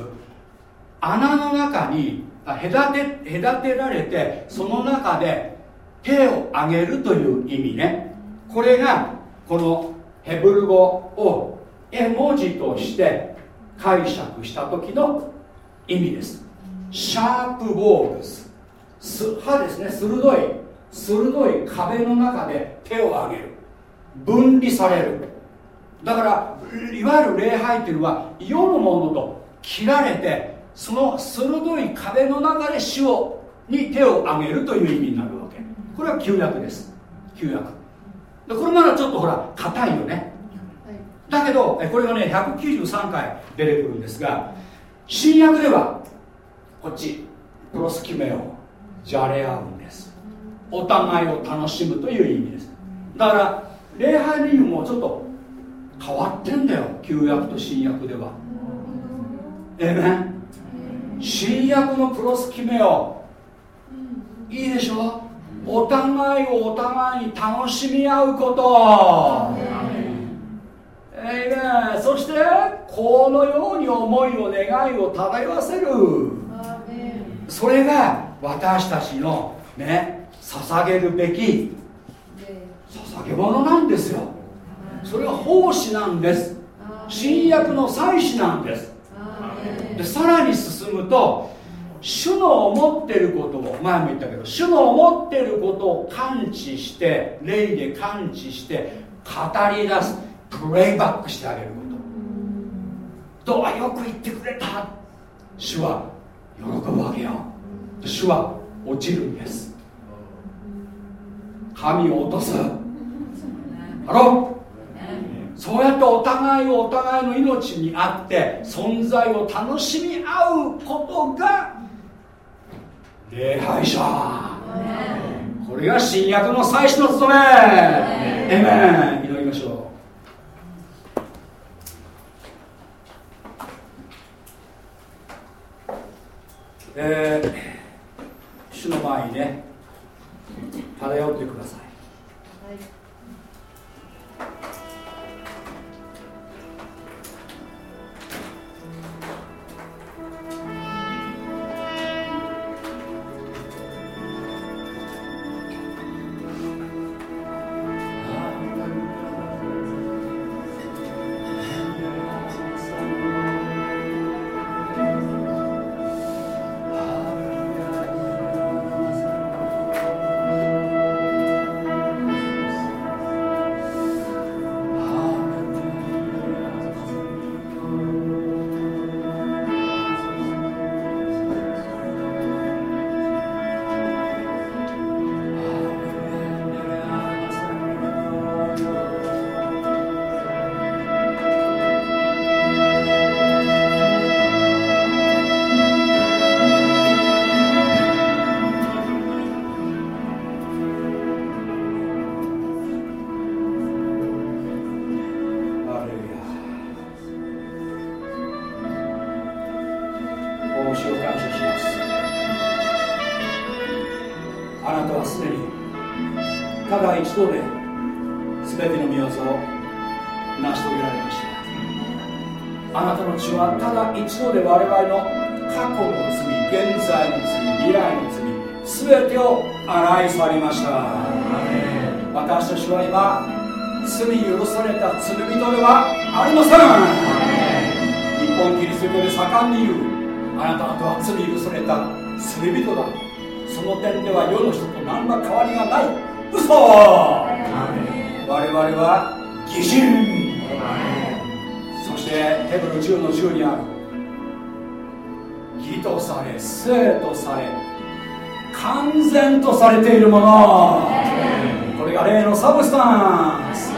穴の中に隔て隔てられてその中で手を挙げるという意味ね。これがこのヘブル語を絵文字として解釈した時の意味です。シャープボールス歯ですね。鋭い鋭い壁の中で手を挙げる。分離される。だからいわゆる礼拝っていうのは世のものと切られてその鋭い壁の中で死をに手を挙げるという意味になるわけ。これは旧約です。旧約でこれまだちょっとほら硬いよね。だけどこれがね193回出てくるんですが新約ではこっちプロスキメをじゃれ合うんです。お互いを楽しむという意味です。だから礼拝の意味もちょっと変わってんだよ。旧約と新約では。えめ新約のプロス決めよいいでしょ？お互いをお互いに楽しみ合うこと。えめそしてこのように思いを願いを漂わせる。それが私たちのね捧げるべき捧げ物なんですよ。それが奉仕なんです。新約の祭祀なんです。でさらに進むと主の思ってることを前も言ったけど主の思ってることを感知して霊で感知して語り出すプレイバックしてあげること。どうよく言ってくれた。主は喜ぶわけよ。主は落ちるんです。神を落とす。あろそうやってお互いをお互いの命にあって存在を楽しみ合うことが礼拝者。これが新約の最初の務め。エメン祈りましょう。えー、主の前にね漂ってください、はい。ただ一度で全ての御業を成し遂げられました。あなたの血はただ一度で我々の過去の罪現在の罪未来の罪全てを洗い去りました。私たちは今罪許された罪人ではありません日本キリスト教で盛んに言うあなた方は罪許された罪人だ。その点では世の人と何ら変わりがない。嘘我々は義人。そしてヘブル10の10にある義とされ生とされ完全とされているもの。これが例のサブスタンス。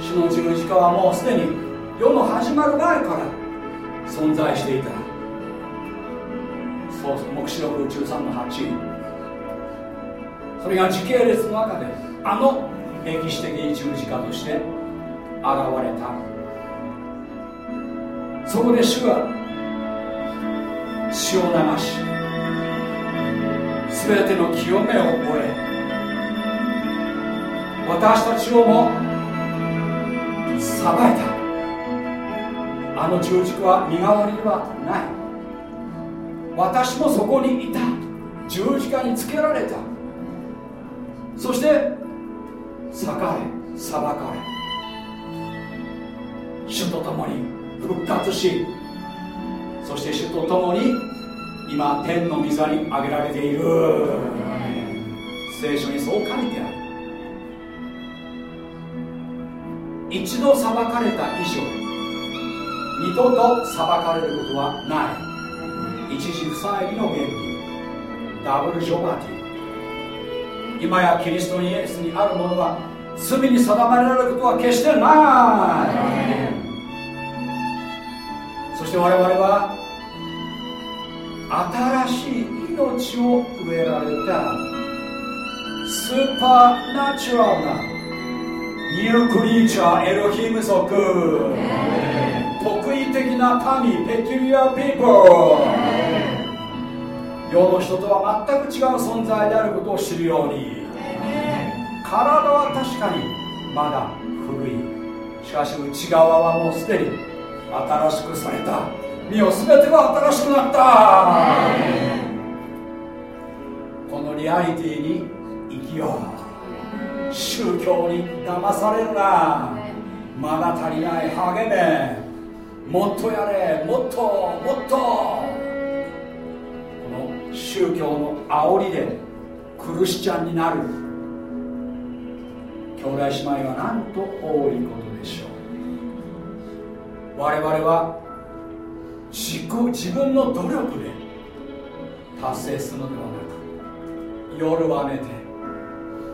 主の十字架はもうすでに世の始まる前から存在していた。そう黙示録13の8それが時系列の中であの歴史的十字架として現れた。そこで主は血を流し全ての清めを終え私たちをも裁いた。あの十字架は身代わりではない。私もそこにいた。十字架につけられた。そして裂かれ裁かれ。主と共に復活しそして主と共に今天の御座に挙げられている。聖書にそう書いてある。一度裁かれた以上二度と裁かれることはない。一時不再理の原理。ダブルジョバティ。今やキリストにイエスにあるものは罪に定められることは決してない。そして我々は新しい命を植えられた。 supernatural な。 new creature エロヒム族。特異的な民 peculiar people 世の人とは全く違う存在であることを知るように。体は確かにまだ古い。しかし内側はもうすでに新しくされた。身を全てが新しくなった。このリアリティに生きよう。宗教に騙されるな。まだ足りない励め。もっとやれ。もっともっと。宗教の煽りでクリスチャンになる。兄弟姉妹はなんと多いことでしょう。我々は自己自分の努力で達成するのではなく夜は寝て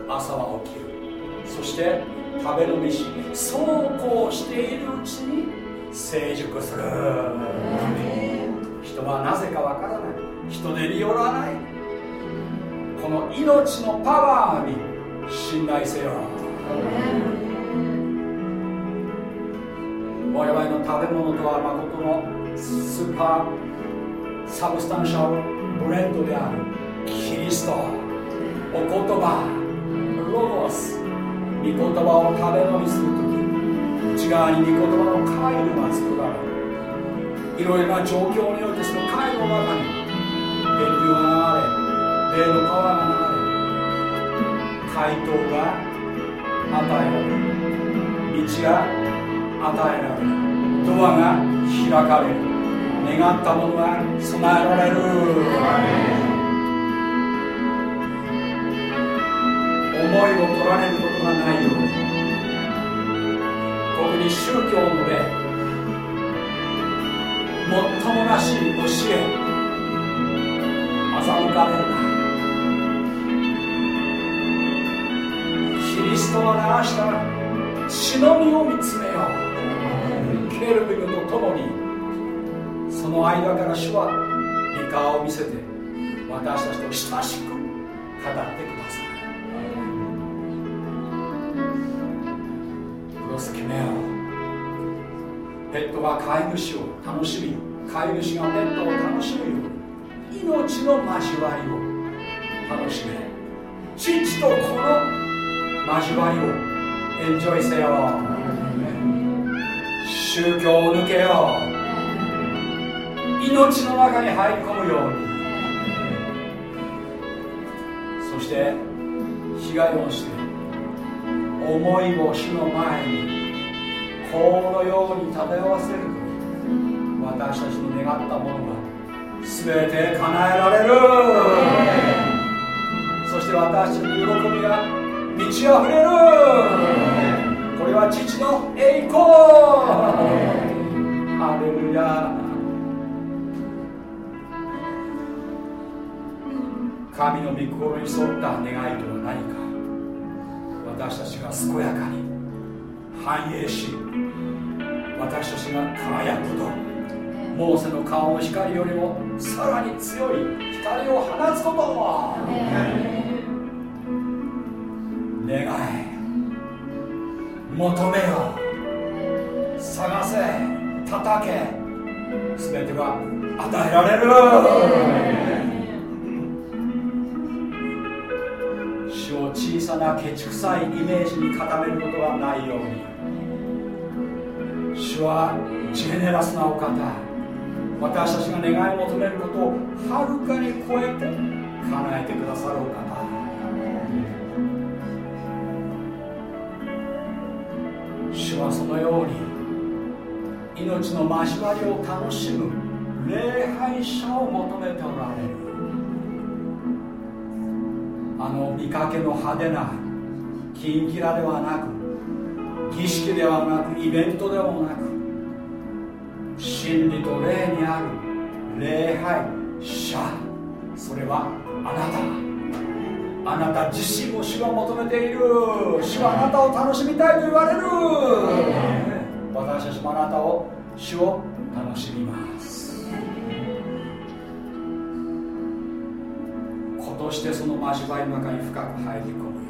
朝は起きる。そして食べ飲みしそうこうしているうちに成熟する。人はなぜかわからない人でによらないこの命のパワーに信頼せよ。我々の食べ物とは誠の super substantial bread であるキリスト。お言葉ロゴス御言葉を食べ飲みする時内側に御言葉の回路が作られいろいろな状況においてその回路の中に電流が流れ霊のパワーが流れ回答が与えられる道が与えられるドアが開かれる願ったものが備えられる。思いを取られることがないように特に宗教の例もっともらしい教え欺かれるなキリストが流した血のみを見つめようケルビムと共にその間から主は三河を見せて私たちと親しく語ってくださいペットが飼い主を楽しみ飼い主がペットを楽しむように命の交わりを。楽しめ。父と子の交わりを。エンジョイせよ。宗教を抜けよ。う命の中に入り込むように。そして被害をして思いを主の前に法のように漂わせる私たちの願ったものが全て叶えられる。そして私たちの喜びが満ち溢れる。これは父の栄光。ハレルヤ。神の御心に沿った願いとは何か。私たちが健やかに繁栄し私たちが輝くことモーセの顔の光よりもさらに強い光を放つことを願い求めよ。探せ。叩け。全てが与えられる。主を小さなケチくさいイメージに固めることはないように。主はジェネラスなお方。私たちが願い求めることをはるかに超えて叶えてくださるお方主はそのように命の交わりを楽しむ礼拝者を求めておられる。あの見かけの派手なキンキラではなく儀式ではなくイベントでもなく真理と霊にある礼拝者。それはあなた。あなた自身を主が求めている。主はあなたを楽しみたいと言われる。私たちもあなたを主を楽しみます。今年でその交わりの中に深く入り込む。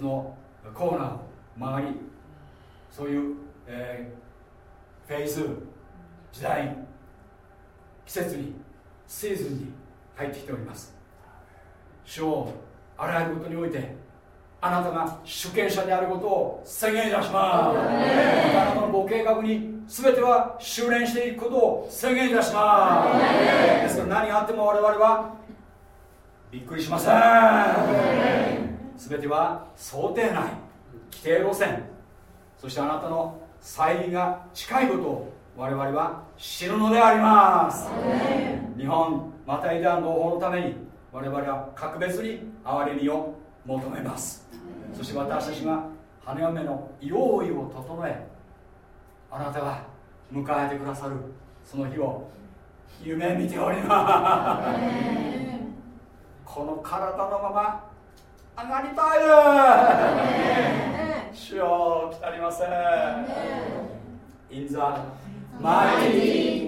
つのコーナーを曲がりそういう、えー、フェイズ時代季節にシーズンに入ってきております。主をあらゆることにおいてあなたが主権者であることを宣言いたします。あなたのご計画に全ては修練していくことを宣言いたします。ですから何があっても我々はびっくりしません。全ては想定内規定路線。そしてあなたの再臨が近いことを我々は知るのであります。日本またイデア同胞のために我々は格別に憐れみを求めます。そして私たちが羽嫁の用意を整えあなたが迎えてくださるその日を夢見ております。この体のまま上がりたい。ね主よ来たりません。インザマイ